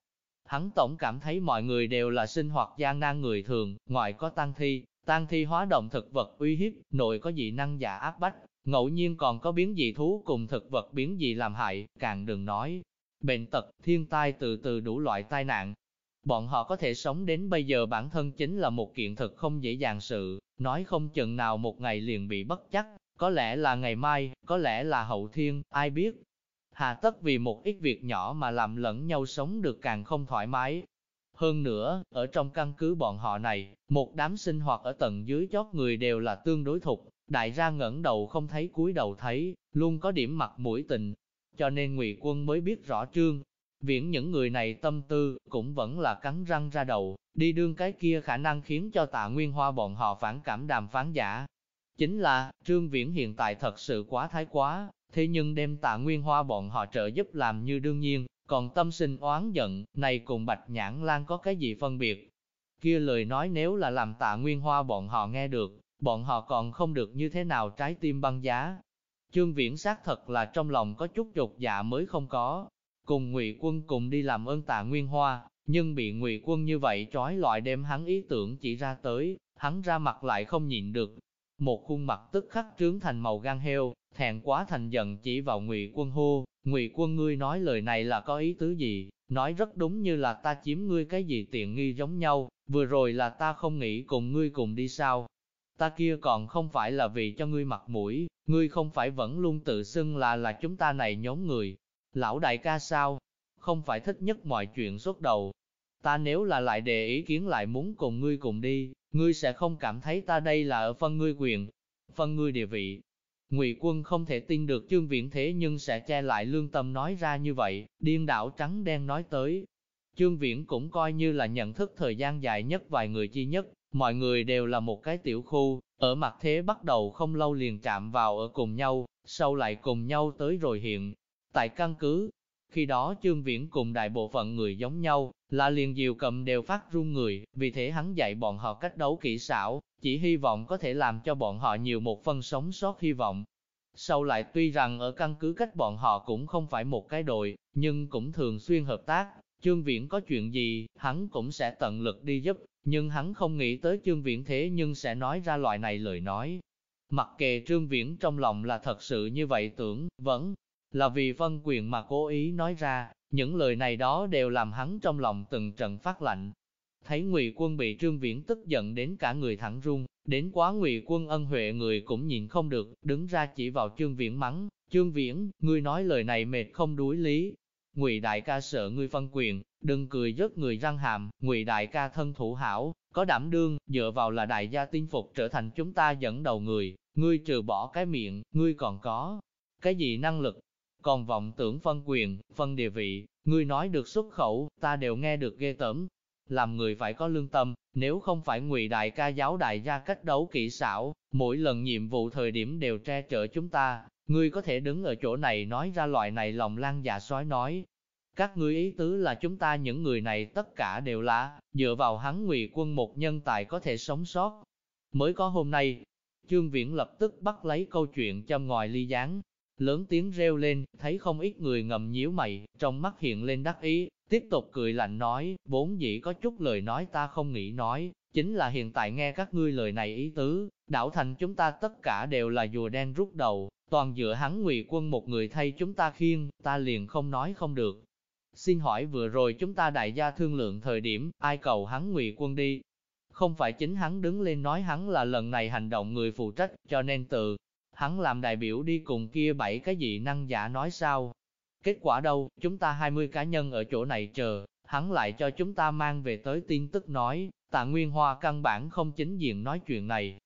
A: Hắn tổng cảm thấy mọi người đều là sinh hoạt gian nan người thường, ngoài có tăng thi, tăng thi hóa động thực vật uy hiếp, nội có dị năng giả áp bách, ngẫu nhiên còn có biến dị thú cùng thực vật biến dị làm hại, càng đừng nói. Bệnh tật, thiên tai từ từ đủ loại tai nạn. Bọn họ có thể sống đến bây giờ bản thân chính là một kiện thực không dễ dàng sự, nói không chừng nào một ngày liền bị bất chắc, có lẽ là ngày mai, có lẽ là hậu thiên, ai biết, Hà tất vì một ít việc nhỏ mà làm lẫn nhau sống được càng không thoải mái. Hơn nữa, ở trong căn cứ bọn họ này, một đám sinh hoạt ở tầng dưới chót người đều là tương đối thục, đại ra ngẩng đầu không thấy cúi đầu thấy, luôn có điểm mặt mũi tình. Cho nên ngụy quân mới biết rõ trương. Viễn những người này tâm tư, cũng vẫn là cắn răng ra đầu, đi đương cái kia khả năng khiến cho tạ nguyên hoa bọn họ phản cảm đàm phán giả. Chính là, trương viễn hiện tại thật sự quá thái quá, thế nhưng đem tạ nguyên hoa bọn họ trợ giúp làm như đương nhiên, còn tâm sinh oán giận, này cùng bạch nhãn lan có cái gì phân biệt. Kia lời nói nếu là làm tạ nguyên hoa bọn họ nghe được, bọn họ còn không được như thế nào trái tim băng giá. Trương Viễn xác thật là trong lòng có chút trục dạ mới không có. Cùng ngụy quân cùng đi làm ơn tạ nguyên hoa, nhưng bị ngụy quân như vậy trói loại đem hắn ý tưởng chỉ ra tới, hắn ra mặt lại không nhịn được. Một khuôn mặt tức khắc trướng thành màu gan heo, thẹn quá thành giận chỉ vào ngụy quân hô, ngụy quân ngươi nói lời này là có ý tứ gì, nói rất đúng như là ta chiếm ngươi cái gì tiện nghi giống nhau, vừa rồi là ta không nghĩ cùng ngươi cùng đi sao. Ta kia còn không phải là vì cho ngươi mặt mũi, ngươi không phải vẫn luôn tự xưng là là chúng ta này nhóm người. Lão đại ca sao? Không phải thích nhất mọi chuyện xuất đầu. Ta nếu là lại đề ý kiến lại muốn cùng ngươi cùng đi, ngươi sẽ không cảm thấy ta đây là ở phân ngươi quyền, phân ngươi địa vị, Ngụy quân không thể tin được chương viện thế nhưng sẽ che lại lương tâm nói ra như vậy, điên đảo trắng đen nói tới. Chương viễn cũng coi như là nhận thức thời gian dài nhất vài người chi nhất, mọi người đều là một cái tiểu khu, ở mặt thế bắt đầu không lâu liền chạm vào ở cùng nhau, sau lại cùng nhau tới rồi hiện. Tại căn cứ, khi đó trương viễn cùng đại bộ phận người giống nhau, là liền diều cầm đều phát run người, vì thế hắn dạy bọn họ cách đấu kỹ xảo, chỉ hy vọng có thể làm cho bọn họ nhiều một phần sống sót hy vọng. Sau lại tuy rằng ở căn cứ cách bọn họ cũng không phải một cái đội, nhưng cũng thường xuyên hợp tác, Trương Viễn có chuyện gì, hắn cũng sẽ tận lực đi giúp, nhưng hắn không nghĩ tới Trương Viễn thế nhưng sẽ nói ra loại này lời nói. Mặc kệ Trương Viễn trong lòng là thật sự như vậy tưởng, vẫn là vì phân quyền mà cố ý nói ra, những lời này đó đều làm hắn trong lòng từng trận phát lạnh. Thấy Ngụy Quân bị Trương Viễn tức giận đến cả người thẳng run, đến quá Ngụy Quân ân huệ người cũng nhìn không được, đứng ra chỉ vào Trương Viễn mắng, "Trương Viễn, ngươi nói lời này mệt không đuối lý." Ngụy đại ca sợ ngươi phân quyền, đừng cười rớt người răng hàm, Ngụy đại ca thân thủ hảo, có đảm đương, dựa vào là đại gia tin phục trở thành chúng ta dẫn đầu người, ngươi trừ bỏ cái miệng, ngươi còn có cái gì năng lực, còn vọng tưởng phân quyền, phân địa vị, ngươi nói được xuất khẩu, ta đều nghe được ghê tởm. Làm người phải có lương tâm, nếu không phải ngụy đại ca giáo đại gia cách đấu kỹ xảo, mỗi lần nhiệm vụ thời điểm đều tre chở chúng ta, ngươi có thể đứng ở chỗ này nói ra loại này lòng lan dạ sói nói. Các ngươi ý tứ là chúng ta những người này tất cả đều là, dựa vào hắn ngụy quân một nhân tài có thể sống sót. Mới có hôm nay, Trương Viễn lập tức bắt lấy câu chuyện châm ngòi ly gián, lớn tiếng reo lên, thấy không ít người ngầm nhíu mày, trong mắt hiện lên đắc ý, tiếp tục cười lạnh nói, vốn dĩ có chút lời nói ta không nghĩ nói, chính là hiện tại nghe các ngươi lời này ý tứ, đảo thành chúng ta tất cả đều là rùa đen rút đầu, toàn dựa hắn ngụy quân một người thay chúng ta khiêng, ta liền không nói không được. Xin hỏi vừa rồi chúng ta đại gia thương lượng thời điểm, ai cầu hắn ngụy quân đi? Không phải chính hắn đứng lên nói hắn là lần này hành động người phụ trách, cho nên từ hắn làm đại biểu đi cùng kia bảy cái dị năng giả nói sao. Kết quả đâu, chúng ta 20 cá nhân ở chỗ này chờ, hắn lại cho chúng ta mang về tới tin tức nói, tạ Nguyên Hoa căn bản không chính diện nói chuyện này.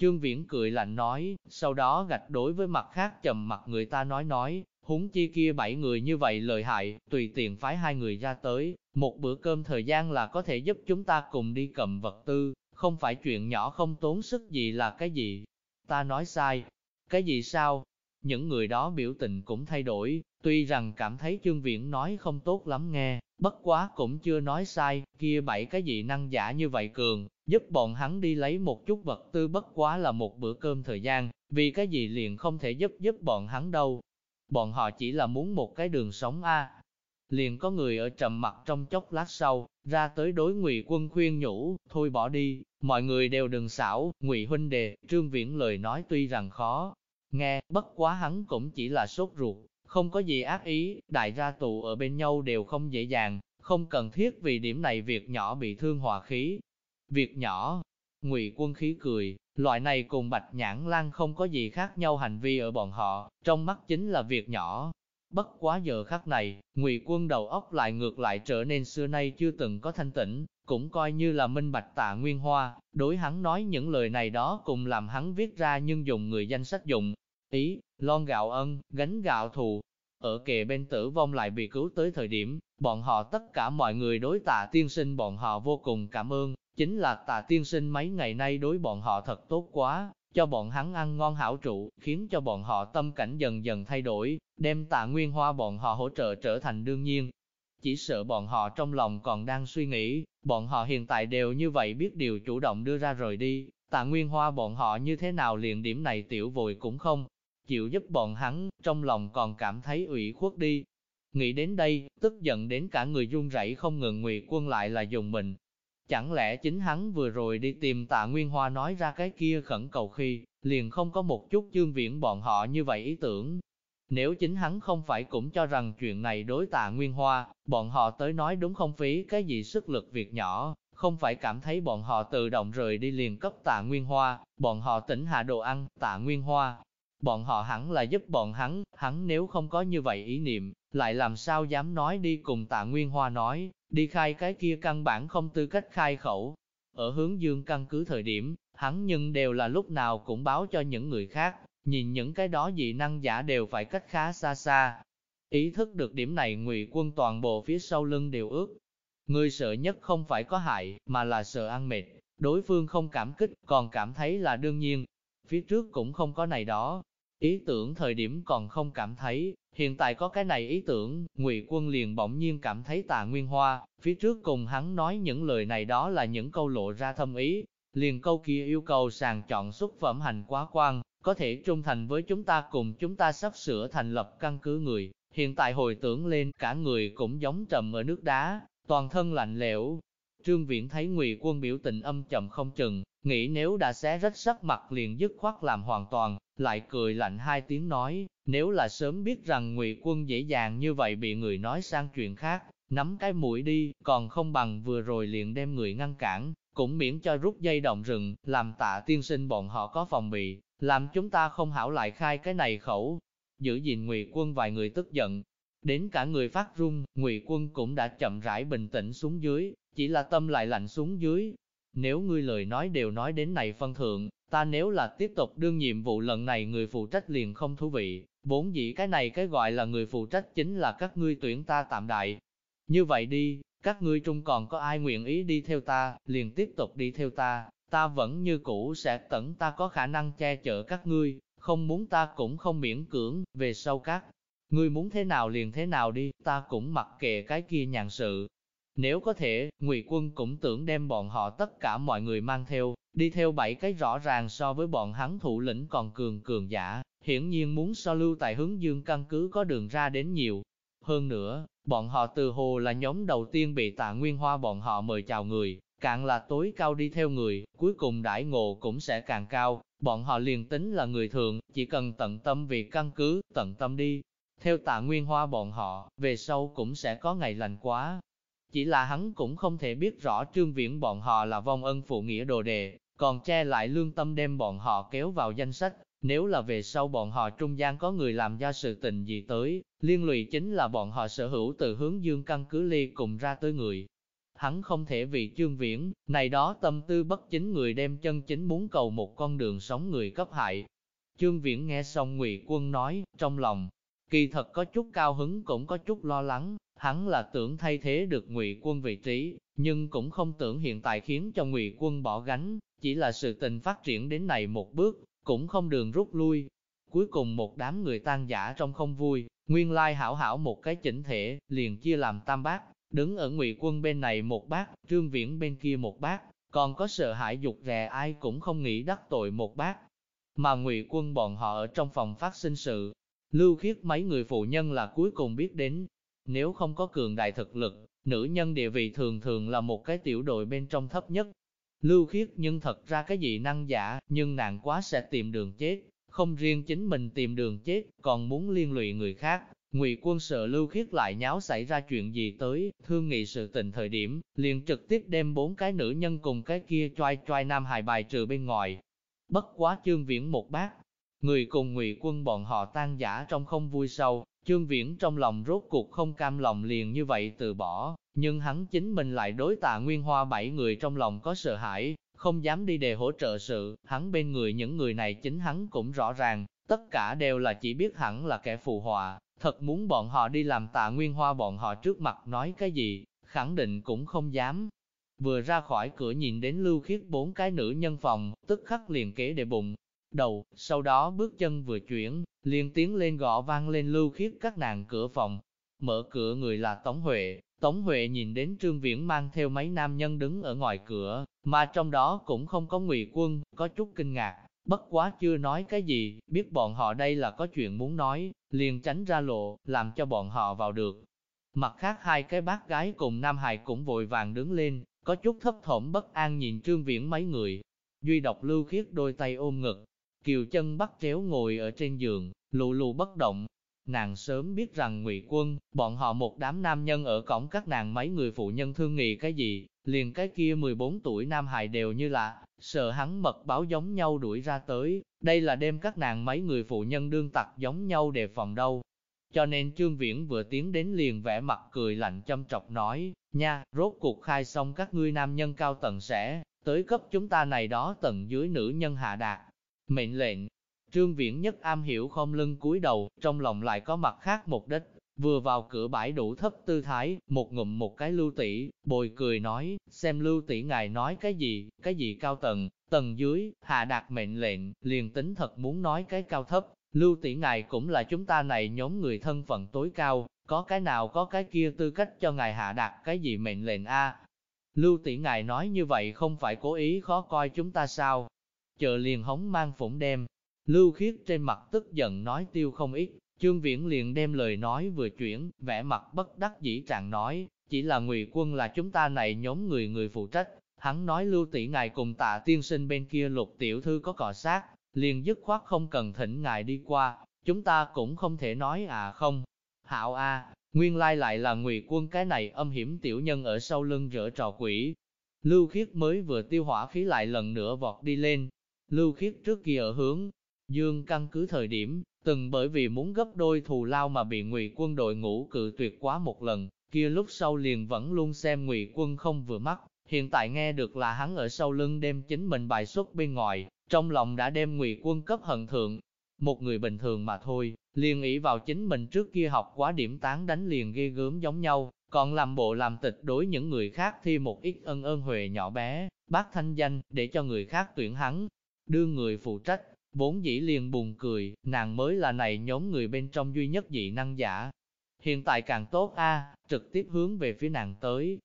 A: Trương Viễn cười lạnh nói, sau đó gạch đối với mặt khác trầm mặt người ta nói nói, húng chi kia bảy người như vậy lợi hại, tùy tiện phái hai người ra tới, một bữa cơm thời gian là có thể giúp chúng ta cùng đi cầm vật tư, không phải chuyện nhỏ không tốn sức gì là cái gì. Ta nói sai, cái gì sao? Những người đó biểu tình cũng thay đổi, tuy rằng cảm thấy chương viện nói không tốt lắm nghe, bất quá cũng chưa nói sai, kia bảy cái gì năng giả như vậy cường, giúp bọn hắn đi lấy một chút vật tư bất quá là một bữa cơm thời gian, vì cái gì liền không thể giúp giúp bọn hắn đâu. Bọn họ chỉ là muốn một cái đường sống a. Liền có người ở trầm mặt trong chốc lát sau, ra tới đối ngụy quân khuyên nhủ, thôi bỏ đi, mọi người đều đừng xảo, ngụy huynh đề, trương viễn lời nói tuy rằng khó, Nghe, bất quá hắn cũng chỉ là sốt ruột, không có gì ác ý, đại gia tụ ở bên nhau đều không dễ dàng, không cần thiết vì điểm này việc nhỏ bị thương hòa khí. Việc nhỏ, ngụy quân khí cười, loại này cùng bạch nhãn lan không có gì khác nhau hành vi ở bọn họ, trong mắt chính là việc nhỏ. Bất quá giờ khắc này, ngụy quân đầu óc lại ngược lại trở nên xưa nay chưa từng có thanh tĩnh, cũng coi như là minh bạch tạ nguyên hoa, đối hắn nói những lời này đó cùng làm hắn viết ra nhưng dùng người danh sách dùng, ý, lon gạo ân, gánh gạo thù. Ở kề bên tử vong lại bị cứu tới thời điểm, bọn họ tất cả mọi người đối tạ tiên sinh bọn họ vô cùng cảm ơn, chính là tạ tiên sinh mấy ngày nay đối bọn họ thật tốt quá, cho bọn hắn ăn ngon hảo trụ, khiến cho bọn họ tâm cảnh dần dần thay đổi, đem tạ nguyên hoa bọn họ hỗ trợ trở thành đương nhiên. Chỉ sợ bọn họ trong lòng còn đang suy nghĩ, bọn họ hiện tại đều như vậy biết điều chủ động đưa ra rời đi, tạ nguyên hoa bọn họ như thế nào liền điểm này tiểu vội cũng không, chịu giúp bọn hắn, trong lòng còn cảm thấy ủy khuất đi. Nghĩ đến đây, tức giận đến cả người run rẩy không ngừng ngụy quân lại là dùng mình. Chẳng lẽ chính hắn vừa rồi đi tìm tạ Nguyên Hoa nói ra cái kia khẩn cầu khi, liền không có một chút chương viễn bọn họ như vậy ý tưởng. Nếu chính hắn không phải cũng cho rằng chuyện này đối tạ Nguyên Hoa, bọn họ tới nói đúng không phí cái gì sức lực việc nhỏ, không phải cảm thấy bọn họ tự động rời đi liền cấp tạ Nguyên Hoa, bọn họ tỉnh hạ đồ ăn, tạ Nguyên Hoa, bọn họ hẳn là giúp bọn hắn, hắn nếu không có như vậy ý niệm, lại làm sao dám nói đi cùng tạ Nguyên Hoa nói, đi khai cái kia căn bản không tư cách khai khẩu. Ở hướng dương căn cứ thời điểm, hắn nhưng đều là lúc nào cũng báo cho những người khác, nhìn những cái đó dị năng giả đều phải cách khá xa xa. Ý thức được điểm này ngụy quân toàn bộ phía sau lưng đều ướt. Người sợ nhất không phải có hại, mà là sợ ăn mệt. Đối phương không cảm kích, còn cảm thấy là đương nhiên. Phía trước cũng không có này đó, Ý tưởng thời điểm còn không cảm thấy, hiện tại có cái này ý tưởng, Ngụy Quân liền bỗng nhiên cảm thấy Tạ Nguyên Hoa, phía trước cùng hắn nói những lời này đó là những câu lộ ra thâm ý, liền câu kia yêu cầu sàng chọn xuất phẩm hành quá quan, có thể trung thành với chúng ta cùng chúng ta sắp sửa thành lập căn cứ người, hiện tại hồi tưởng lên cả người cũng giống trầm ở nước đá, toàn thân lạnh lẽo. Trương Viễn thấy Ngụy Quân biểu tình âm trầm không chừng, nghĩ nếu đã xé rách sắc mặt liền dứt khoát làm hoàn toàn, lại cười lạnh hai tiếng nói, nếu là sớm biết rằng ngụy quân dễ dàng như vậy bị người nói sang chuyện khác, nắm cái mũi đi, còn không bằng vừa rồi liền đem người ngăn cản, cũng miễn cho rút dây động rừng, làm tạ tiên sinh bọn họ có phòng bị, làm chúng ta không hảo lại khai cái này khẩu. Giữ gìn ngụy quân vài người tức giận, đến cả người phát run, ngụy quân cũng đã chậm rãi bình tĩnh xuống dưới, chỉ là tâm lại lạnh xuống dưới. Nếu ngươi lời nói đều nói đến này phân thượng, ta nếu là tiếp tục đương nhiệm vụ lần này người phụ trách liền không thú vị, vốn dĩ cái này cái gọi là người phụ trách chính là các ngươi tuyển ta tạm đại. Như vậy đi, các ngươi trung còn có ai nguyện ý đi theo ta, liền tiếp tục đi theo ta, ta vẫn như cũ sẽ tận ta có khả năng che chở các ngươi, không muốn ta cũng không miễn cưỡng, về sau các. Ngươi muốn thế nào liền thế nào đi, ta cũng mặc kệ cái kia nhàn sự. Nếu có thể, Ngụy Quân cũng tưởng đem bọn họ tất cả mọi người mang theo, đi theo bảy cái rõ ràng so với bọn hắn thủ lĩnh còn cường cường giả, hiển nhiên muốn so lưu tại hướng dương căn cứ có đường ra đến nhiều. Hơn nữa, bọn họ từ hồ là nhóm đầu tiên bị tạ nguyên hoa bọn họ mời chào người, càng là tối cao đi theo người, cuối cùng đãi ngộ cũng sẽ càng cao, bọn họ liền tính là người thường, chỉ cần tận tâm vì căn cứ, tận tâm đi. Theo tạ nguyên hoa bọn họ, về sau cũng sẽ có ngày lành quá. Chỉ là hắn cũng không thể biết rõ trương viễn bọn họ là vong ân phụ nghĩa đồ đề, còn che lại lương tâm đem bọn họ kéo vào danh sách. Nếu là về sau bọn họ trung gian có người làm ra sự tình gì tới, liên lụy chính là bọn họ sở hữu từ hướng dương căn cứ ly cùng ra tới người, hắn không thể vì trương viễn, này đó tâm tư bất chính người đem chân chính muốn cầu một con đường sống người cấp hại. trương viễn nghe xong ngụy quân nói, trong lòng, kỳ thật có chút cao hứng cũng có chút lo lắng, hắn là tưởng thay thế được ngụy quân vị trí, nhưng cũng không tưởng hiện tại khiến cho ngụy quân bỏ gánh, chỉ là sự tình phát triển đến này một bước, cũng không đường rút lui. Cuối cùng một đám người tan giả trong không vui, nguyên lai hảo hảo một cái chỉnh thể, liền chia làm tam bát, Đứng ở ngụy quân bên này một bát trương viễn bên kia một bát còn có sợ hãi dục rè ai cũng không nghĩ đắc tội một bát Mà ngụy quân bọn họ ở trong phòng phát sinh sự, lưu khiết mấy người phụ nhân là cuối cùng biết đến. Nếu không có cường đại thực lực, nữ nhân địa vị thường thường là một cái tiểu đội bên trong thấp nhất. Lưu khiết nhưng thật ra cái gì năng giả, nhưng nàng quá sẽ tìm đường chết, không riêng chính mình tìm đường chết, còn muốn liên lụy người khác, Ngụy quân sợ lưu khiết lại nháo xảy ra chuyện gì tới, thương nghị sự tình thời điểm, liền trực tiếp đem bốn cái nữ nhân cùng cái kia choai choai nam hài bài trừ bên ngoài. Bất quá chương viễn một bát, người cùng ngụy quân bọn họ tan giả trong không vui sâu, chương viễn trong lòng rốt cuộc không cam lòng liền như vậy từ bỏ, nhưng hắn chính mình lại đối tạ nguyên hoa bảy người trong lòng có sợ hãi, không dám đi đề hỗ trợ sự, hắn bên người những người này chính hắn cũng rõ ràng, tất cả đều là chỉ biết hẳn là kẻ phù hòa, Thật muốn bọn họ đi làm tạ nguyên hoa bọn họ trước mặt nói cái gì, khẳng định cũng không dám. Vừa ra khỏi cửa nhìn đến lưu khiết bốn cái nữ nhân phòng, tức khắc liền kế để bụng. Đầu, sau đó bước chân vừa chuyển, liền tiến lên gõ vang lên lưu khiết các nàng cửa phòng. Mở cửa người là Tống Huệ, Tống Huệ nhìn đến Trương Viễn mang theo mấy nam nhân đứng ở ngoài cửa, mà trong đó cũng không có ngụy quân, có chút kinh ngạc, Bất quá chưa nói cái gì, biết bọn họ đây là có chuyện muốn nói, liền tránh ra lộ, làm cho bọn họ vào được. Mặt khác hai cái bác gái cùng Nam Hải cũng vội vàng đứng lên, có chút thấp thỏm bất an nhìn trương viễn mấy người. Duy độc lưu khiết đôi tay ôm ngực, kiều chân bắt chéo ngồi ở trên giường, lù lù bất động. Nàng sớm biết rằng ngụy quân, bọn họ một đám nam nhân ở cổng các nàng mấy người phụ nhân thương nghị cái gì, liền cái kia 14 tuổi Nam hài đều như là, sợ hắn mật báo giống nhau đuổi ra tới, đây là đêm các nàng mấy người phụ nhân đương tặc giống nhau đề phòng đâu. Cho nên Trương Viễn vừa tiến đến liền vẽ mặt cười lạnh châm trọc nói, nha, rốt cuộc khai xong các ngươi nam nhân cao tầng sẽ, tới cấp chúng ta này đó tầng dưới nữ nhân hạ đạt. Mệnh lệnh, Trương Viễn nhất am hiểu không lưng cúi đầu, trong lòng lại có mặt khác một đích, Vừa vào cửa bãi đủ thấp tư thái, một ngụm một cái lưu tỷ, bồi cười nói, xem lưu tỷ ngài nói cái gì, cái gì cao tầng, tầng dưới, hạ đạt mệnh lệnh, liền tính thật muốn nói cái cao thấp, lưu tỷ ngài cũng là chúng ta này nhóm người thân phận tối cao, có cái nào có cái kia tư cách cho ngài hạ đạt cái gì mệnh lệnh a? Lưu tỷ ngài nói như vậy không phải cố ý khó coi chúng ta sao? Chờ liền hống mang phủng đem, lưu khiết trên mặt tức giận nói tiêu không ít, Trương Viễn liền đem lời nói vừa chuyển, vẻ mặt bất đắc dĩ trạng nói, chỉ là ngụy quân là chúng ta này nhóm người người phụ trách, Hắn nói lưu tỷ ngài cùng tạ tiên sinh bên kia lục tiểu thư có cọ sát, liền dứt khoát không cần thỉnh ngài đi qua, chúng ta cũng không thể nói à không. Hạo a, nguyên lai lại là ngụy quân cái này âm hiểm tiểu nhân ở sau lưng rỡ trò quỷ. Lưu khiết mới vừa tiêu hỏa khí lại lần nữa vọt đi lên. Lưu khiết trước kia ở hướng, dương căn cứ thời điểm, từng bởi vì muốn gấp đôi thù lao mà bị ngụy quân đội ngũ cự tuyệt quá một lần, kia lúc sau liền vẫn luôn xem ngụy quân không vừa mắt, hiện tại nghe được là hắn ở sau lưng đem chính mình bài xuất bên ngoài, trong lòng đã đem ngụy quân cấp hận thượng. Một người bình thường mà thôi, liền nghĩ vào chính mình trước kia học quá điểm tán đánh liền ghê gớm giống nhau, còn làm bộ làm tịch đối những người khác thi một ít ân ơn huệ nhỏ bé, bác thanh danh, để cho người khác tuyển hắn, đưa người phụ trách, vốn dĩ liền buồn cười, nàng mới là này nhóm người bên trong duy nhất dị năng giả. Hiện tại càng tốt a, trực tiếp hướng về phía nàng tới.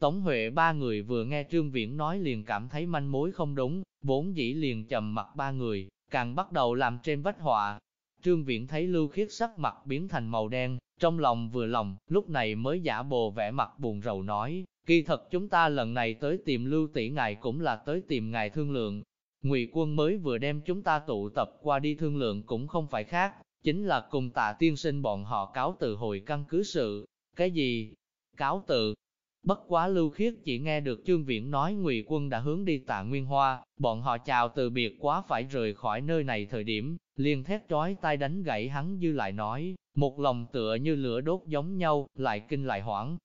A: Tống Huệ ba người vừa nghe Trương Viễn nói liền cảm thấy manh mối không đúng, vốn dĩ liền trầm mặt ba người, càng bắt đầu làm trên vách họa. Trương Viễn thấy Lưu Khiết sắc mặt biến thành màu đen, trong lòng vừa lòng, lúc này mới giả bồ vẻ mặt buồn rầu nói, kỳ thật chúng ta lần này tới tìm Lưu tỷ ngài cũng là tới tìm ngài thương lượng. Ngụy quân mới vừa đem chúng ta tụ tập qua đi thương lượng cũng không phải khác, chính là cùng tạ tiên sinh bọn họ cáo từ hồi căn cứ sự. Cái gì? Cáo từ? Bất quá lưu khiết chỉ nghe được chương Viễn nói Ngụy quân đã hướng đi tạ Nguyên Hoa, bọn họ chào từ biệt quá phải rời khỏi nơi này thời điểm, liền thét chói tai đánh gãy hắn dư lại nói, một lòng tựa như lửa đốt giống nhau, lại kinh lại hoảng.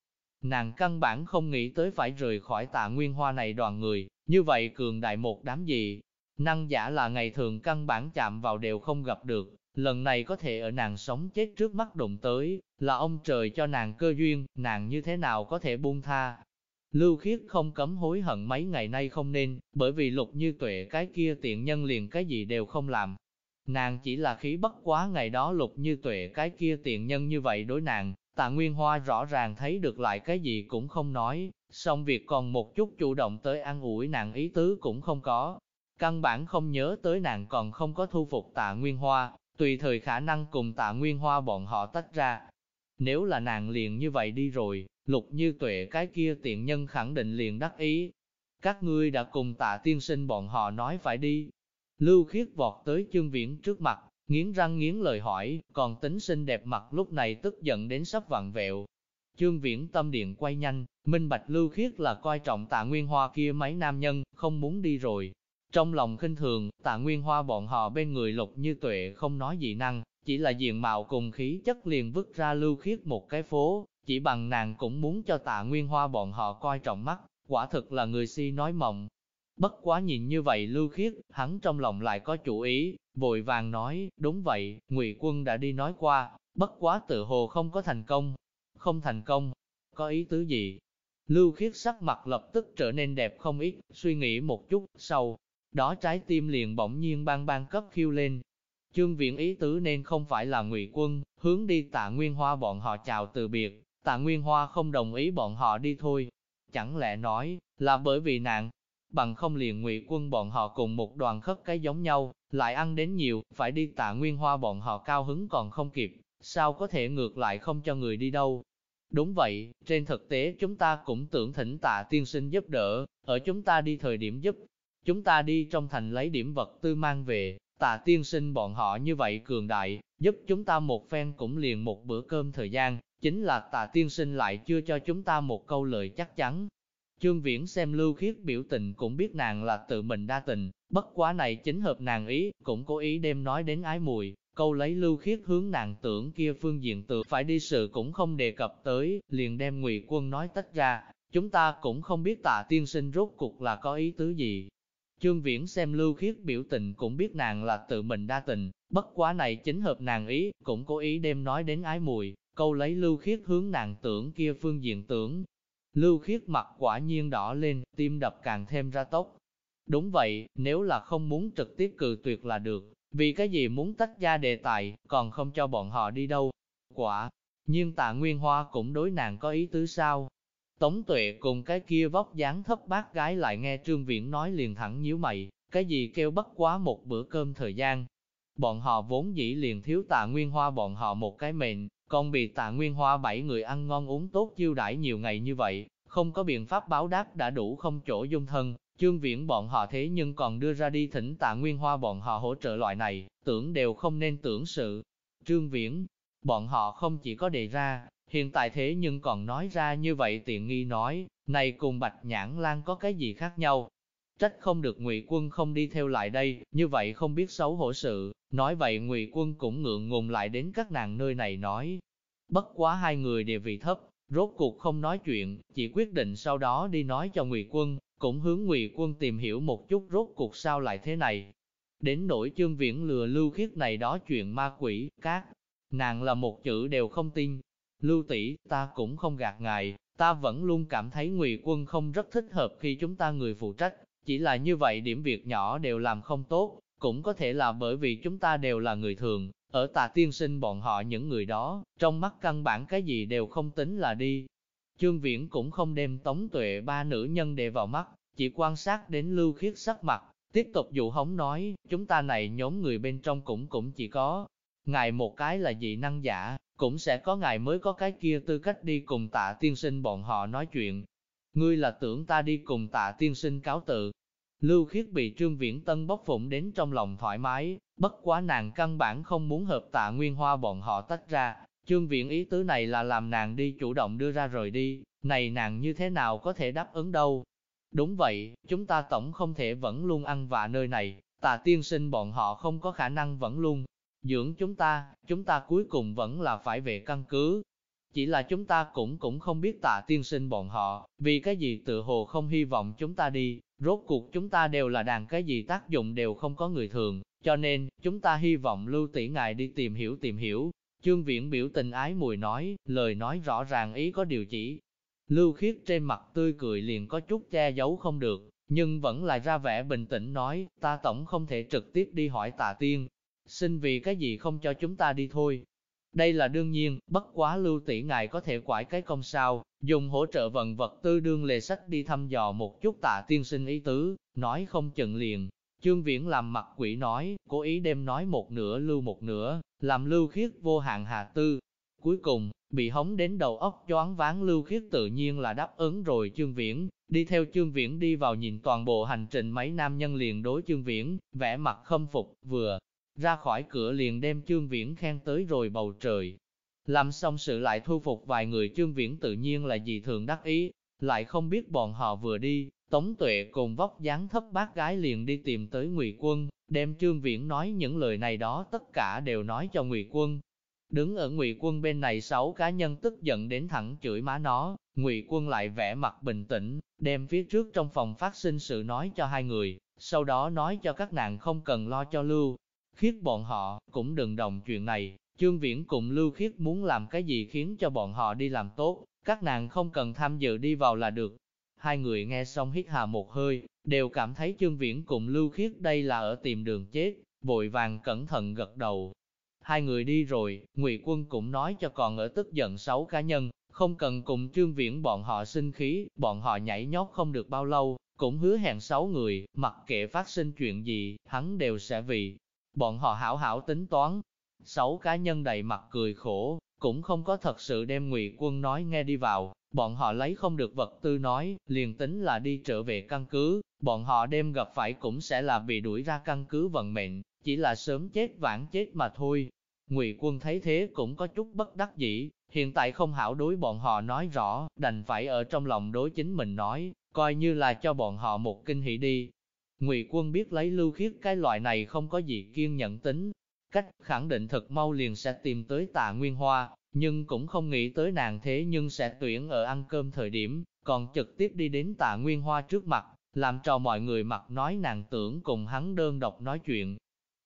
A: Nàng căn bản không nghĩ tới phải rời khỏi tạ Nguyên Hoa này đoàn người, như vậy cường đại một đám gì. Năng giả là ngày thường căn bản chạm vào đều không gặp được, lần này có thể ở nàng sống chết trước mắt đụng tới, là ông trời cho nàng cơ duyên, nàng như thế nào có thể buông tha. Lưu khiết không cấm hối hận mấy ngày nay không nên, bởi vì lục như tuệ cái kia tiện nhân liền cái gì đều không làm. Nàng chỉ là khí bất quá ngày đó lục như tuệ cái kia tiện nhân như vậy đối nàng, tạ Nguyên Hoa rõ ràng thấy được lại cái gì cũng không nói, xong việc còn một chút chủ động tới ăn ủi nàng ý tứ cũng không có. Căn bản không nhớ tới nàng còn không có thu phục tạ Nguyên Hoa, tùy thời khả năng cùng tạ Nguyên Hoa bọn họ tách ra. Nếu là nàng liền như vậy đi rồi, lục như tuệ cái kia tiện nhân khẳng định liền đắc ý. Các ngươi đã cùng tạ tiên sinh bọn họ nói phải đi. Lưu khiết vọt tới chương viễn trước mặt, nghiến răng nghiến lời hỏi, còn tính xinh đẹp mặt lúc này tức giận đến sắp vặn vẹo. Chương viễn tâm điện quay nhanh, minh bạch lưu khiết là coi trọng tạ nguyên hoa kia mấy nam nhân, không muốn đi rồi, trong lòng khinh thường, tạ nguyên hoa bọn họ bên người lục như tuệ không nói gì năng, chỉ là diện mạo cùng khí chất liền vứt ra lưu khiết một cái phố, chỉ bằng nàng cũng muốn cho tạ nguyên hoa bọn họ coi trọng mắt, quả thực là người si nói mộng. Bất quá nhìn như vậy lưu khiết, hắn trong lòng lại có chủ ý, vội vàng nói, đúng vậy, ngụy quân đã đi nói qua, bất quá tự hồ không có thành công. Không thành công, có ý tứ gì? Lưu khiết sắc mặt lập tức trở nên đẹp không ít, suy nghĩ một chút, sau, đó trái tim liền bỗng nhiên bang bang cấp khiêu lên. Chương viện ý tứ nên không phải là ngụy quân, hướng đi tạ Nguyên Hoa bọn họ chào từ biệt, tạ Nguyên Hoa không đồng ý bọn họ đi thôi. Chẳng lẽ nói, là bởi vì nạn, bằng không liền ngụy quân bọn họ cùng một đoàn khất cái giống nhau, lại ăn đến nhiều, phải đi tạ Nguyên Hoa bọn họ cao hứng còn không kịp, sao có thể ngược lại không cho người đi đâu. Đúng vậy, trên thực tế chúng ta cũng tưởng thỉnh tạ tiên sinh giúp đỡ, ở chúng ta đi thời điểm giúp, Chúng ta đi trong thành lấy điểm vật tư mang về, tạ tiên sinh bọn họ như vậy cường đại, giúp chúng ta một phen cũng liền một bữa cơm thời gian, chính là tạ tiên sinh lại chưa cho chúng ta một câu lời chắc chắn. Trương Viễn xem lưu khiết biểu tình cũng biết nàng là tự mình đa tình, bất quá này chính hợp nàng ý, cũng cố ý đem nói đến ái mùi, câu lấy lưu khiết hướng nàng tưởng kia phương diện tự phải đi sự cũng không đề cập tới, liền đem ngụy quân nói tách ra, chúng ta cũng không biết tạ tiên sinh rốt cuộc là có ý tứ gì, Trương Viễn xem lưu khiết biểu tình cũng biết nàng là tự mình đa tình, bất quá này chính hợp nàng ý, cũng cố ý đem nói đến ái mùi, câu lấy lưu khiết hướng nàng tưởng kia phương diện tưởng. Lưu khiết mặt quả nhiên đỏ lên, tim đập càng thêm ra tốc. Đúng vậy, nếu là không muốn trực tiếp cự tuyệt là được, vì cái gì muốn tách ra đề tài, còn không cho bọn họ đi đâu. Quả, nhưng tạ Nguyên Hoa cũng đối nàng có ý tứ sao, Tống tuệ cùng cái kia vóc dáng thấp bác gái lại nghe Trương Viễn nói liền thẳng nhíu mày, cái gì kêu bất quá một bữa cơm thời gian. Bọn họ vốn dĩ liền thiếu tạ nguyên hoa bọn họ một cái mệnh, còn bị tạ nguyên hoa bảy người ăn ngon uống tốt chiêu đãi nhiều ngày như vậy, không có biện pháp báo đáp đã đủ không chỗ dung thân, Trương viễn bọn họ thế nhưng còn đưa ra đi thỉnh tạ nguyên hoa bọn họ hỗ trợ loại này, tưởng đều không nên tưởng sự. Trương viễn, bọn họ không chỉ có đề ra, hiện tại thế nhưng còn nói ra như vậy tiện nghi nói, này cùng bạch nhãn lan có cái gì khác nhau. Trách không được ngụy quân không đi theo lại đây, như vậy không biết xấu hổ sự, nói vậy ngụy quân cũng ngượng ngùng lại đến các nàng nơi này nói. Bất quá hai người địa vị thấp, rốt cuộc không nói chuyện, chỉ quyết định sau đó đi nói cho ngụy quân, cũng hướng ngụy quân tìm hiểu một chút rốt cuộc sao lại thế này. Đến nỗi chương viễn lừa lưu khiết này đó chuyện ma quỷ, các nàng là một chữ đều không tin. Lưu tỷ ta cũng không gạt ngài, ta vẫn luôn cảm thấy ngụy quân không rất thích hợp khi chúng ta người phụ trách, chỉ là như vậy điểm việc nhỏ đều làm không tốt, cũng có thể là bởi vì chúng ta đều là người thường, ở tà tiên sinh bọn họ những người đó, trong mắt căn bản cái gì đều không tính là đi. Trương Viễn cũng không đem tống tuệ ba nữ nhân để vào mắt, chỉ quan sát đến lưu khiết sắc mặt, tiếp tục dụ hống nói, chúng ta này nhóm người bên trong cũng cũng chỉ có ngài một cái là dị năng giả, cũng sẽ có ngài mới có cái kia tư cách đi cùng tạ tiên sinh bọn họ nói chuyện. Ngươi là tưởng ta đi cùng tạ tiên sinh cáo tự. Lưu khiết bị trương viễn tân bóc phụng đến trong lòng thoải mái, bất quá nàng căn bản không muốn hợp tạ nguyên hoa bọn họ tách ra. Trương viễn ý tứ này là làm nàng đi chủ động đưa ra rồi đi, này nàng như thế nào có thể đáp ứng đâu. Đúng vậy, chúng ta tổng không thể vẫn luôn ăn vạ nơi này, tạ tiên sinh bọn họ không có khả năng vẫn luôn dưỡng chúng ta, chúng ta cuối cùng vẫn là phải về căn cứ. Chỉ là chúng ta cũng cũng không biết tạ tiên sinh bọn họ, vì cái gì tự hồ không hy vọng chúng ta đi, rốt cuộc chúng ta đều là đàn cái gì tác dụng đều không có người thường, cho nên, chúng ta hy vọng lưu tỷ ngài đi tìm hiểu tìm hiểu. chương Viễn biểu tình ái mùi nói, lời nói rõ ràng ý có điều chỉ. Lưu khiết trên mặt tươi cười liền có chút che giấu không được, nhưng vẫn lại ra vẻ bình tĩnh nói, ta tổng không thể trực tiếp đi hỏi tạ tiên, xin vì cái gì không cho chúng ta đi thôi. Đây là đương nhiên, bất quá lưu tỷ ngài có thể quải cái công sao, dùng hỗ trợ vận vật tư đương lề sách đi thăm dò một chút tạ tiên sinh ý tứ, nói không chừng liền. Trương Viễn làm mặt quỷ nói, cố ý đem nói một nửa lưu một nửa, làm lưu khiết vô hạn hạ tư. Cuối cùng, bị hống đến đầu óc choáng váng lưu khiết tự nhiên là đáp ứng rồi Trương Viễn, đi theo Trương Viễn đi vào nhìn toàn bộ hành trình mấy nam nhân liền đối Trương Viễn, vẻ mặt khâm phục, vừa ra khỏi cửa liền đem Trương Viễn khen tới rồi bầu trời. Làm xong sự lại thu phục vài người Trương Viễn tự nhiên là gì thường đắc ý, lại không biết bọn họ vừa đi, Tống Tuệ cùng vóc dáng thấp bác gái liền đi tìm tới Ngụy Quân, đem Trương Viễn nói những lời này đó tất cả đều nói cho Ngụy Quân. Đứng ở Ngụy Quân bên này sáu cá nhân tức giận đến thẳng chửi má nó, Ngụy Quân lại vẻ mặt bình tĩnh, đem phía trước trong phòng phát sinh sự nói cho hai người, sau đó nói cho các nàng không cần lo cho Lưu, khiết bọn họ, cũng đừng đồng chuyện này, Trương Viễn cùng Lưu Khiết muốn làm cái gì khiến cho bọn họ đi làm tốt, các nàng không cần tham dự đi vào là được. Hai người nghe xong hít hà một hơi, đều cảm thấy Trương Viễn cùng Lưu Khiết đây là ở tìm đường chết, vội vàng cẩn thận gật đầu. Hai người đi rồi, Ngụy Quân cũng nói cho còn ở tức giận sáu cá nhân, không cần cùng Trương Viễn bọn họ sinh khí, bọn họ nhảy nhót không được bao lâu, cũng hứa hẹn sáu người, mặc kệ phát sinh chuyện gì, hắn đều sẽ vì Bọn họ hảo hảo tính toán. Sáu cá nhân đầy mặt cười khổ, cũng không có thật sự đem ngụy quân nói nghe đi vào, bọn họ lấy không được vật tư nói, liền tính là đi trở về căn cứ, bọn họ đem gặp phải cũng sẽ là bị đuổi ra căn cứ vận mệnh, chỉ là sớm chết vãn chết mà thôi. Ngụy quân thấy thế cũng có chút bất đắc dĩ, hiện tại không hảo đối bọn họ nói rõ, đành phải ở trong lòng đối chính mình nói, coi như là cho bọn họ một kinh hỉ đi. Ngụy quân biết lấy lưu khiết cái loại này không có gì kiên nhẫn tính, cách khẳng định thật mau liền sẽ tìm tới tạ Nguyên Hoa, nhưng cũng không nghĩ tới nàng thế nhưng sẽ tuyển ở ăn cơm thời điểm, còn trực tiếp đi đến tạ Nguyên Hoa trước mặt, làm cho mọi người mặt nói nàng tưởng cùng hắn đơn độc nói chuyện.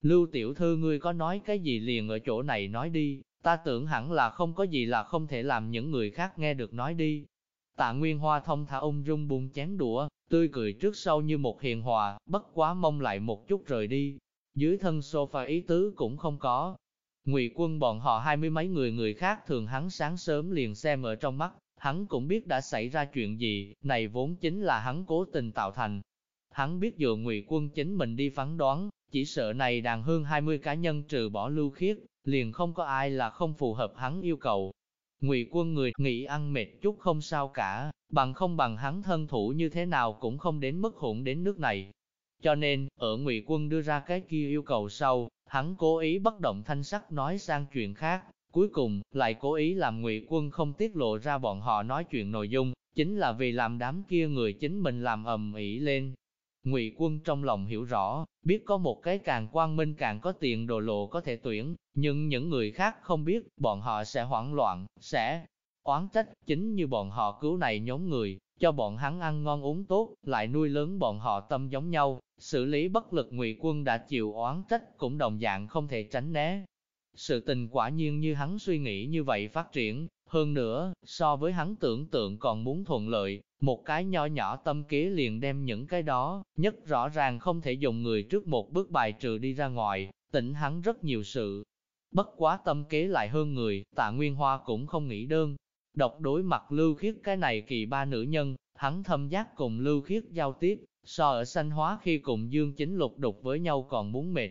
A: Lưu tiểu thư ngươi có nói cái gì liền ở chỗ này nói đi, ta tưởng hẳn là không có gì là không thể làm những người khác nghe được nói đi. Tạ Nguyên Hoa thông thả ung dung buông chén đũa, tươi cười trước sau như một hiền hòa, bất quá mong lại một chút rời đi. Dưới thân sofa ý tứ cũng không có. Ngụy quân bọn họ hai mươi mấy người người khác thường hắn sáng sớm liền xem ở trong mắt, hắn cũng biết đã xảy ra chuyện gì, này vốn chính là hắn cố tình tạo thành. Hắn biết dựa Ngụy quân chính mình đi phán đoán, chỉ sợ này đàn hương 20 cá nhân trừ bỏ lưu khiết, liền không có ai là không phù hợp hắn yêu cầu. Ngụy quân người nghĩ ăn mệt chút không sao cả, bằng không bằng hắn thân thủ như thế nào cũng không đến mức hỗn đến nước này. Cho nên, ở Ngụy quân đưa ra cái kia yêu cầu sau, hắn cố ý bất động thanh sắc nói sang chuyện khác, cuối cùng, lại cố ý làm Ngụy quân không tiết lộ ra bọn họ nói chuyện nội dung, chính là vì làm đám kia người chính mình làm ầm ĩ lên. Ngụy quân trong lòng hiểu rõ, biết có một cái càng quang minh càng có tiền đồ lộ có thể tuyển, nhưng những người khác không biết, bọn họ sẽ hoảng loạn, sẽ oán trách, chính như bọn họ cứu này nhóm người, cho bọn hắn ăn ngon uống tốt, lại nuôi lớn bọn họ tâm giống nhau, xử lý bất lực ngụy quân đã chịu oán trách cũng đồng dạng không thể tránh né. Sự tình quả nhiên như hắn suy nghĩ như vậy phát triển, hơn nữa, so với hắn tưởng tượng còn muốn thuận lợi, một cái nho nhỏ tâm kế liền đem những cái đó, nhất rõ ràng không thể dùng người trước một bước bài trừ đi ra ngoài, tỉnh hắn rất nhiều sự. Bất quá tâm kế lại hơn người, tạ Nguyên Hoa cũng không nghĩ đơn. Độc đối mặt lưu khiết cái này kỳ ba nữ nhân, hắn thâm giác cùng lưu khiết giao tiếp, so ở sanh hóa khi cùng dương chính lục đục với nhau còn muốn mệt.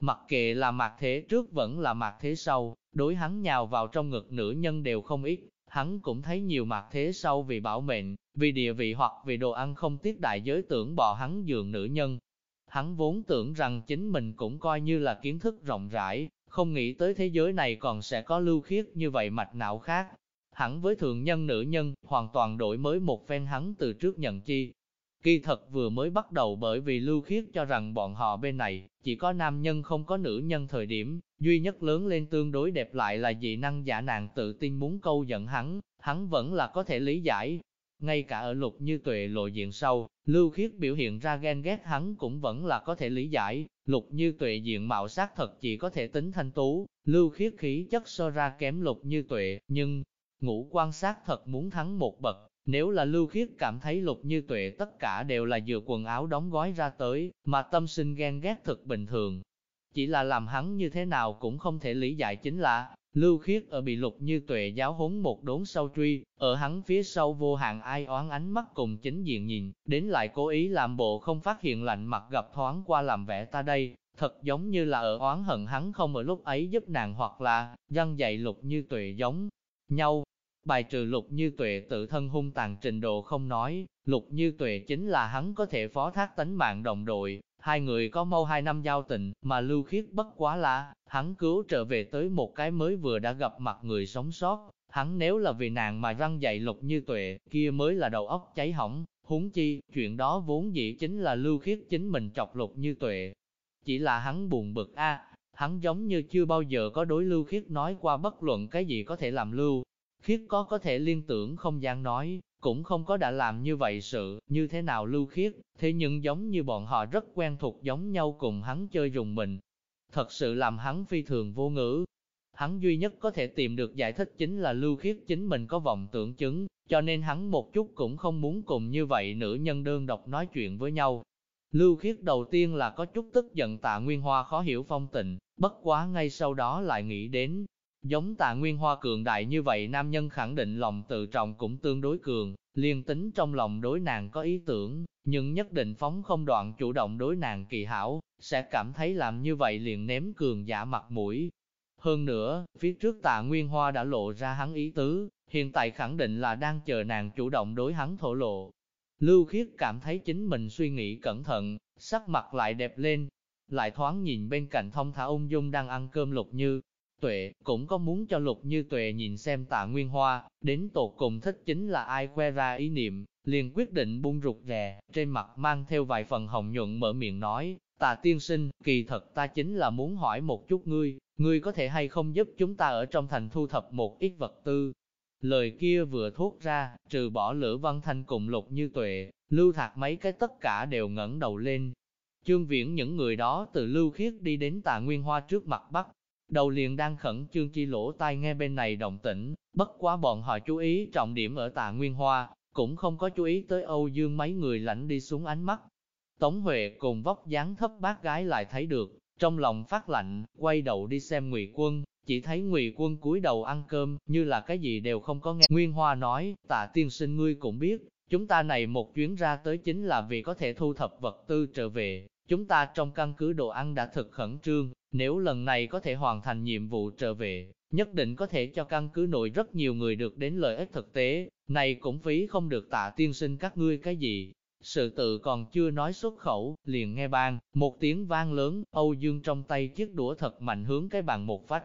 A: Mặc kệ là mạc thế trước vẫn là mạc thế sau, đối hắn nhào vào trong ngực nữ nhân đều không ít, hắn cũng thấy nhiều mạc thế sau vì bảo mệnh, vì địa vị hoặc vì đồ ăn không tiếc đại giới tưởng bỏ hắn giường nữ nhân. Hắn vốn tưởng rằng chính mình cũng coi như là kiến thức rộng rãi, không nghĩ tới thế giới này còn sẽ có lưu khiết như vậy mạch não khác. Hắn với thường nhân nữ nhân, hoàn toàn đổi mới một phen hắn từ trước nhận chi. Kỳ thật vừa mới bắt đầu bởi vì lưu khiết cho rằng bọn họ bên này, chỉ có nam nhân không có nữ nhân thời điểm, duy nhất lớn lên tương đối đẹp lại là dị năng giả nàng tự tin muốn câu giận hắn, hắn vẫn là có thể lý giải. Ngay cả ở lục như tuệ lộ diện sau, lưu khiết biểu hiện ra ghen ghét hắn cũng vẫn là có thể lý giải, lục như tuệ diện mạo sát thật chỉ có thể tính thanh tú, lưu khiết khí chất so ra kém lục như tuệ, nhưng, ngũ quan sát thật muốn thắng một bậc, nếu là lưu khiết cảm thấy lục như tuệ tất cả đều là dừa quần áo đóng gói ra tới, mà tâm sinh ghen ghét thực bình thường. Chỉ là làm hắn như thế nào cũng không thể lý giải chính là, lưu khiết ở bị lục như tuệ giáo huấn một đốn sâu truy, ở hắn phía sau vô hạn ai oán ánh mắt cùng chính diện nhìn, đến lại cố ý làm bộ không phát hiện lạnh mặt gặp thoáng qua làm vẻ ta đây, thật giống như là ở oán hận hắn không ở lúc ấy giúp nàng hoặc là, răng dạy lục như tuệ giống nhau, Bài trừ lục như tuệ tự thân hung tàn trình độ không nói, lục như tuệ chính là hắn có thể phó thác tánh mạng đồng đội, hai người có mau hai năm giao tình, mà lưu khiết bất quá là, hắn cứu trở về tới một cái mới vừa đã gặp mặt người sống sót, hắn nếu là vì nàng mà răng dạy lục như tuệ, kia mới là đầu óc cháy hỏng, huống chi, chuyện đó vốn dĩ chính là lưu khiết chính mình chọc lục như tuệ. Chỉ là hắn buồn bực a hắn giống như chưa bao giờ có đối lưu khiết nói qua bất luận cái gì có thể làm lưu, Khiết có có thể liên tưởng không gian nói, cũng không có đã làm như vậy sự, như thế nào lưu khiết, thế nhưng giống như bọn họ rất quen thuộc giống nhau cùng hắn chơi dùng mình. Thật sự làm hắn phi thường vô ngữ. Hắn duy nhất có thể tìm được giải thích chính là lưu khiết chính mình có vọng tưởng chứng, cho nên hắn một chút cũng không muốn cùng như vậy nữ nhân đơn độc nói chuyện với nhau. Lưu khiết đầu tiên là có chút tức giận tạ Nguyên Hoa khó hiểu phong tình, bất quá ngay sau đó lại nghĩ đến, Giống tạ nguyên hoa cường đại như vậy nam nhân khẳng định lòng tự trọng cũng tương đối cường, liên tính trong lòng đối nàng có ý tưởng, nhưng nhất định phóng không đoạn chủ động đối nàng kỳ hảo, sẽ cảm thấy làm như vậy liền ném cường giả mặt mũi. Hơn nữa, phía trước tạ Nguyên Hoa đã lộ ra hắn ý tứ, hiện tại khẳng định là đang chờ nàng chủ động đối hắn thổ lộ. Lưu Khiết cảm thấy chính mình suy nghĩ cẩn thận, sắc mặt lại đẹp lên, lại thoáng nhìn bên cạnh thông thả ung dung đang ăn cơm lục như, Tuệ, cũng có muốn cho Lục Như Tuệ nhìn xem tạ Nguyên Hoa, đến tột cùng thích chính là ai que ra ý niệm, liền quyết định buông rụt rè, trên mặt mang theo vài phần hồng nhuận mở miệng nói, tạ tiên sinh, kỳ thật ta chính là muốn hỏi một chút ngươi, ngươi có thể hay không giúp chúng ta ở trong thành thu thập một ít vật tư. Lời kia vừa thốt ra, trừ bỏ lửa văn thanh cùng lục như tuệ, lưu thạc mấy cái tất cả đều ngẩng đầu lên. Chương viễn những người đó từ lưu khiết đi đến tạ nguyên hoa trước mặt bắt, Đầu liền đang khẩn trương chi lỗ tai nghe bên này động tĩnh, bất quá bọn họ chú ý trọng điểm ở tạ Nguyên Hoa, cũng không có chú ý tới Âu Dương mấy người lãnh đi xuống ánh mắt. Tống Huệ cùng vóc dáng thấp bác gái lại thấy được, trong lòng phát lạnh, quay đầu đi xem Ngụy Quân, chỉ thấy Ngụy Quân cúi đầu ăn cơm, như là cái gì đều không có nghe. Nguyên Hoa nói, tạ tiên sinh ngươi cũng biết, chúng ta này một chuyến ra tới chính là vì có thể thu thập vật tư trở về, chúng ta trong căn cứ đồ ăn đã thực khẩn trương, nếu lần này có thể hoàn thành nhiệm vụ trở về, nhất định có thể cho căn cứ nội rất nhiều người được đến lợi ích thực tế, này cũng phí không được tạ tiên sinh các ngươi cái gì. Sự tự còn chưa nói xuất khẩu, liền nghe bang, một tiếng vang lớn, Âu Dương trong tay chiếc đũa thật mạnh hướng cái bàn một vách.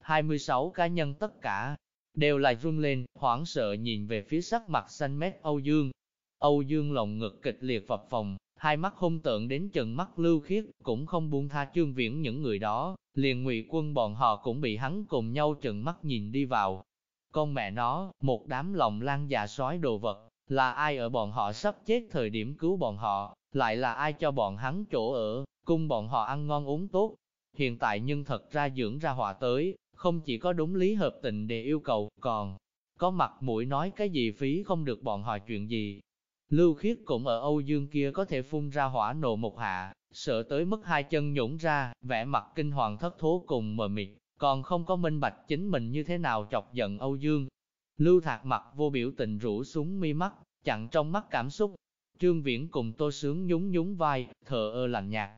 A: 26 cá nhân tất cả, đều là run lên, hoảng sợ nhìn về phía sắc mặt xanh mét Âu Dương. Âu Dương lồng ngực kịch liệt phập phòng, hai mắt hung tượng đến chừng mắt lưu khiết, cũng không buông tha trương viễn những người đó, liền ngụy quân bọn họ cũng bị hắn cùng nhau chừng mắt nhìn đi vào. Con mẹ nó, một đám lòng lan dạ sói đồ vật, là ai ở bọn họ sắp chết thời điểm cứu bọn họ, lại là ai cho bọn hắn chỗ ở, cung bọn họ ăn ngon uống tốt. Hiện tại nhưng thật ra dưỡng ra họa tới, không chỉ có đúng lý hợp tình để yêu cầu, còn có mặt mũi nói cái gì phí không được bọn họ chuyện gì. Lưu khiết cũng ở Âu Dương kia có thể phun ra hỏa nộ một hạ, sợ tới mức hai chân nhũng ra, vẻ mặt kinh hoàng thất thố cùng mờ mịt, còn không có minh bạch chính mình như thế nào chọc giận Âu Dương. Lưu thạc mặt vô biểu tình rũ xuống mi mắt, chặn trong mắt cảm xúc. Trương Viễn cùng Tô Sướng nhún nhún vai, thờ ơ lạnh nhạt.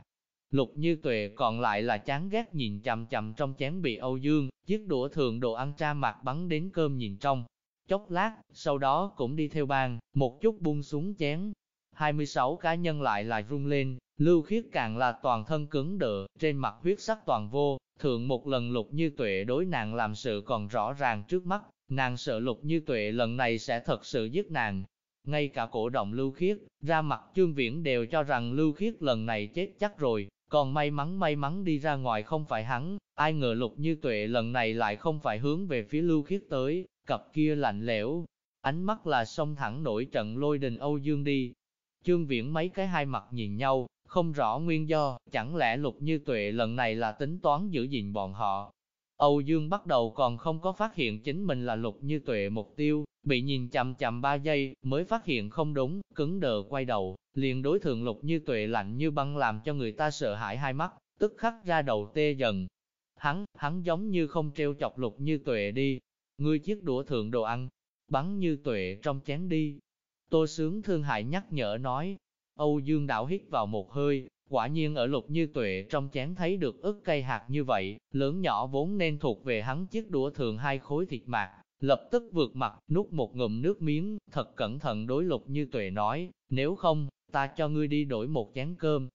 A: Lục Như Tuệ còn lại là chán ghét nhìn chằm chằm trong chén bị Âu Dương, chiếc đũa thường đồ ăn tra mặt bắn đến cơm nhìn trong. Chốc lát, sau đó cũng đi theo bàn, một chút buông xuống chén. 26 cá nhân lại lại rung lên, lưu khiết càng là toàn thân cứng đờ, trên mặt huyết sắc toàn vô, thượng một lần lục như tuệ đối nàng làm sự còn rõ ràng trước mắt, nàng sợ lục như tuệ lần này sẽ thật sự giết nàng. Ngay cả cổ động lưu khiết, ra mặt chương viễn đều cho rằng lưu khiết lần này chết chắc rồi, còn may mắn may mắn đi ra ngoài không phải hắn, ai ngờ lục như tuệ lần này lại không phải hướng về phía lưu khiết tới, cặp kia lạnh lẽo, ánh mắt là song thẳng nổi trận lôi đình Âu Dương đi. Trương Viễn mấy cái hai mặt nhìn nhau, không rõ nguyên do, chẳng lẽ lục như tuệ lần này là tính toán giữ gìn bọn họ. Âu Dương bắt đầu còn không có phát hiện chính mình là lục như tuệ mục tiêu, bị nhìn chằm chằm ba giây, mới phát hiện không đúng, cứng đờ quay đầu, liền đối thường lục như tuệ lạnh như băng làm cho người ta sợ hãi hai mắt, tức khắc ra đầu tê dần. Hắn, hắn giống như không treo chọc lục như tuệ đi, ngươi chiếc đũa thượng đồ ăn, bắn như tuệ trong chén đi. Tô sướng thương hại nhắc nhở nói, Âu Dương đảo hít vào một hơi, quả nhiên ở lục như tuệ trong chén thấy được ức cây hạt như vậy, lớn nhỏ vốn nên thuộc về hắn chiếc đũa thường hai khối thịt mạc, lập tức vượt mặt, nuốt một ngụm nước miếng, thật cẩn thận đối lục như tuệ nói, nếu không, ta cho ngươi đi đổi một chén cơm.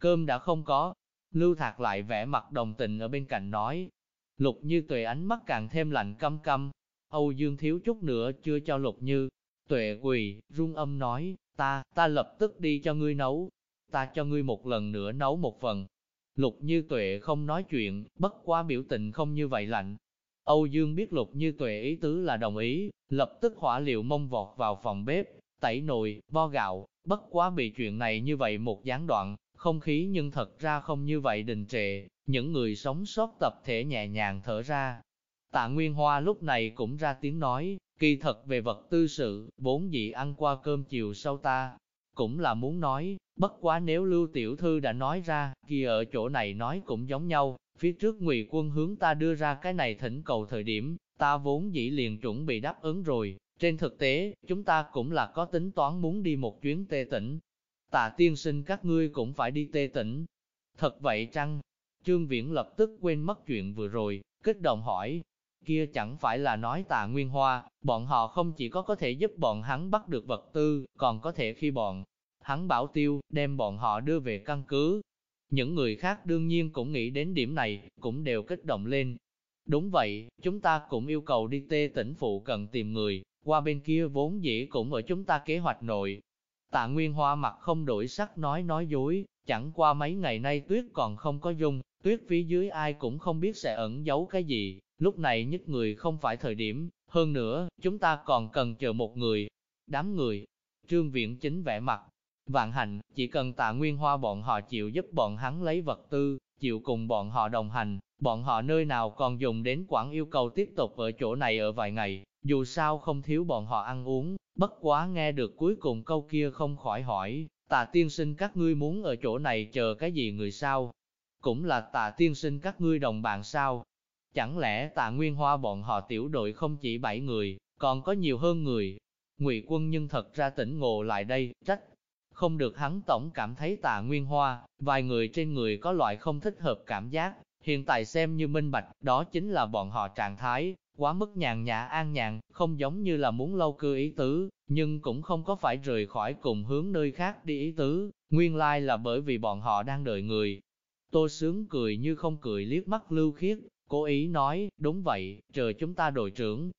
A: Cơm đã không có, lưu thạc lại vẽ mặt đồng tình ở bên cạnh nói. Lục như tuệ ánh mắt càng thêm lạnh căm căm, Âu Dương thiếu chút nữa chưa cho lục như. Tuệ quỳ, rung âm nói, ta, ta lập tức đi cho ngươi nấu, ta cho ngươi một lần nữa nấu một phần. Lục như tuệ không nói chuyện, bất quá biểu tình không như vậy lạnh, Âu Dương biết lục như tuệ ý tứ là đồng ý, lập tức hỏa liệu mông vọt vào phòng bếp, tẩy nồi, vo gạo, bất quá bị chuyện này như vậy một gián đoạn, không khí nhưng thật ra không như vậy đình trệ, những người sống sót tập thể nhẹ nhàng thở ra. Tạ Nguyên Hoa lúc này cũng ra tiếng nói, kỳ thật về vật tư sự, bốn dị ăn qua cơm chiều sau ta, cũng là muốn nói, bất quá nếu Lưu Tiểu Thư đã nói ra, kia ở chỗ này nói cũng giống nhau, Phía trước ngụy quân hướng ta đưa ra cái này thỉnh cầu thời điểm, ta vốn dĩ liền chuẩn bị đáp ứng rồi. Trên thực tế, chúng ta cũng là có tính toán muốn đi một chuyến tê tỉnh. Tạ tiên sinh các ngươi cũng phải đi tê tỉnh. Thật vậy chăng? Trương Viễn lập tức quên mất chuyện vừa rồi, kích động hỏi. Kia chẳng phải là nói tạ Nguyên Hoa, bọn họ không chỉ có có thể giúp bọn hắn bắt được vật tư, còn có thể khi bọn hắn bảo tiêu, đem bọn họ đưa về căn cứ, những người khác đương nhiên cũng nghĩ đến điểm này, cũng đều kích động lên. Đúng vậy, chúng ta cũng yêu cầu đi tê tỉnh phụ cần tìm người, qua bên kia vốn dĩ cũng ở chúng ta kế hoạch nội. Tạ Nguyên Hoa mặt không đổi sắc nói nói dối, chẳng qua mấy ngày nay tuyết còn không có dung, tuyết phía dưới ai cũng không biết sẽ ẩn giấu cái gì, lúc này nhất người không phải thời điểm, hơn nữa, chúng ta còn cần chờ một người. Đám người, trương viện chính vẽ mặt, Vạn hạnh, chỉ cần tạ nguyên hoa bọn họ chịu giúp bọn hắn lấy vật tư, chịu cùng bọn họ đồng hành, bọn họ nơi nào còn dùng đến quản yêu cầu tiếp tục ở chỗ này ở vài ngày, dù sao không thiếu bọn họ ăn uống, bất quá nghe được cuối cùng câu kia không khỏi hỏi, tạ tiên sinh các ngươi muốn ở chỗ này chờ cái gì người sao? Cũng là tạ tiên sinh các ngươi đồng bạn sao? Chẳng lẽ tạ nguyên hoa bọn họ tiểu đội không chỉ 7 người, còn có nhiều hơn người? Ngụy quân nhân thật ra tỉnh ngộ lại đây, trách không được hắn tổng cảm thấy tạ nguyên hoa, vài người trên người có loại không thích hợp cảm giác, Hiện tại xem như minh bạch, đó chính là bọn họ trạng thái, quá mức nhàn nhã an nhàn, không giống như là muốn lâu cư ý tứ, nhưng cũng không có phải rời khỏi cùng hướng nơi khác đi ý tứ, nguyên lai là bởi vì bọn họ đang đợi người. Tô sướng cười như không cười liếc mắt lưu khiết, cố ý nói, đúng vậy, chờ chúng ta đội trưởng.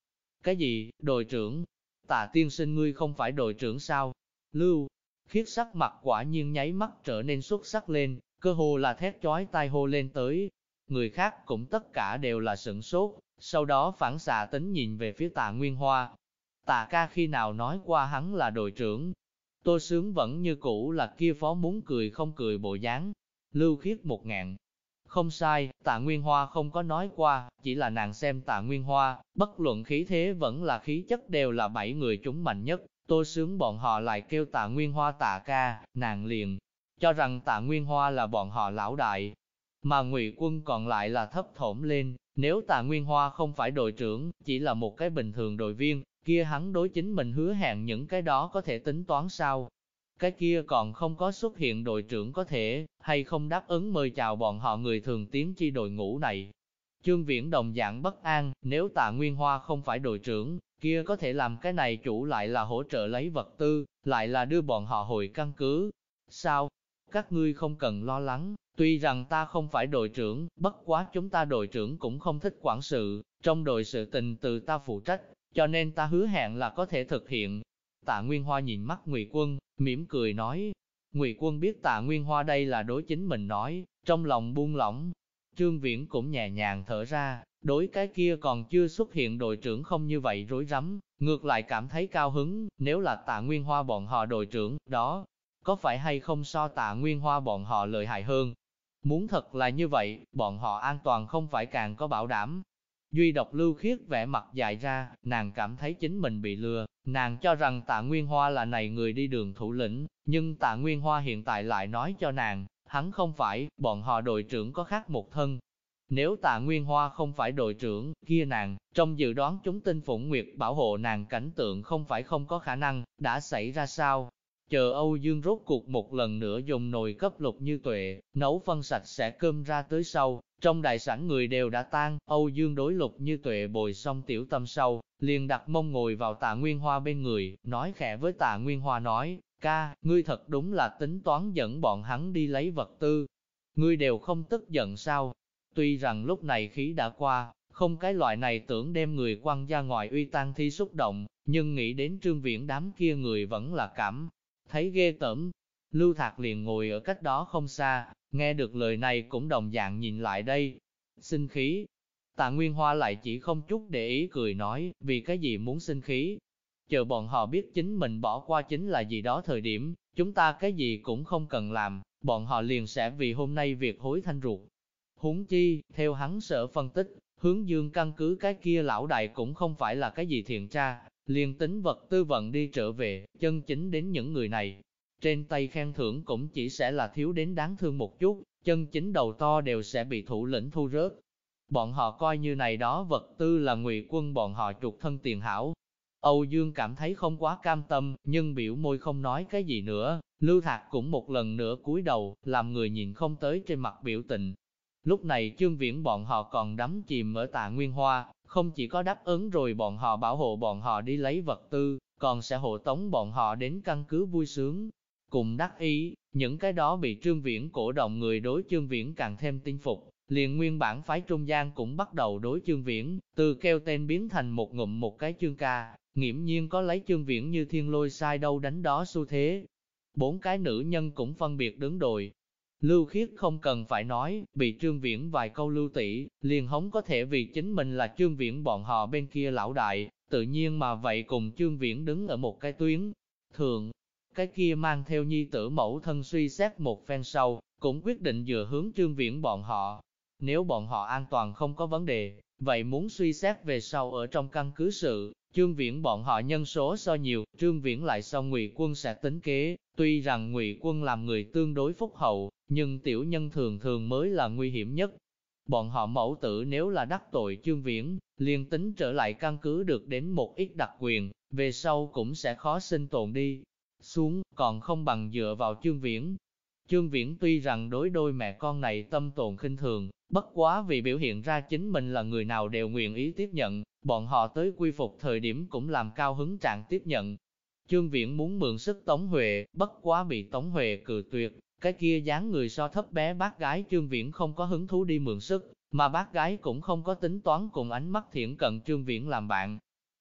A: Cái gì, đội trưởng? Tạ tiên sinh ngươi không phải đội trưởng sao? Lưu, khiết sắc mặt quả nhiên nháy mắt trở nên xuất sắc lên, cơ hồ là thét chói tai hô lên tới. Người khác cũng tất cả đều là sửng sốt, sau đó phản xạ tính nhìn về phía tạ Nguyên Hoa. Tạ ca khi nào nói qua hắn là đội trưởng, Tô Sướng vẫn như cũ là kia phó muốn cười không cười bộ dáng. Lưu khiết một ngạn. Không sai, tạ Nguyên Hoa không có nói qua, chỉ là nàng xem tạ Nguyên Hoa, bất luận khí thế vẫn là khí chất đều là bảy người chúng mạnh nhất. Tô Sướng bọn họ lại kêu tạ Nguyên Hoa tạ ca, nàng liền, cho rằng tạ Nguyên Hoa là bọn họ lão đại. Mà ngụy quân còn lại là thấp thổm lên, nếu tạ Nguyên Hoa không phải đội trưởng, chỉ là một cái bình thường đội viên, kia hắn đối chính mình hứa hẹn những cái đó có thể tính toán sao? Cái kia còn không có xuất hiện đội trưởng có thể, hay không đáp ứng mời chào bọn họ người thường tiến chi đội ngũ này. Trương Viễn đồng dạng bất an, nếu tạ Nguyên Hoa không phải đội trưởng, kia có thể làm cái này chủ lại là hỗ trợ lấy vật tư, lại là đưa bọn họ hồi căn cứ. Sao? Các ngươi không cần lo lắng, tuy rằng ta không phải đội trưởng, bất quá chúng ta đội trưởng cũng không thích quản sự, trong đội sự tình từ ta phụ trách, cho nên ta hứa hẹn là có thể thực hiện. Tạ Nguyên Hoa nhìn mắt Ngụy Quân, mỉm cười nói. Ngụy Quân biết Tạ Nguyên Hoa đây là đối chính mình nói, trong lòng buông lỏng. Trương Viễn cũng nhẹ nhàng thở ra, đối cái kia còn chưa xuất hiện đội trưởng không như vậy rối rắm, ngược lại cảm thấy cao hứng, nếu là Tạ Nguyên Hoa bọn họ đội trưởng, đó, có phải hay không so Tạ Nguyên Hoa bọn họ lợi hại hơn? Muốn thật là như vậy, bọn họ an toàn không phải càng có bảo đảm, Duy độc lưu khiết vẻ mặt dài ra, nàng cảm thấy chính mình bị lừa, nàng cho rằng tạ Nguyên Hoa là này người đi đường thủ lĩnh, nhưng tạ Nguyên Hoa hiện tại lại nói cho nàng, hắn không phải, bọn họ đội trưởng có khác một thân. Nếu tạ Nguyên Hoa không phải đội trưởng, kia nàng, trong dự đoán chúng tinh phụng nguyệt bảo hộ nàng cảnh tượng không phải không có khả năng, đã xảy ra sao? Chờ Âu Dương rốt cuộc một lần nữa dùng nồi cấp lục như tuệ, nấu phân sạch sẽ cơm ra tới sau, trong đại sảnh người đều đã tan, Âu Dương đối lục như tuệ bồi xong tiểu tâm sau, liền đặt mông ngồi vào tạ Nguyên Hoa bên người, nói khẽ với tạ Nguyên Hoa nói, ca, ngươi thật đúng là tính toán dẫn bọn hắn đi lấy vật tư. Ngươi đều không tức giận sao? Tuy rằng lúc này khí đã qua, không cái loại này tưởng đem người quăng ra ngoài uy tăng thi xúc động, nhưng nghĩ đến trương viễn đám kia người vẫn là cảm, thấy ghê tởm. Lưu Thạc liền ngồi ở cách đó không xa, Nghe được lời này cũng đồng dạng nhìn lại đây. Sinh khí. Tạ Nguyên Hoa lại chỉ không chút để ý cười nói, vì cái gì muốn sinh khí. Chờ bọn họ biết chính mình bỏ qua chính là gì đó thời điểm, chúng ta cái gì cũng không cần làm, bọn họ liền sẽ vì hôm nay việc hối thanh ruột. Huống chi, theo hắn sở phân tích, hướng dương căn cứ cái kia lão đại cũng không phải là cái gì thiện tra, liền tính vật tư vận đi trở về, chân chính đến những người này, trên tay khen thưởng cũng chỉ sẽ là thiếu đến đáng thương một chút, chân chính đầu to đều sẽ bị thủ lĩnh thu rớt. Bọn họ coi như này đó vật tư là ngụy quân bọn họ trục thân tiền hảo. Âu Dương cảm thấy không quá cam tâm, nhưng biểu môi không nói cái gì nữa, Lưu Thạc cũng một lần nữa cúi đầu, làm người nhìn không tới trên mặt biểu tình. Lúc này trương viễn bọn họ còn đắm chìm ở tạ Nguyên Hoa, không chỉ có đáp ứng rồi bọn họ bảo hộ bọn họ đi lấy vật tư, còn sẽ hộ tống bọn họ đến căn cứ vui sướng, Cùng đắc ý, những cái đó bị trương viễn cổ động người đối trương viễn càng thêm tin phục, liền nguyên bản phái trung gian cũng bắt đầu đối trương viễn, từ kêu tên biến thành một ngụm một cái chương ca, nghiễm nhiên có lấy trương viễn như thiên lôi sai đâu đánh đó xu thế. Bốn cái nữ nhân cũng phân biệt đứng đội. Lưu khiết không cần phải nói, bị trương viễn vài câu lưu tỷ liền hống có thể vì chính mình là trương viễn bọn họ bên kia lão đại, tự nhiên mà vậy cùng trương viễn đứng ở một cái tuyến. Thường, cái kia mang theo nhi tử mẫu thân suy xét một phen sau, cũng quyết định dựa hướng trương viễn bọn họ. Nếu bọn họ an toàn không có vấn đề, vậy muốn suy xét về sau ở trong căn cứ sự, trương viễn bọn họ nhân số so nhiều, trương viễn lại so ngụy quân sẽ tính kế, tuy rằng ngụy quân làm người tương đối phúc hậu, nhưng tiểu nhân thường thường mới là nguy hiểm nhất. Bọn họ mẫu tử nếu là đắc tội trương viễn, liền tính trở lại căn cứ được đến một ít đặc quyền, về sau cũng sẽ khó sinh tồn đi, xuống, còn không bằng dựa vào trương viễn. trương viễn tuy rằng đối đôi mẹ con này tâm tồn khinh thường, Bất quá vì biểu hiện ra chính mình là người nào đều nguyện ý tiếp nhận, bọn họ tới quy phục thời điểm cũng làm cao hứng trạng tiếp nhận. Trương Viễn muốn mượn sức Tống Huệ, bất quá bị Tống Huệ cự tuyệt, cái kia dáng người so thấp bé bác gái Trương Viễn không có hứng thú đi mượn sức, mà bác gái cũng không có tính toán cùng ánh mắt thiện cận Trương Viễn làm bạn.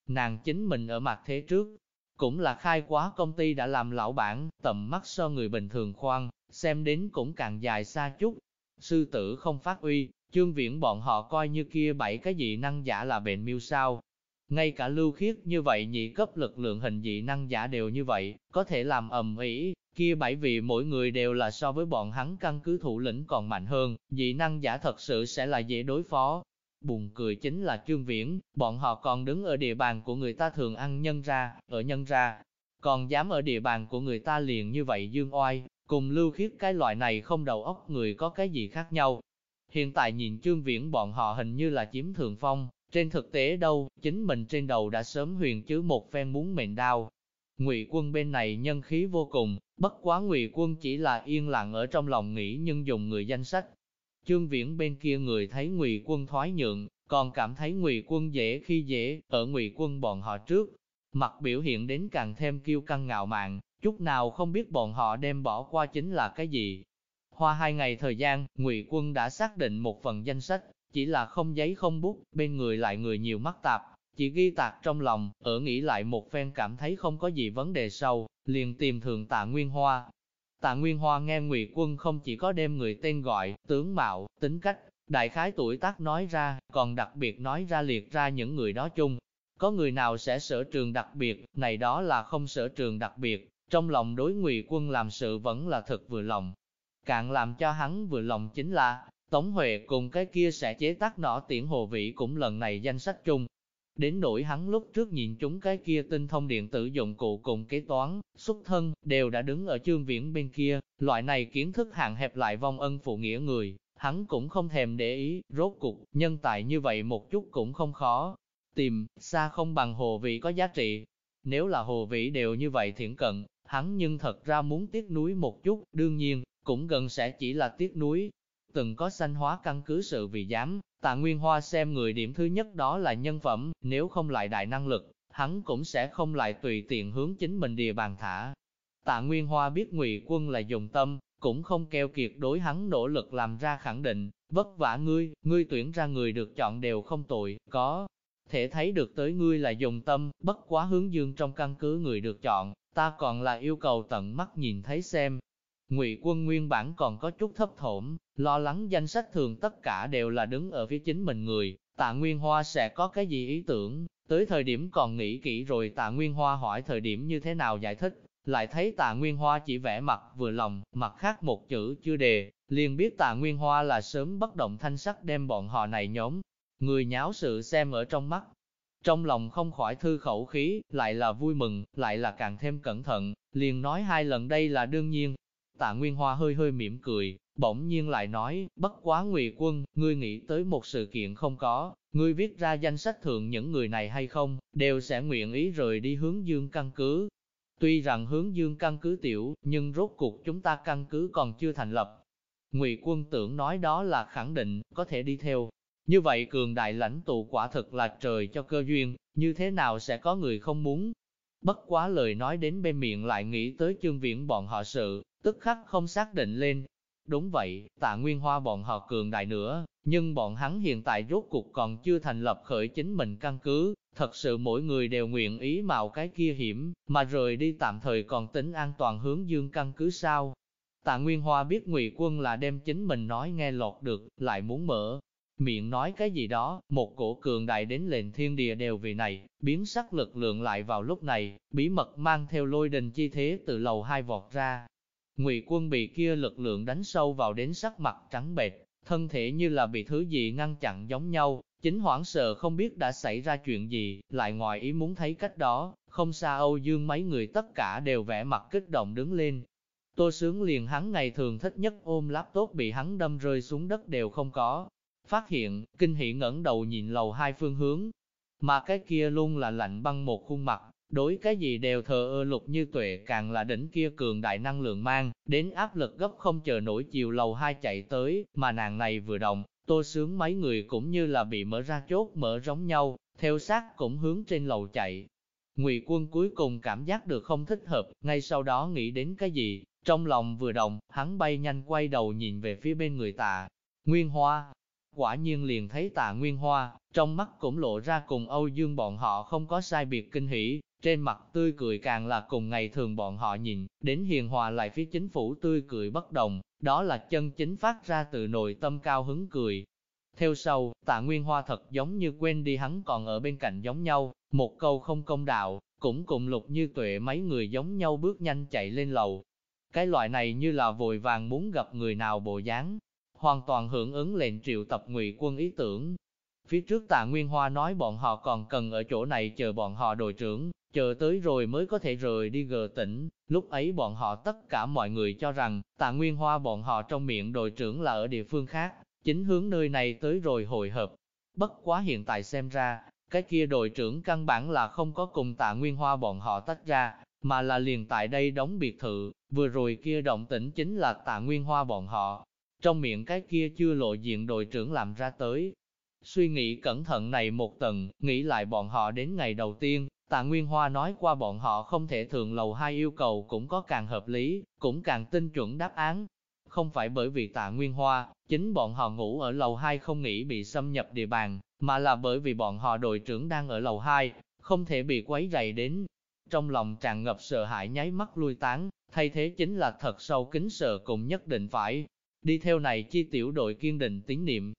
A: Nàng chính mình ở mặt thế trước, cũng là khai quá công ty đã làm lão bản, tầm mắt so người bình thường khoan, xem đến cũng càng dài xa chút. Sư tử không phát uy, chương Viễn bọn họ coi như kia bảy cái dị năng giả là bệnh miêu sao. Ngay cả lưu khiết như vậy nhị cấp lực lượng hình dị năng giả đều như vậy, có thể làm ầm ĩ, kia bảy vị mỗi người đều là so với bọn hắn căn cứ thủ lĩnh còn mạnh hơn, dị năng giả thật sự sẽ là dễ đối phó. Buồn cười chính là Trương Viễn, bọn họ còn đứng ở địa bàn của người ta thường ăn nhân ra, ở nhân ra, còn dám ở địa bàn của người ta liền như vậy dương oai, cùng lưu khiết cái loại này không đầu óc người có cái gì khác nhau. Hiện tại nhìn Trương Viễn bọn họ hình như là chiếm thượng phong, trên thực tế đâu, chính mình trên đầu đã sớm huyền chứ một phen muốn mệnh đau. Ngụy quân bên này nhân khí vô cùng, bất quá Ngụy quân chỉ là yên lặng ở trong lòng nghĩ nhưng dùng người danh sách. Trương Viễn bên kia người thấy Ngụy quân thoái nhượng, còn cảm thấy Ngụy quân dễ khi dễ, ở Ngụy quân bọn họ trước. Mặt biểu hiện đến càng thêm kiêu căng ngạo mạn, chút nào không biết bọn họ đem bỏ qua chính là cái gì. Hoa hai ngày thời gian, Ngụy quân đã xác định một phần danh sách, chỉ là không giấy không bút, bên người lại người nhiều mắt tạp, chỉ ghi tạc trong lòng, ở nghĩ lại một phen cảm thấy không có gì vấn đề sâu, liền tìm thường tạ Nguyên Hoa. Tạ Nguyên Hoa nghe Ngụy Quân không chỉ có đem người tên gọi, tướng mạo, tính cách, đại khái tuổi tác nói ra, còn đặc biệt nói ra liệt ra những người đó chung. Có người nào sẽ sở trường đặc biệt, này đó là không sở trường đặc biệt, trong lòng đối Ngụy Quân làm sự vẫn là thật vừa lòng. Cạn làm cho hắn vừa lòng chính là, Tống Huệ cùng cái kia sẽ chế tác nỏ tiễn hồ vị cũng lần này danh sách chung. Đến nỗi hắn lúc trước nhìn chúng cái kia tinh thông điện tử dụng cụ cùng kế toán, xuất thân, đều đã đứng ở chương viễn bên kia, loại này kiến thức hạn hẹp lại vong ân phụ nghĩa người, hắn cũng không thèm để ý, rốt cục, nhân tài như vậy một chút cũng không khó. Tìm, xa không bằng hồ vị có giá trị. Nếu là hồ vị đều như vậy thiển cận, hắn nhưng thật ra muốn tiếc núi một chút, đương nhiên, cũng gần sẽ chỉ là tiếc núi, từng có sanh hóa căn cứ sự vì dám, tạ Nguyên Hoa xem người điểm thứ nhất đó là nhân phẩm, nếu không lại đại năng lực, hắn cũng sẽ không lại tùy tiện hướng chính mình địa bàn thả. Tạ Nguyên Hoa biết ngụy quân là dùng tâm, cũng không keo kiệt đối hắn nỗ lực làm ra khẳng định, vất vả ngươi, ngươi tuyển ra người được chọn đều không tội, có thể thấy được tới ngươi là dùng tâm, bất quá hướng dương trong căn cứ người được chọn, ta còn là yêu cầu tận mắt nhìn thấy xem, Ngụy quân nguyên bản còn có chút thấp thổm, lo lắng danh sách thường tất cả đều là đứng ở phía chính mình người, tạ Nguyên Hoa sẽ có cái gì ý tưởng, tới thời điểm còn nghĩ kỹ rồi tạ Nguyên Hoa hỏi thời điểm như thế nào giải thích, lại thấy tạ Nguyên Hoa chỉ vẽ mặt vừa lòng, mặt khác một chữ chưa đề, liền biết tạ Nguyên Hoa là sớm bất động thanh sắc đem bọn họ này nhóm, người nháo sự xem ở trong mắt. Trong lòng không khỏi thư khẩu khí, lại là vui mừng, lại là càng thêm cẩn thận, liền nói hai lần đây là đương nhiên, Tạ Nguyên Hoa hơi hơi mỉm cười, bỗng nhiên lại nói, bất quá Ngụy Quân, ngươi nghĩ tới một sự kiện không có, ngươi viết ra danh sách thượng những người này hay không, đều sẽ nguyện ý rời đi hướng dương căn cứ. Tuy rằng hướng dương căn cứ tiểu, nhưng rốt cuộc chúng ta căn cứ còn chưa thành lập. Ngụy Quân tưởng nói đó là khẳng định, có thể đi theo. Như vậy cường đại lãnh tụ quả thực là trời cho cơ duyên, như thế nào sẽ có người không muốn, Bất quá lời nói đến bên miệng lại nghĩ tới chương viễn bọn họ sự, tức khắc không xác định lên. Đúng vậy, tạ nguyên hoa bọn họ cường đại nữa, nhưng bọn hắn hiện tại rốt cuộc còn chưa thành lập khởi chính mình căn cứ, thật sự mỗi người đều nguyện ý mạo cái kia hiểm, mà rời đi tạm thời còn tính an toàn hướng dương căn cứ sao. Tạ Nguyên Hoa biết Ngụy Quân là đem chính mình nói nghe lọt được, lại muốn mở miệng nói cái gì đó, một cổ cường đại đến lệnh thiên địa đều vì này, biến sắc lực lượng lại vào lúc này, bí mật mang theo lôi đình chi thế từ lầu hai vọt ra. Ngụy quân bị kia lực lượng đánh sâu vào đến sắc mặt trắng bệch, thân thể như là bị thứ gì ngăn chặn giống nhau, chính hoảng sợ không biết đã xảy ra chuyện gì, lại ngoài ý muốn thấy cách đó, không xa Âu Dương mấy người tất cả đều vẻ mặt kích động đứng lên. Tô sướng liền hắn ngày thường thích nhất ôm laptop bị hắn đâm rơi xuống đất đều không có, Phát hiện, kinh hỉ ngẩng đầu nhìn lầu hai phương hướng, mà cái kia luôn là lạnh băng một khuôn mặt, đối cái gì đều thờ ơ lục như tuệ càng là đỉnh kia cường đại năng lượng mang, đến áp lực gấp không chờ nổi chiều lầu hai chạy tới, mà nàng này vừa động, Tô sướng mấy người cũng như là bị mở ra chốt mở giống nhau, theo sát cũng hướng trên lầu chạy. Ngụy quân cuối cùng cảm giác được không thích hợp, ngay sau đó nghĩ đến cái gì, trong lòng vừa động, hắn bay nhanh quay đầu nhìn về phía bên người tạ. Nguyên Hoa, quả nhiên liền thấy tạ Nguyên Hoa, trong mắt cũng lộ ra cùng Âu Dương bọn họ không có sai biệt kinh hỉ, trên mặt tươi cười càng là cùng ngày thường bọn họ nhìn, đến hiền hòa lại phía chính phủ tươi cười bất đồng, đó là chân chính phát ra từ nội tâm cao hứng cười. Theo sau, tạ Nguyên Hoa thật giống như quên đi hắn còn ở bên cạnh giống nhau, một câu không công đạo, cũng cùng lục như tuệ mấy người giống nhau bước nhanh chạy lên lầu. Cái loại này như là vội vàng muốn gặp người nào bộ dáng, hoàn toàn hưởng ứng lệnh triệu tập ngụy quân ý tưởng. Phía trước tạ Nguyên Hoa nói bọn họ còn cần ở chỗ này chờ bọn họ đội trưởng, chờ tới rồi mới có thể rời đi gờ tỉnh. Lúc ấy bọn họ tất cả mọi người cho rằng tạ Nguyên Hoa bọn họ trong miệng đội trưởng là ở địa phương khác, chính hướng nơi này tới rồi hội hợp. Bất quá hiện tại xem ra, cái kia đội trưởng căn bản là không có cùng tạ Nguyên Hoa bọn họ tách ra, mà là liền tại đây đóng biệt thự, vừa rồi kia động tĩnh chính là tạ Nguyên Hoa bọn họ. Trong miệng cái kia chưa lộ diện đội trưởng làm ra tới. Suy nghĩ cẩn thận này một tầng, nghĩ lại bọn họ đến ngày đầu tiên, tạ Nguyên Hoa nói qua bọn họ không thể thường lầu hai yêu cầu cũng có càng hợp lý, cũng càng tinh chuẩn đáp án. Không phải bởi vì tạ Nguyên Hoa, chính bọn họ ngủ ở lầu 2 không nghĩ bị xâm nhập địa bàn, mà là bởi vì bọn họ đội trưởng đang ở lầu 2, không thể bị quấy rầy đến. Trong lòng tràn ngập sợ hãi nháy mắt lui tán, thay thế chính là thật sâu kính sợ cùng nhất định phải. Đi theo này chi tiểu đội kiên định tín niệm,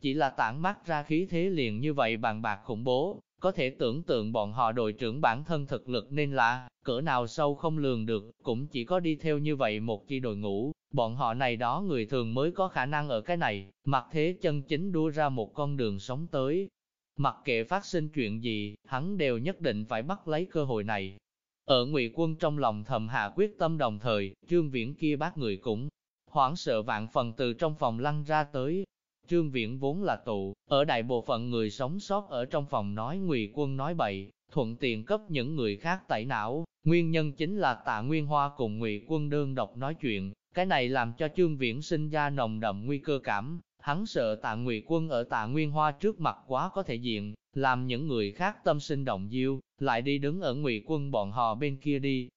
A: chỉ là tản mắt ra khí thế liền như vậy bàn bạc khủng bố, có thể tưởng tượng bọn họ đội trưởng bản thân thực lực nên là, cỡ nào sâu không lường được, cũng chỉ có đi theo như vậy một chi đội ngũ, bọn họ này đó người thường mới có khả năng ở cái này, mặc thế chân chính đua ra một con đường sống tới. Mặc kệ phát sinh chuyện gì, hắn đều nhất định phải bắt lấy cơ hội này. Ở ngụy quân trong lòng thầm hạ quyết tâm đồng thời, trương viễn kia bác người cũng hoảng sợ vạn phần từ trong phòng lăn ra tới, Trương Viễn vốn là tụ, ở đại bộ phận người sống sót ở trong phòng nói ngụy quân nói bậy, thuận tiện cấp những người khác tẩy não, nguyên nhân chính là tạ Nguyên Hoa cùng ngụy quân đơn độc nói chuyện, cái này làm cho Trương Viễn sinh ra nồng đậm nguy cơ cảm, hắn sợ tạ ngụy quân ở tạ Nguyên Hoa trước mặt quá có thể diện, làm những người khác tâm sinh động diêu, lại đi đứng ở ngụy quân bọn họ bên kia đi.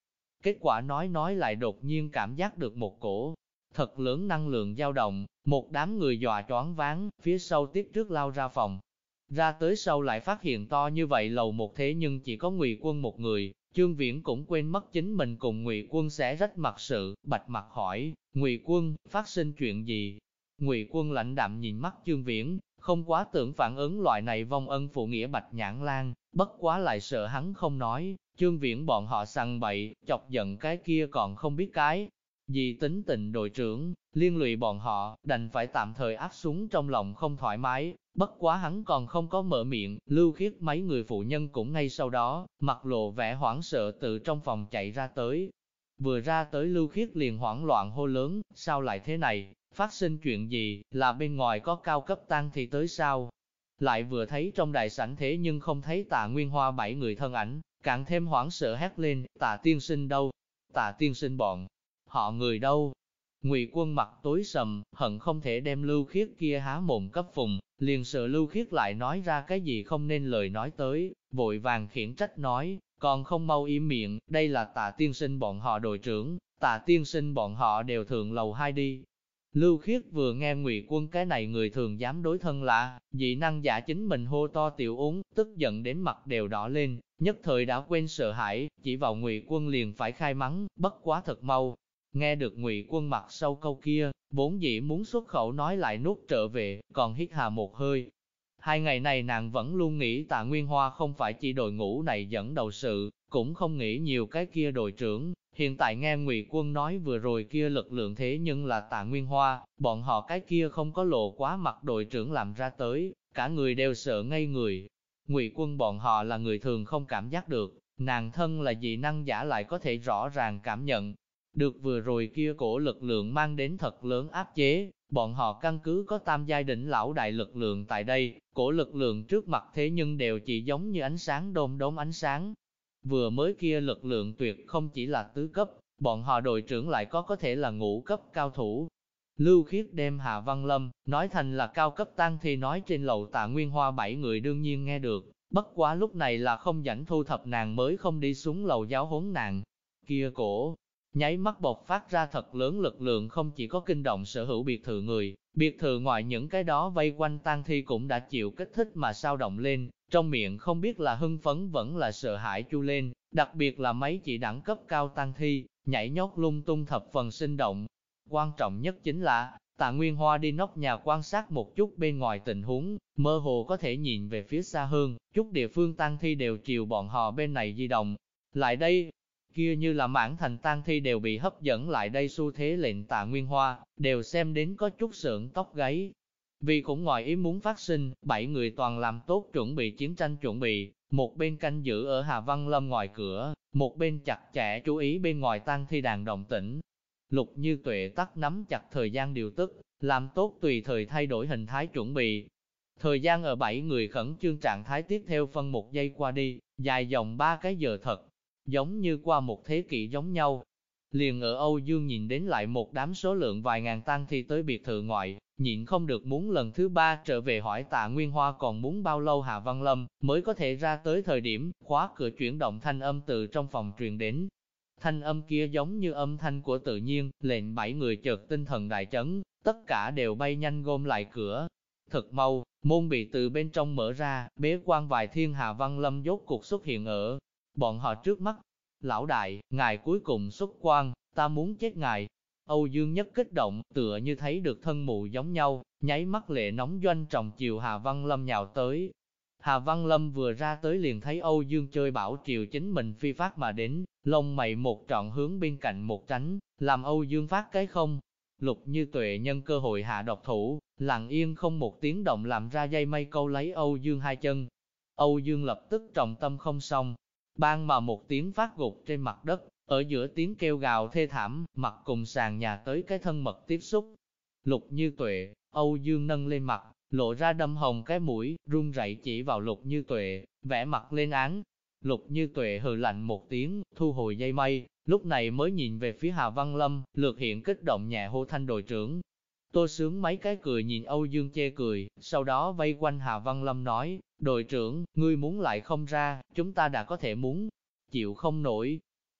A: Kết quả nói nói lại đột nhiên cảm giác được một cổ, thật lớn năng lượng dao động, một đám người dọa choáng váng, phía sau tiếp trước lao ra phòng. Ra tới sau lại phát hiện to như vậy lầu một thế nhưng chỉ có ngụy quân một người, Trương Viễn cũng quên mất chính mình cùng Ngụy Quân sẽ rách mặt sự, bạch mặt hỏi, Ngụy Quân, phát sinh chuyện gì? Ngụy Quân lạnh đạm nhìn mắt Trương Viễn, không quá tưởng phản ứng loại này vong ân phụ nghĩa bạch nhãn lan, bất quá lại sợ hắn không nói, Trương Viễn bọn họ săn bậy, chọc giận cái kia còn không biết cái, vì tính tình đội trưởng, liên lụy bọn họ, đành phải tạm thời áp xuống trong lòng không thoải mái, bất quá hắn còn không có mở miệng, lưu khiết mấy người phụ nhân cũng ngay sau đó, mặt lộ vẻ hoảng sợ từ trong phòng chạy ra tới. Vừa ra tới lưu khiết liền hoảng loạn hô lớn, sao lại thế này, phát sinh chuyện gì, là bên ngoài có cao cấp tăng thì tới sao? Lại vừa thấy trong đại sảnh thế nhưng không thấy tạ nguyên hoa bảy người thân ảnh, càng thêm hoảng sợ hét lên, tạ tiên sinh đâu? Tạ tiên sinh bọn, họ người đâu? Ngụy quân mặt tối sầm, hận không thể đem lưu khiết kia há mồm cấp phùng, liền sợ lưu khiết lại nói ra cái gì không nên lời nói tới, vội vàng khiển trách nói, còn không mau im miệng, đây là tạ tiên sinh bọn họ đội trưởng, tạ tiên sinh bọn họ đều thường lầu hai đi. Lưu khiết vừa nghe ngụy quân cái này người thường dám đối thân lạ, dị năng giả chính mình hô to tiểu uống, tức giận đến mặt đều đỏ lên, nhất thời đã quên sợ hãi, chỉ vào ngụy quân liền phải khai mắng, bất quá thật mau, Nghe được ngụy quân mặt sau câu kia, vốn dĩ muốn xuất khẩu nói lại nuốt trở về, còn hít hà một hơi. Hai ngày này nàng vẫn luôn nghĩ tạ Nguyên Hoa không phải chỉ đội ngũ này dẫn đầu sự, cũng không nghĩ nhiều cái kia đội trưởng. Hiện tại nghe ngụy quân nói vừa rồi kia lực lượng thế nhưng là tạ Nguyên Hoa, bọn họ cái kia không có lộ quá mặt đội trưởng làm ra tới, cả người đều sợ ngây người. Ngụy quân bọn họ là người thường không cảm giác được, nàng thân là dị năng giả lại có thể rõ ràng cảm nhận, được vừa rồi kia cổ lực lượng mang đến thật lớn áp chế, bọn họ căn cứ có tam giai đỉnh lão đại lực lượng tại đây, cổ lực lượng trước mặt thế nhưng đều chỉ giống như ánh sáng đôm đốm ánh sáng. Vừa mới kia lực lượng tuyệt không chỉ là tứ cấp, bọn họ đội trưởng lại có có thể là ngũ cấp cao thủ. Lưu Khiết đem Hạ Văn Lâm, nói thành là cao cấp tăng thì nói trên lầu tạ Nguyên Hoa bảy người đương nhiên nghe được, bất quá lúc này là không rảnh thu thập nàng mới không đi xuống lầu giáo huấn nàng. Kia cổ, nháy mắt bộc phát ra thật lớn lực lượng không chỉ có kinh động sở hữu biệt thự người, biệt thự ngoài những cái đó vây quanh tang thi cũng đã chịu kích thích mà sao động lên, trong miệng không biết là hưng phấn vẫn là sợ hãi chu lên, đặc biệt là mấy chỉ đẳng cấp cao tang thi, nhảy nhót lung tung thập phần sinh động. Quan trọng nhất chính là, tạ Nguyên Hoa đi nóc nhà quan sát một chút bên ngoài tình huống, mơ hồ có thể nhìn về phía xa hơn, chút địa phương tang thi đều chiều bọn họ bên này di động. Lại đây, kia như là mãn thành tang thi đều bị hấp dẫn lại đây xu thế lệnh tạ Nguyên Hoa, đều xem đến có chút sượng tóc gáy. Vì cũng ngoài ý muốn phát sinh, bảy người toàn làm tốt chuẩn bị chiến tranh chuẩn bị, một bên canh giữ ở Hà Văn Lâm ngoài cửa, một bên chặt chẽ chú ý bên ngoài tang thi đàn động tĩnh. Lục như tuệ tắt nắm chặt thời gian điều tức, làm tốt tùy thời thay đổi hình thái chuẩn bị. Thời gian ở bảy người khẩn trương trạng thái tiếp theo phân một giây qua đi, dài dòng ba cái giờ thật, giống như qua một thế kỷ giống nhau. Liền ở Âu Dương nhìn đến lại một đám số lượng vài ngàn tăng thi tới biệt thự ngoại, nhịn không được muốn lần thứ ba trở về hỏi tạ Nguyên Hoa còn muốn bao lâu Hà Văn Lâm mới có thể ra tới thời điểm, khóa cửa chuyển động thanh âm từ trong phòng truyền đến. Thanh âm kia giống như âm thanh của tự nhiên, lệnh bảy người chợt tinh thần đại chấn, tất cả đều bay nhanh gom lại cửa. Thật mau, môn bị từ bên trong mở ra, bế quan vài thiên Hà Văn Lâm dốt cuộc xuất hiện ở bọn họ trước mắt. Lão đại, ngài cuối cùng xuất quan, ta muốn chết ngài. Âu Dương nhất kích động, tựa như thấy được thân mụ giống nhau, nháy mắt lệ nóng doanh trọng chiều Hà Văn Lâm nhào tới. Hà Văn Lâm vừa ra tới liền thấy Âu Dương chơi bảo triều chính mình phi phát mà đến, lông mày một trọn hướng bên cạnh một tránh, làm Âu Dương phát cái không. Lục như tuệ nhân cơ hội hạ độc thủ, lặng yên không một tiếng động làm ra dây mây câu lấy Âu Dương hai chân. Âu Dương lập tức trọng tâm không xong, ban mà một tiếng phát gục trên mặt đất, ở giữa tiếng kêu gào thê thảm, mặt cùng sàn nhà tới cái thân mật tiếp xúc. Lục như tuệ, Âu Dương nâng lên mặt, lộ ra đâm hồng cái mũi, run rẩy chỉ vào lục như tuệ, vẽ mặt lên án. Lục như tuệ hừ lạnh một tiếng, thu hồi dây mây, lúc này mới nhìn về phía Hà Văn Lâm, lược hiện kích động nhẹ hô thanh đội trưởng. Tô sướng mấy cái cười nhìn Âu Dương chê cười, sau đó vây quanh Hà Văn Lâm nói, đội trưởng, ngươi muốn lại không ra, chúng ta đã có thể muốn, chịu không nổi.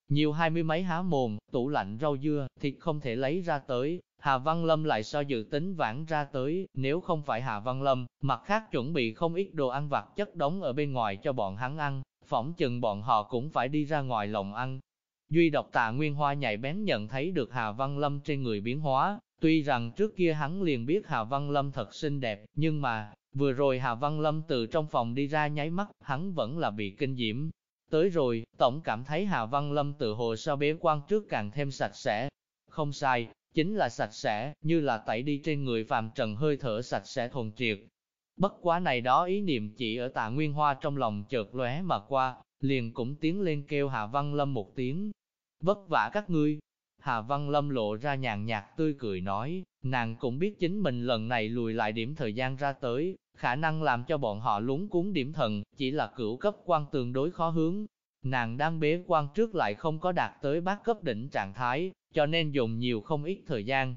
A: Nhiều hai mươi mấy há mồm, tủ lạnh rau dưa, thịt không thể lấy ra tới, Hà Văn Lâm lại so dự tính vãn ra tới, nếu không phải Hà Văn Lâm, mặt khác chuẩn bị không ít đồ ăn vặt chất đóng ở bên ngoài cho bọn hắn ăn, phỏng chừng bọn họ cũng phải đi ra ngoài lòng ăn. Duy độc tạ Nguyên Hoa nhạy bén nhận thấy được Hà Văn Lâm trên người biến hóa, tuy rằng trước kia hắn liền biết Hà Văn Lâm thật xinh đẹp, nhưng mà, vừa rồi Hà Văn Lâm từ trong phòng đi ra nháy mắt, hắn vẫn là bị kinh diễm. Tới rồi, tổng cảm thấy Hà Văn Lâm tự hồ so bế quan trước càng thêm sạch sẽ. Không sai, chính là sạch sẽ, như là tẩy đi trên người phàm trần hơi thở sạch sẽ thuần triệt. Bất quá này đó ý niệm chỉ ở tạ Nguyên Hoa trong lòng chợt lóe mà qua, liền cũng tiến lên kêu Hà Văn Lâm một tiếng. Vất vả các ngươi. Hà Văn Lâm lộ ra nhàn nhạt tươi cười nói, nàng cũng biết chính mình lần này lùi lại điểm thời gian ra tới, khả năng làm cho bọn họ lúng cuốn điểm thần, chỉ là cửu cấp quan tương đối khó hướng. Nàng đang bế quan trước lại không có đạt tới bát cấp đỉnh trạng thái, cho nên dùng nhiều không ít thời gian.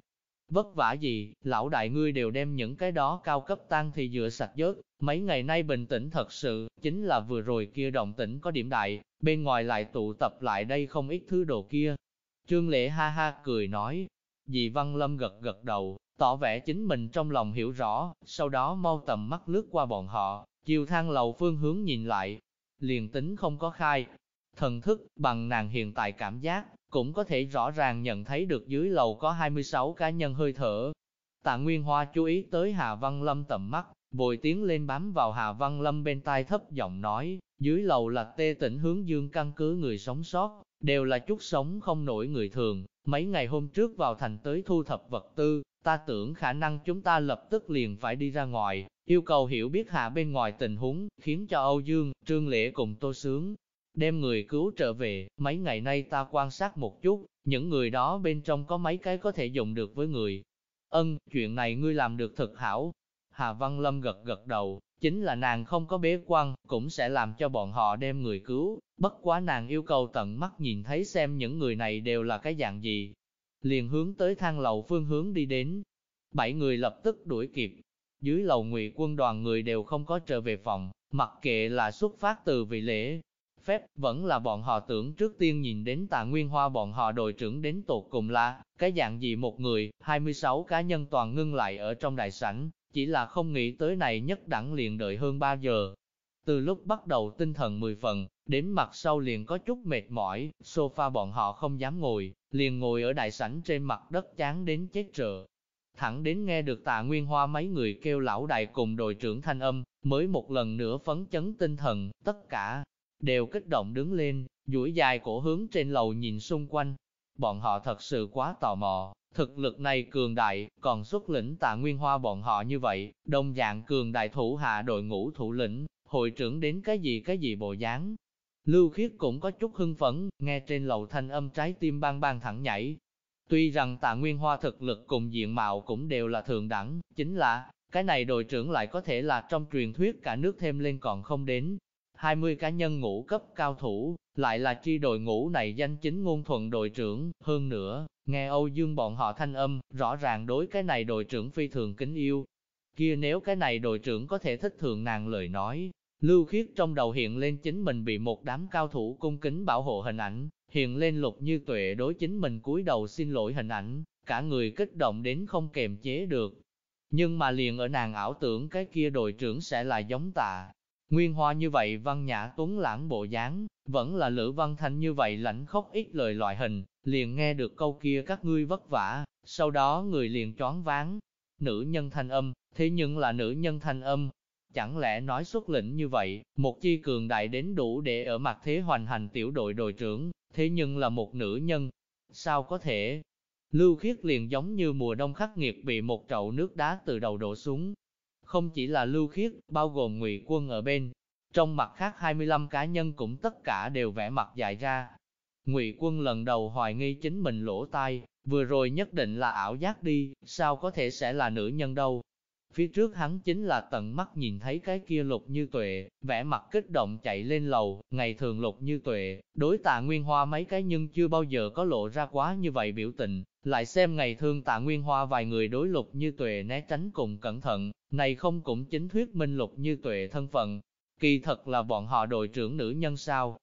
A: Vất vả gì, lão đại ngươi đều đem những cái đó cao cấp tăng thì dựa sạch dớt, mấy ngày nay bình tĩnh thật sự, chính là vừa rồi kia động tĩnh có điểm đại, bên ngoài lại tụ tập lại đây không ít thứ đồ kia. Trương Lệ ha ha cười nói, dì Văn Lâm gật gật đầu, tỏ vẻ chính mình trong lòng hiểu rõ, sau đó mau tầm mắt lướt qua bọn họ, chiều thang lầu phương hướng nhìn lại, liền tính không có khai. Thần thức, bằng nàng hiện tại cảm giác, cũng có thể rõ ràng nhận thấy được dưới lầu có 26 cá nhân hơi thở. Tạ Nguyên Hoa chú ý tới Hà Văn Lâm tầm mắt, vội tiến lên bám vào Hà Văn Lâm bên tai thấp giọng nói, dưới lầu là tê tỉnh hướng dương căn cứ người sống sót, đều là chút sống không nổi người thường, mấy ngày hôm trước vào thành tới thu thập vật tư, ta tưởng khả năng chúng ta lập tức liền phải đi ra ngoài, yêu cầu hiểu biết hạ bên ngoài tình huống, khiến cho Âu Dương, Trương Lễ cùng Tô Sướng, đem người cứu trở về, mấy ngày nay ta quan sát một chút, những người đó bên trong có mấy cái có thể dùng được với người. Ân, chuyện này ngươi làm được thật hảo. Hà Văn Lâm gật gật đầu, chính là nàng không có bế quan, cũng sẽ làm cho bọn họ đem người cứu, bất quá nàng yêu cầu tận mắt nhìn thấy xem những người này đều là cái dạng gì. liền hướng tới thang lầu phương hướng đi đến. Bảy người lập tức đuổi kịp. Dưới lầu ngụy quân đoàn người đều không có trở về phòng, mặc kệ là xuất phát từ vị lễ. Phép vẫn là bọn họ tưởng trước tiên nhìn đến tạ nguyên hoa bọn họ đội trưởng đến tột cùng là, cái dạng gì một người, 26 cá nhân toàn ngưng lại ở trong đại sảnh, chỉ là không nghĩ tới này nhất đẳng liền đợi hơn 3 giờ. Từ lúc bắt đầu tinh thần 10 phần, đến mặt sau liền có chút mệt mỏi, sofa bọn họ không dám ngồi, liền ngồi ở đại sảnh trên mặt đất chán đến chết trợ. Thẳng đến nghe được tạ nguyên hoa mấy người kêu lão đại cùng đội trưởng thanh âm, mới một lần nữa phấn chấn tinh thần, tất cả đều kích động đứng lên, duỗi dài cổ hướng trên lầu nhìn xung quanh. Bọn họ thật sự quá tò mò, thực lực này cường đại, còn xuất lĩnh tạ nguyên hoa bọn họ như vậy, đồng dạng cường đại thủ hạ đội ngũ thủ lĩnh, hội trưởng đến cái gì cái gì bộ dáng. Lưu Khiết cũng có chút hưng phấn, nghe trên lầu thanh âm trái tim bang bang thẳng nhảy. Tuy rằng tạ nguyên hoa thực lực cùng diện mạo cũng đều là thường đẳng, chính là, cái này đội trưởng lại có thể là trong truyền thuyết cả nước thêm lên còn không đến. 20 cá nhân ngũ cấp cao thủ, lại là chi đội ngũ này danh chính ngôn thuận đội trưởng, hơn nữa, nghe Âu Dương bọn họ thanh âm, rõ ràng đối cái này đội trưởng phi thường kính yêu. Kia nếu cái này đội trưởng có thể thích thường nàng lời nói, Lưu Khiết trong đầu hiện lên chính mình bị một đám cao thủ cung kính bảo hộ hình ảnh, hiện lên lục như tuệ đối chính mình cúi đầu xin lỗi hình ảnh, cả người kích động đến không kềm chế được. Nhưng mà liền ở nàng ảo tưởng cái kia đội trưởng sẽ là giống tạ. Nguyên hoa như vậy văn nhã tuấn lãng bộ dáng, vẫn là lữ văn thanh như vậy lãnh khóc ít lời loại hình, liền nghe được câu kia các ngươi vất vả, sau đó người liền choáng váng. Nữ nhân thanh âm, thế nhưng là nữ nhân thanh âm, Chẳng lẽ nói xuất lĩnh như vậy, một chi cường đại đến đủ để ở mặt thế hoành hành tiểu đội đội trưởng, thế nhưng là một nữ nhân. Sao có thể? Lưu khiết liền giống như mùa đông khắc nghiệt bị một chậu nước đá từ đầu đổ xuống. Không chỉ là lưu khiết, bao gồm ngụy quân ở bên, trong mặt khác 25 cá nhân cũng tất cả đều vẽ mặt dại ra. Ngụy quân lần đầu hoài nghi chính mình lỗ tai, vừa rồi nhất định là ảo giác đi, sao có thể sẽ là nữ nhân đâu. Phía trước hắn chính là tận mắt nhìn thấy cái kia lục như tuệ, vẻ mặt kích động chạy lên lầu, ngày thường lục như tuệ, đối tạ nguyên hoa mấy cái nhưng chưa bao giờ có lộ ra quá như vậy biểu tình, lại xem ngày thương tạ nguyên hoa vài người đối lục như tuệ né tránh cùng cẩn thận, này không cũng chính thuyết minh lục như tuệ thân phận, kỳ thật là bọn họ đội trưởng nữ nhân sao,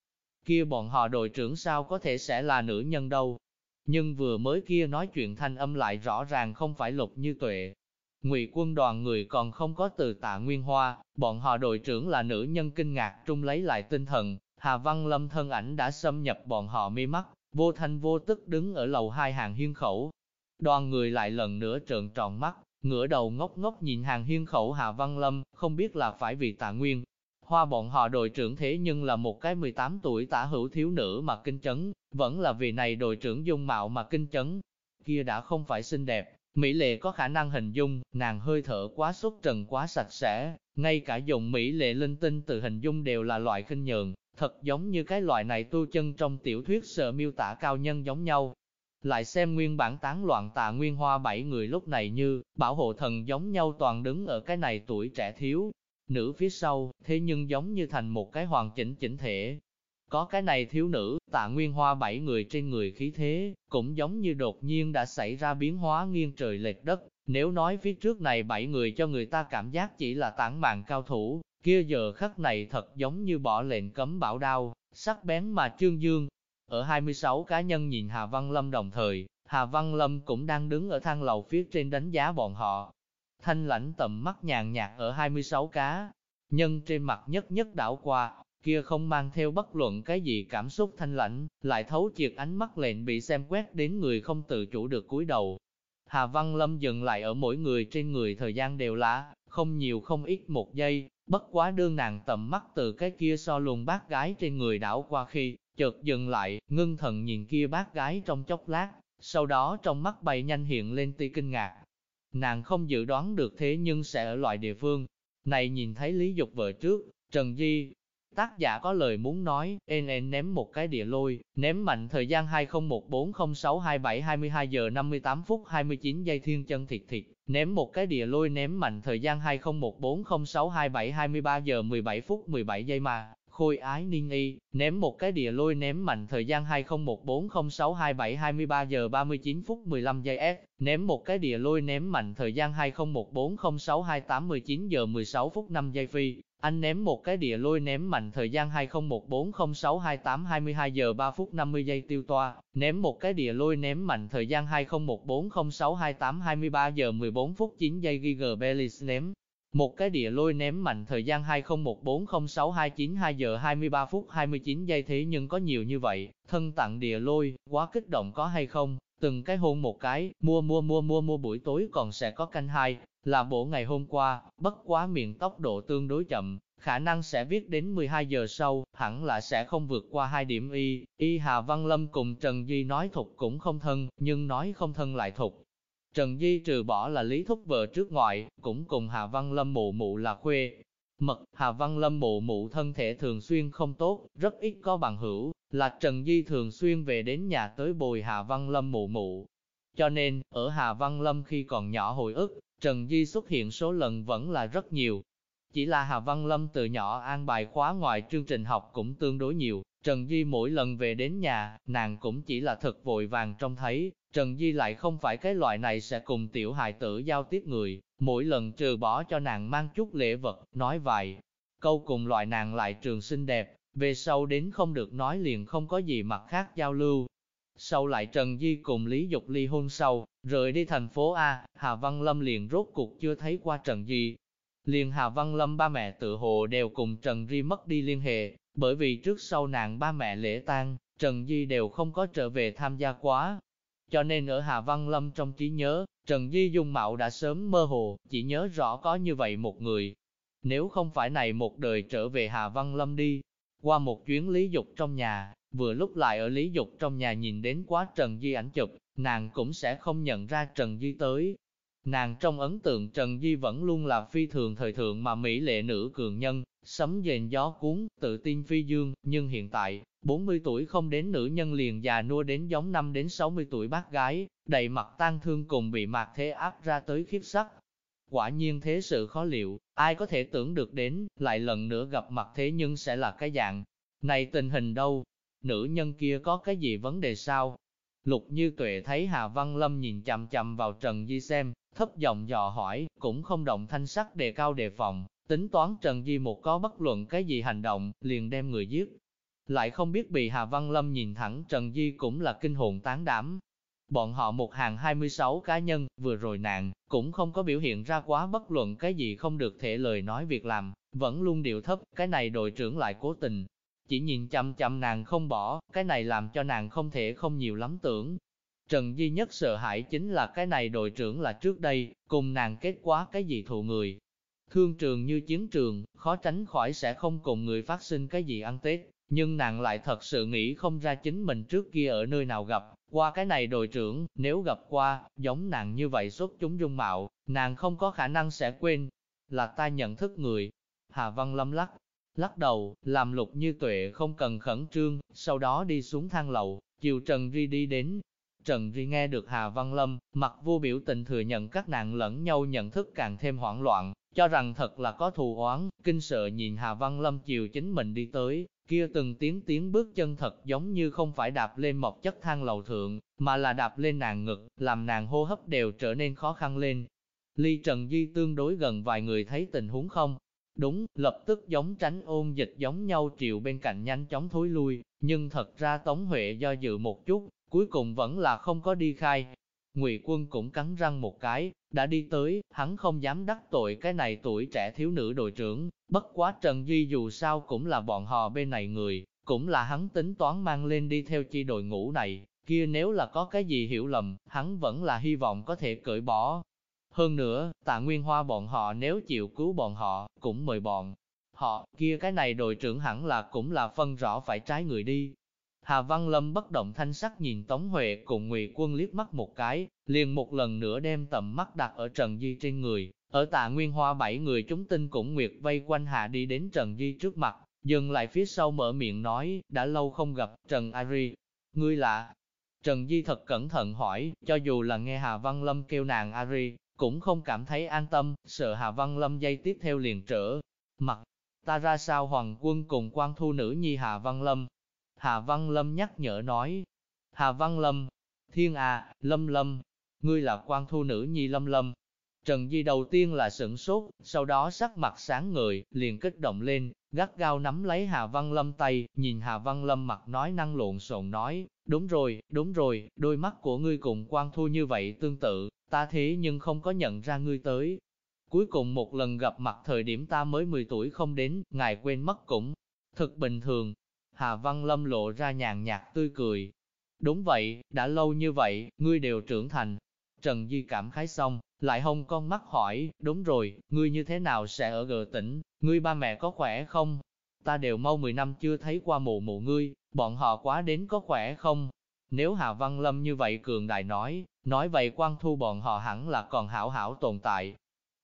A: kia bọn họ đội trưởng sao có thể sẽ là nữ nhân đâu. Nhưng vừa mới kia nói chuyện thanh âm lại rõ ràng không phải lục như tuệ, Ngụy quân đoàn người còn không có từ tạ Nguyên Hoa, bọn họ đội trưởng là nữ nhân kinh ngạc trung lấy lại tinh thần, Hà Văn Lâm thân ảnh đã xâm nhập bọn họ mi mắt, vô thanh vô tức đứng ở lầu hai hàng hiên khẩu. Đoàn người lại lần nữa trợn tròn mắt, ngửa đầu ngốc ngốc nhìn hàng hiên khẩu Hà Văn Lâm, không biết là phải vì tạ Nguyên. Hoa bọn họ đội trưởng thế nhưng là một cái 18 tuổi tả hữu thiếu nữ mà kinh chấn, vẫn là vì này đội trưởng dung mạo mà kinh chấn. Kia đã không phải xinh đẹp, Mỹ lệ có khả năng hình dung, nàng hơi thở quá xuất trần quá sạch sẽ, ngay cả dùng Mỹ lệ linh tinh từ hình dung đều là loại khinh nhường, thật giống như cái loại này tu chân trong tiểu thuyết sợ miêu tả cao nhân giống nhau. Lại xem nguyên bản tán loạn tạ nguyên hoa bảy người lúc này như, bảo hộ thần giống nhau toàn đứng ở cái này tuổi trẻ thiếu, nữ phía sau, thế nhưng giống như thành một cái hoàn chỉnh chỉnh thể, có cái này thiếu nữ, tạ nguyên hoa bảy người trên người khí thế, cũng giống như đột nhiên đã xảy ra biến hóa nghiêng trời lệch đất. Nếu nói phía trước này bảy người cho người ta cảm giác chỉ là tản mạng cao thủ, kia giờ khắc này thật giống như bỏ lệnh cấm bảo đao, sắc bén mà trương dương. Ở 26 cá nhân nhìn Hà Văn Lâm đồng thời, Hà Văn Lâm cũng đang đứng ở thang lầu phía trên đánh giá bọn họ. Thanh lãnh tầm mắt nhàn nhạt ở 26 cá, nhân trên mặt nhất nhất đảo qua, kia không mang theo bất luận cái gì cảm xúc thanh lãnh, lại thấu triệt ánh mắt lệnh bị xem quét đến người không tự chủ được cúi đầu. Hà Văn Lâm dừng lại ở mỗi người trên người thời gian đều lá, không nhiều không ít một giây, bất quá đương nàng tầm mắt từ cái kia so lùn bác gái trên người đảo qua khi, chợt dừng lại, ngưng thần nhìn kia bác gái trong chốc lát, sau đó trong mắt bay nhanh hiện lên tia kinh ngạc. Nàng không dự đoán được thế nhưng sẽ ở loại địa phương này nhìn thấy Lý Dục vợ trước, Trần Di, Tác giả có lời muốn nói, NN ném một cái địa lôi, ném mạnh thời gian 2014062722 giờ 58 phút 29 giây thiên chân thịt thịt, ném một cái địa lôi ném mạnh thời gian 2014062723 giờ 17 phút 17 giây mà, khôi ái niên y, ném một cái địa lôi ném mạnh thời gian 2014062723 giờ 39 phút 15 giây S, ném một cái địa lôi ném mạnh thời gian 2014062819 giờ 16 phút 5 giây Phi, anh ném một cái địa lôi ném mạnh thời gian 2014062822 giờ 3 phút 50 giây tiêu toa, ném một cái địa lôi ném mạnh thời gian 2014062823 giờ 14 phút 9 giây Giger Bellis ném. Một cái địa lôi ném mạnh thời gian 20140629 giờ 23 phút 29 giây thế nhưng có nhiều như vậy, thân tặng địa lôi, quá kích động có hay không? Từng cái hôn một cái, mua mua mua mua mua buổi tối còn sẽ có canh hai, là bộ ngày hôm qua, bất quá miệng tốc độ tương đối chậm, khả năng sẽ viết đến 12 giờ sau, hẳn là sẽ không vượt qua hai điểm y. Y Hà Văn Lâm cùng Trần Di nói thục cũng không thân, nhưng nói không thân lại thục. Trần Di trừ bỏ là lý thúc vợ trước ngoại, cũng cùng Hà Văn Lâm mụ mụ là khuê. Mật, Hà Văn Lâm mụ mụ thân thể thường xuyên không tốt, rất ít có bằng hữu, là Trần Di thường xuyên về đến nhà tới bồi Hà Văn Lâm mụ mụ. Cho nên, ở Hà Văn Lâm khi còn nhỏ hồi ức, Trần Di xuất hiện số lần vẫn là rất nhiều. Chỉ là Hà Văn Lâm từ nhỏ an bài khóa ngoài chương trình học cũng tương đối nhiều, Trần Di mỗi lần về đến nhà, nàng cũng chỉ là thật vội vàng trông thấy, Trần Di lại không phải cái loại này sẽ cùng tiểu hài tử giao tiếp người, mỗi lần trừ bỏ cho nàng mang chút lễ vật, nói vài câu cùng loại nàng lại trường xinh đẹp, về sau đến không được nói liền không có gì mặt khác giao lưu. Sau lại Trần Di cùng Lý Dục ly hôn sau, rời đi thành phố A, Hà Văn Lâm liền rốt cuộc chưa thấy qua Trần Di. Liền Hà Văn Lâm ba mẹ tự hồ đều cùng Trần Di mất đi liên hệ, bởi vì trước sau nàng ba mẹ lễ tang, Trần Di đều không có trở về tham gia quá. Cho nên ở Hà Văn Lâm trong trí nhớ, Trần Di dung mạo đã sớm mơ hồ, chỉ nhớ rõ có như vậy một người. Nếu không phải này một đời trở về Hà Văn Lâm đi, qua một chuyến lý dục trong nhà, vừa lúc lại ở lý dục trong nhà nhìn đến quá Trần Di ảnh chụp, nàng cũng sẽ không nhận ra Trần Di tới. Nàng trong ấn tượng Trần Di vẫn luôn là phi thường thời thượng mà mỹ lệ nữ cường nhân, sấm dền gió cuốn, tự tin phi dương, nhưng hiện tại, 40 tuổi không đến nữ nhân liền già nua đến giống năm đến 60 tuổi bác gái, đầy mặt tan thương cùng bị mạc thế áp ra tới khiếp sắc. Quả nhiên thế sự khó liệu, ai có thể tưởng được đến, lại lần nữa gặp mặt thế nhưng sẽ là cái dạng. Này tình hình đâu? Nữ nhân kia có cái gì vấn đề sao? Lục Như Tuệ thấy Hà Văn Lâm nhìn chằm chằm vào Trần Di xem, thấp giọng dò hỏi, cũng không động thanh sắc đề cao đề phòng, tính toán Trần Di một có bất luận cái gì hành động, liền đem người giết. Lại không biết bị Hà Văn Lâm nhìn thẳng Trần Di cũng là kinh hồn tán đảm. Bọn họ một hàng 26 cá nhân, vừa rồi nạn, cũng không có biểu hiện ra quá bất luận cái gì không được thể lời nói việc làm, vẫn luôn điều thấp, cái này đội trưởng lại cố tình, chỉ nhìn chăm chăm nàng không bỏ, cái này làm cho nàng không thể không nhiều lắm tưởng. Trần Duy nhất sợ hãi chính là cái này đội trưởng là trước đây, cùng nàng kết quá cái gì thù người. Thương trường như chiến trường, khó tránh khỏi sẽ không cùng người phát sinh cái gì ăn Tết, nhưng nàng lại thật sự nghĩ không ra chính mình trước kia ở nơi nào gặp, qua cái này đội trưởng, nếu gặp qua, giống nàng như vậy xuất chúng dung mạo, nàng không có khả năng sẽ quên, là ta nhận thức người. Hà Văn Lâm lắc lắc đầu, làm lục như tuệ không cần khẩn trương, sau đó đi xuống thang lầu, chiều Trần Ri đi đến. Trần Ri nghe được Hà Văn Lâm, mặt vô biểu tình thừa nhận các nạn lẫn nhau nhận thức càng thêm hoảng loạn, cho rằng thật là có thù oán, kinh sợ nhìn Hà Văn Lâm chiều chính mình đi tới, kia từng tiếng tiếng bước chân thật giống như không phải đạp lên mọc chất thang lầu thượng, mà là đạp lên nàng ngực, làm nàng hô hấp đều trở nên khó khăn lên. Ly Trần Di tương đối gần vài người thấy tình huống không, Đúng, lập tức giống tránh ôn dịch giống nhau triệu bên cạnh nhanh chóng thối lui, nhưng thật ra Tống Huệ do dự một chút, cuối cùng vẫn là không có đi khai. Ngụy quân cũng cắn răng một cái, đã đi tới, hắn không dám đắc tội cái này tuổi trẻ thiếu nữ đội trưởng, bất quá Trần Duy dù sao cũng là bọn họ bên này người, cũng là hắn tính toán mang lên đi theo chi đội ngũ này, kia nếu là có cái gì hiểu lầm, hắn vẫn là hy vọng có thể cởi bỏ, hơn nữa, tạ Nguyên Hoa bọn họ nếu chịu cứu bọn họ, cũng mời bọn họ, kia cái này đội trưởng hẳn là cũng là phân rõ phải trái người đi. Hà Văn Lâm bất động thanh sắc nhìn Tống Huệ cùng Ngụy Quân liếc mắt một cái, liền một lần nữa đem tầm mắt đặt ở Trần Di trên người. Ở tạ Nguyên Hoa bảy người chúng tinh cũng nguyệt vây quanh hạ đi đến Trần Di trước mặt, dừng lại phía sau mở miệng nói, đã lâu không gặp, Trần Ari. Ngươi lạ. Trần Di thật cẩn thận hỏi, cho dù là nghe Hà Văn Lâm kêu nàng Ari, cũng không cảm thấy an tâm, sợ Hà Văn Lâm dây tiếp theo liền trở. Mặt, ta ra sao hoàng quân cùng quan thu nữ nhi Hà Văn Lâm. Hà Văn Lâm nhắc nhở nói, Hà Văn Lâm, thiên à, Lâm Lâm, ngươi là quan thu nữ nhi Lâm Lâm. Trần Di đầu tiên là sửng sốt, sau đó sắc mặt sáng người, liền kích động lên, gắt gao nắm lấy Hà Văn Lâm tay, nhìn Hà Văn Lâm mặt nói năng lộn xộn nói, đúng rồi, đúng rồi, đôi mắt của ngươi cùng quan thu như vậy tương tự, ta thế nhưng không có nhận ra ngươi tới. Cuối cùng một lần gặp mặt thời điểm ta mới 10 tuổi không đến, ngài quên mất cũng thực bình thường. Hà Văn Lâm lộ ra nhàn nhạt tươi cười. Đúng vậy, đã lâu như vậy, ngươi đều trưởng thành. Trần Di cảm khái xong, lại hông con mắt hỏi, đúng rồi, ngươi như thế nào sẽ ở gờ tỉnh, ngươi ba mẹ có khỏe không? Ta đều mau 10 năm chưa thấy qua mụ mụ ngươi, bọn họ quá đến có khỏe không? Nếu Hà Văn Lâm như vậy cường đại nói, nói vậy quan thu bọn họ hẳn là còn hảo hảo tồn tại.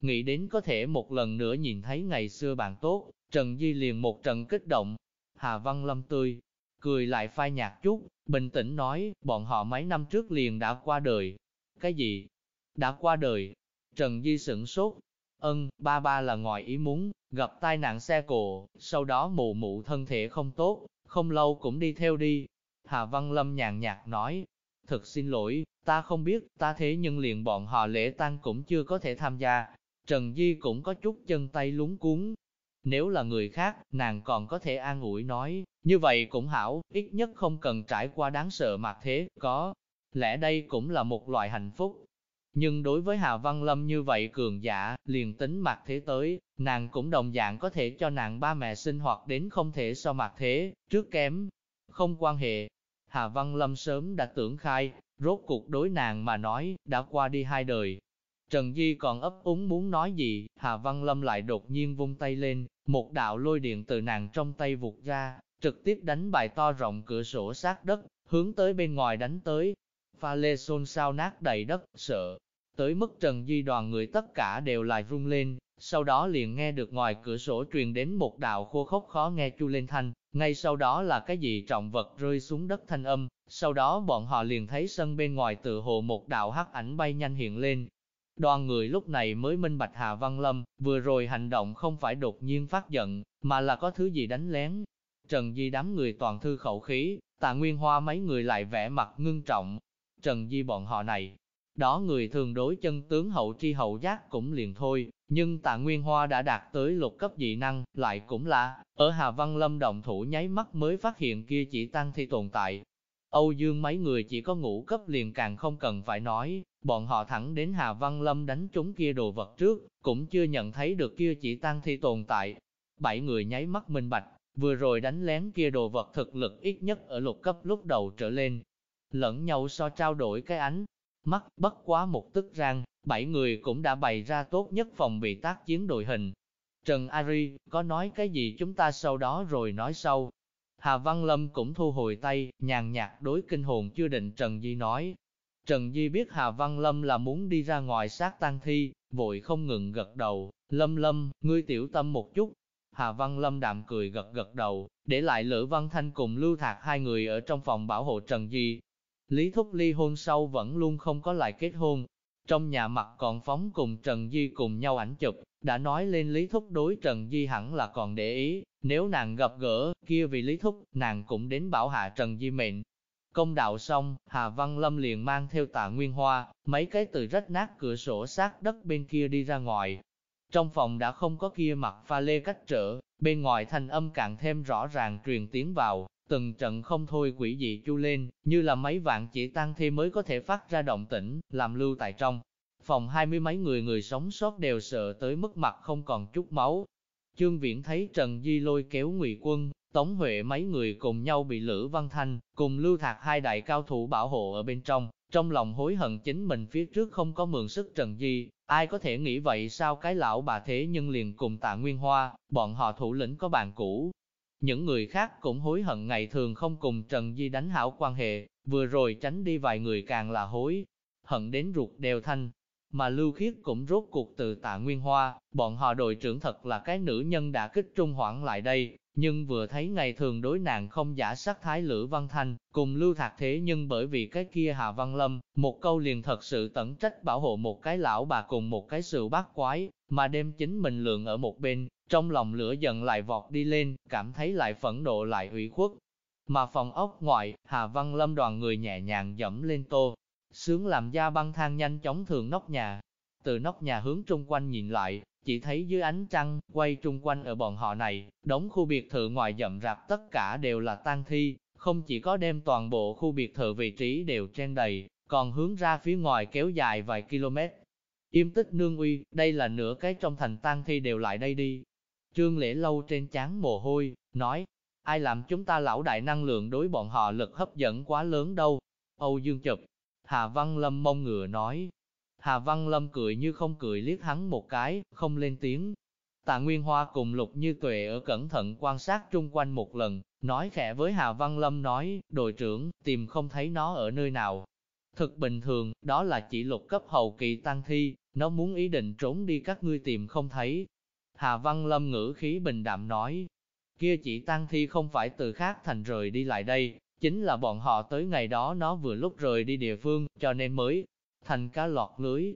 A: Nghĩ đến có thể một lần nữa nhìn thấy ngày xưa bạn tốt, Trần Di liền một trận kích động. Hà Văn Lâm tươi, cười lại phai nhạt chút, bình tĩnh nói, bọn họ mấy năm trước liền đã qua đời. Cái gì? Đã qua đời. Trần Di sửng sốt. Ân, ba ba là ngoài ý muốn, gặp tai nạn xe cộ, sau đó mụ mụ thân thể không tốt, không lâu cũng đi theo đi. Hà Văn Lâm nhàn nhạt nói, thật xin lỗi, ta không biết, ta thế nhưng liền bọn họ lễ tang cũng chưa có thể tham gia. Trần Di cũng có chút chân tay lúng cuốn. Nếu là người khác, nàng còn có thể an ủi nói, như vậy cũng hảo, ít nhất không cần trải qua đáng sợ mặt thế, có. Lẽ đây cũng là một loại hạnh phúc. Nhưng đối với Hà Văn Lâm như vậy cường giả, liền tính mặt thế tới, nàng cũng đồng dạng có thể cho nàng ba mẹ sinh hoạt đến không thể so mặt thế, trước kém. Không quan hệ, Hà Văn Lâm sớm đã tưởng khai, rốt cuộc đối nàng mà nói, đã qua đi hai đời. Trần Di còn ấp úng muốn nói gì, Hà Văn Lâm lại đột nhiên vung tay lên, một đạo lôi điện từ nàng trong tay vụt ra, trực tiếp đánh bài to rộng cửa sổ sát đất, hướng tới bên ngoài đánh tới. Pha lê xôn xao nát đầy đất, sợ. Tới mức Trần Di đoàn người tất cả đều lại rung lên, sau đó liền nghe được ngoài cửa sổ truyền đến một đạo khô khốc khó nghe chu lên thanh, ngay sau đó là cái gì trọng vật rơi xuống đất thanh âm, sau đó bọn họ liền thấy sân bên ngoài tự hồ một đạo hắc ảnh bay nhanh hiện lên. Đoàn người lúc này mới minh bạch Hà Văn Lâm, vừa rồi hành động không phải đột nhiên phát giận, mà là có thứ gì đánh lén. Trần Di đám người toàn thư khẩu khí, tạ Nguyên Hoa mấy người lại vẻ mặt ngưng trọng. Trần Di bọn họ này, đó người thường đối chân tướng hậu tri hậu giác cũng liền thôi, nhưng tạ Nguyên Hoa đã đạt tới lục cấp dị năng, lại cũng là, ở Hà Văn Lâm động thủ nháy mắt mới phát hiện kia chỉ tăng thi tồn tại. Âu Dương mấy người chỉ có ngũ cấp liền càng không cần phải nói, bọn họ thẳng đến Hà Văn Lâm đánh trúng kia đồ vật trước, cũng chưa nhận thấy được kia chỉ tăng thi tồn tại. Bảy người nháy mắt minh bạch, vừa rồi đánh lén kia đồ vật thực lực ít nhất ở lục cấp lúc đầu trở lên. Lẫn nhau so trao đổi cái ánh, mắt bất quá một tức rằng, bảy người cũng đã bày ra tốt nhất phòng bị tác chiến đội hình. Trần Ari, có nói cái gì chúng ta sau đó rồi nói sau. Hà Văn Lâm cũng thu hồi tay, nhàn nhạt đối kinh hồn chưa định Trần Di nói. Trần Di biết Hà Văn Lâm là muốn đi ra ngoài sát tang thi, vội không ngừng gật đầu, Lâm Lâm, ngươi tiểu tâm một chút. Hà Văn Lâm đạm cười gật gật đầu, để lại Lữ Văn Thanh cùng Lưu Thạc hai người ở trong phòng bảo hộ Trần Di. Lý Thúc ly hôn sau vẫn luôn không có lại kết hôn, trong nhà mặt còn phóng cùng Trần Di cùng nhau ảnh chụp, đã nói lên Lý Thúc đối Trần Di hẳn là còn để ý, nếu nàng gặp gỡ, kia vì Lý Thúc, nàng cũng đến bảo hạ Trần Di mệnh. Công đạo xong, Hà Văn Lâm liền mang theo tạ Nguyên Hoa, mấy cái từ rách nát cửa sổ sát đất bên kia đi ra ngoài. Trong phòng đã không có kia mặt pha lê cách trở, bên ngoài thanh âm càng thêm rõ ràng truyền tiếng vào, từng trận không thôi quỷ dị chu lên, như là mấy vạn chỉ tăng thi mới có thể phát ra động tĩnh, làm lưu tại trong. Phòng hai mươi mấy người người sống sót đều sợ tới mức mặt không còn chút máu. Trương Viễn thấy Trần Di lôi kéo ngụy quân, Tống Huệ mấy người cùng nhau bị Lữ Văn Thanh, cùng Lưu Thạc hai đại cao thủ bảo hộ ở bên trong, trong lòng hối hận chính mình phía trước không có mượn sức Trần Di, ai có thể nghĩ vậy sao cái lão bà thế nhưng liền cùng tạ Nguyên Hoa, bọn họ thủ lĩnh có bàn cũ, những người khác cũng hối hận ngày thường không cùng Trần Di đánh hảo quan hệ, vừa rồi tránh đi vài người càng là hối, hận đến ruột đều thanh. Mà Lưu Khiết cũng rốt cuộc từ tạ Nguyên Hoa, bọn họ đội trưởng thật là cái nữ nhân đã kích trung hoảng lại đây, nhưng vừa thấy ngày thường đối nàng không giả sắc thái Lữ Văn Thanh, cùng Lưu Thạc thế nhưng bởi vì cái kia Hà Văn Lâm, một câu liền thật sự tẩn trách bảo hộ một cái lão bà cùng một cái sự bát quái, mà đem chính mình lượng ở một bên, trong lòng lửa giận lại vọt đi lên, cảm thấy lại phẫn nộ lại ủy khuất. Mà phòng ốc ngoại, Hà Văn Lâm đoàn người nhẹ nhàng dẫm lên tô, sướng làm da băng thang nhanh chóng thường nóc nhà. Từ nóc nhà hướng trung quanh nhìn lại, chỉ thấy dưới ánh trăng, quay trung quanh ở bọn họ này, đống khu biệt thự ngoài dậm rạp tất cả đều là tang thi, không chỉ có đem toàn bộ khu biệt thự vị trí đều trên đầy, còn hướng ra phía ngoài kéo dài vài km. Im tích nương uy, đây là nửa cái trong thành tang thi đều lại đây đi. Trương Lễ Lâu trên chán mồ hôi, nói, ai làm chúng ta lão đại năng lượng đối bọn họ lực hấp dẫn quá lớn đâu. Âu Dương chụp, Hà Văn Lâm mông ngựa nói. Hà Văn Lâm cười như không cười liếc hắn một cái, không lên tiếng. Tạ Nguyên Hoa cùng Lục Như Tuệ ở cẩn thận quan sát trung quanh một lần, nói khẽ với Hà Văn Lâm nói, đội trưởng, tìm không thấy nó ở nơi nào. Thực bình thường, đó là chỉ lục cấp hậu kỳ tăng thi, nó muốn ý định trốn đi các ngươi tìm không thấy. Hà Văn Lâm ngữ khí bình đạm nói, kia chỉ tăng thi không phải từ khác thành rời đi lại đây, chính là bọn họ tới ngày đó nó vừa lúc rời đi địa phương, cho nên mới thành cá lọt lưới.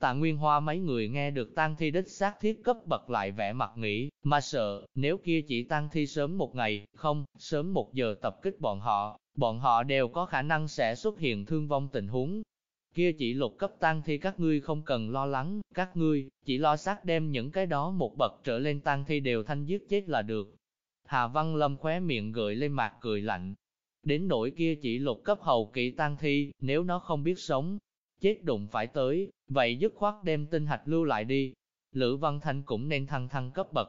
A: Tạ Nguyên Hoa mấy người nghe được tang thi đích xác thiết cấp bật lại vẻ mặt nghĩ, mà sợ, nếu kia chỉ tang thi sớm một ngày, không, sớm một giờ tập kích bọn họ, bọn họ đều có khả năng sẽ xuất hiện thương vong tình huống. Kia chỉ lục cấp tang thi các ngươi không cần lo lắng, các ngươi, chỉ lo xác đem những cái đó một bậc trở lên tang thi đều thanh giết chết là được. Hà Văn Lâm khóe miệng gợi lên mặt cười lạnh. Đến nỗi kia chỉ lục cấp hầu kỵ tang thi, nếu nó không biết sống, chết đụng phải tới, vậy dứt khoát đem tinh hạch lưu lại đi. Lữ Văn Thanh cũng nên thăng thăng cấp bậc,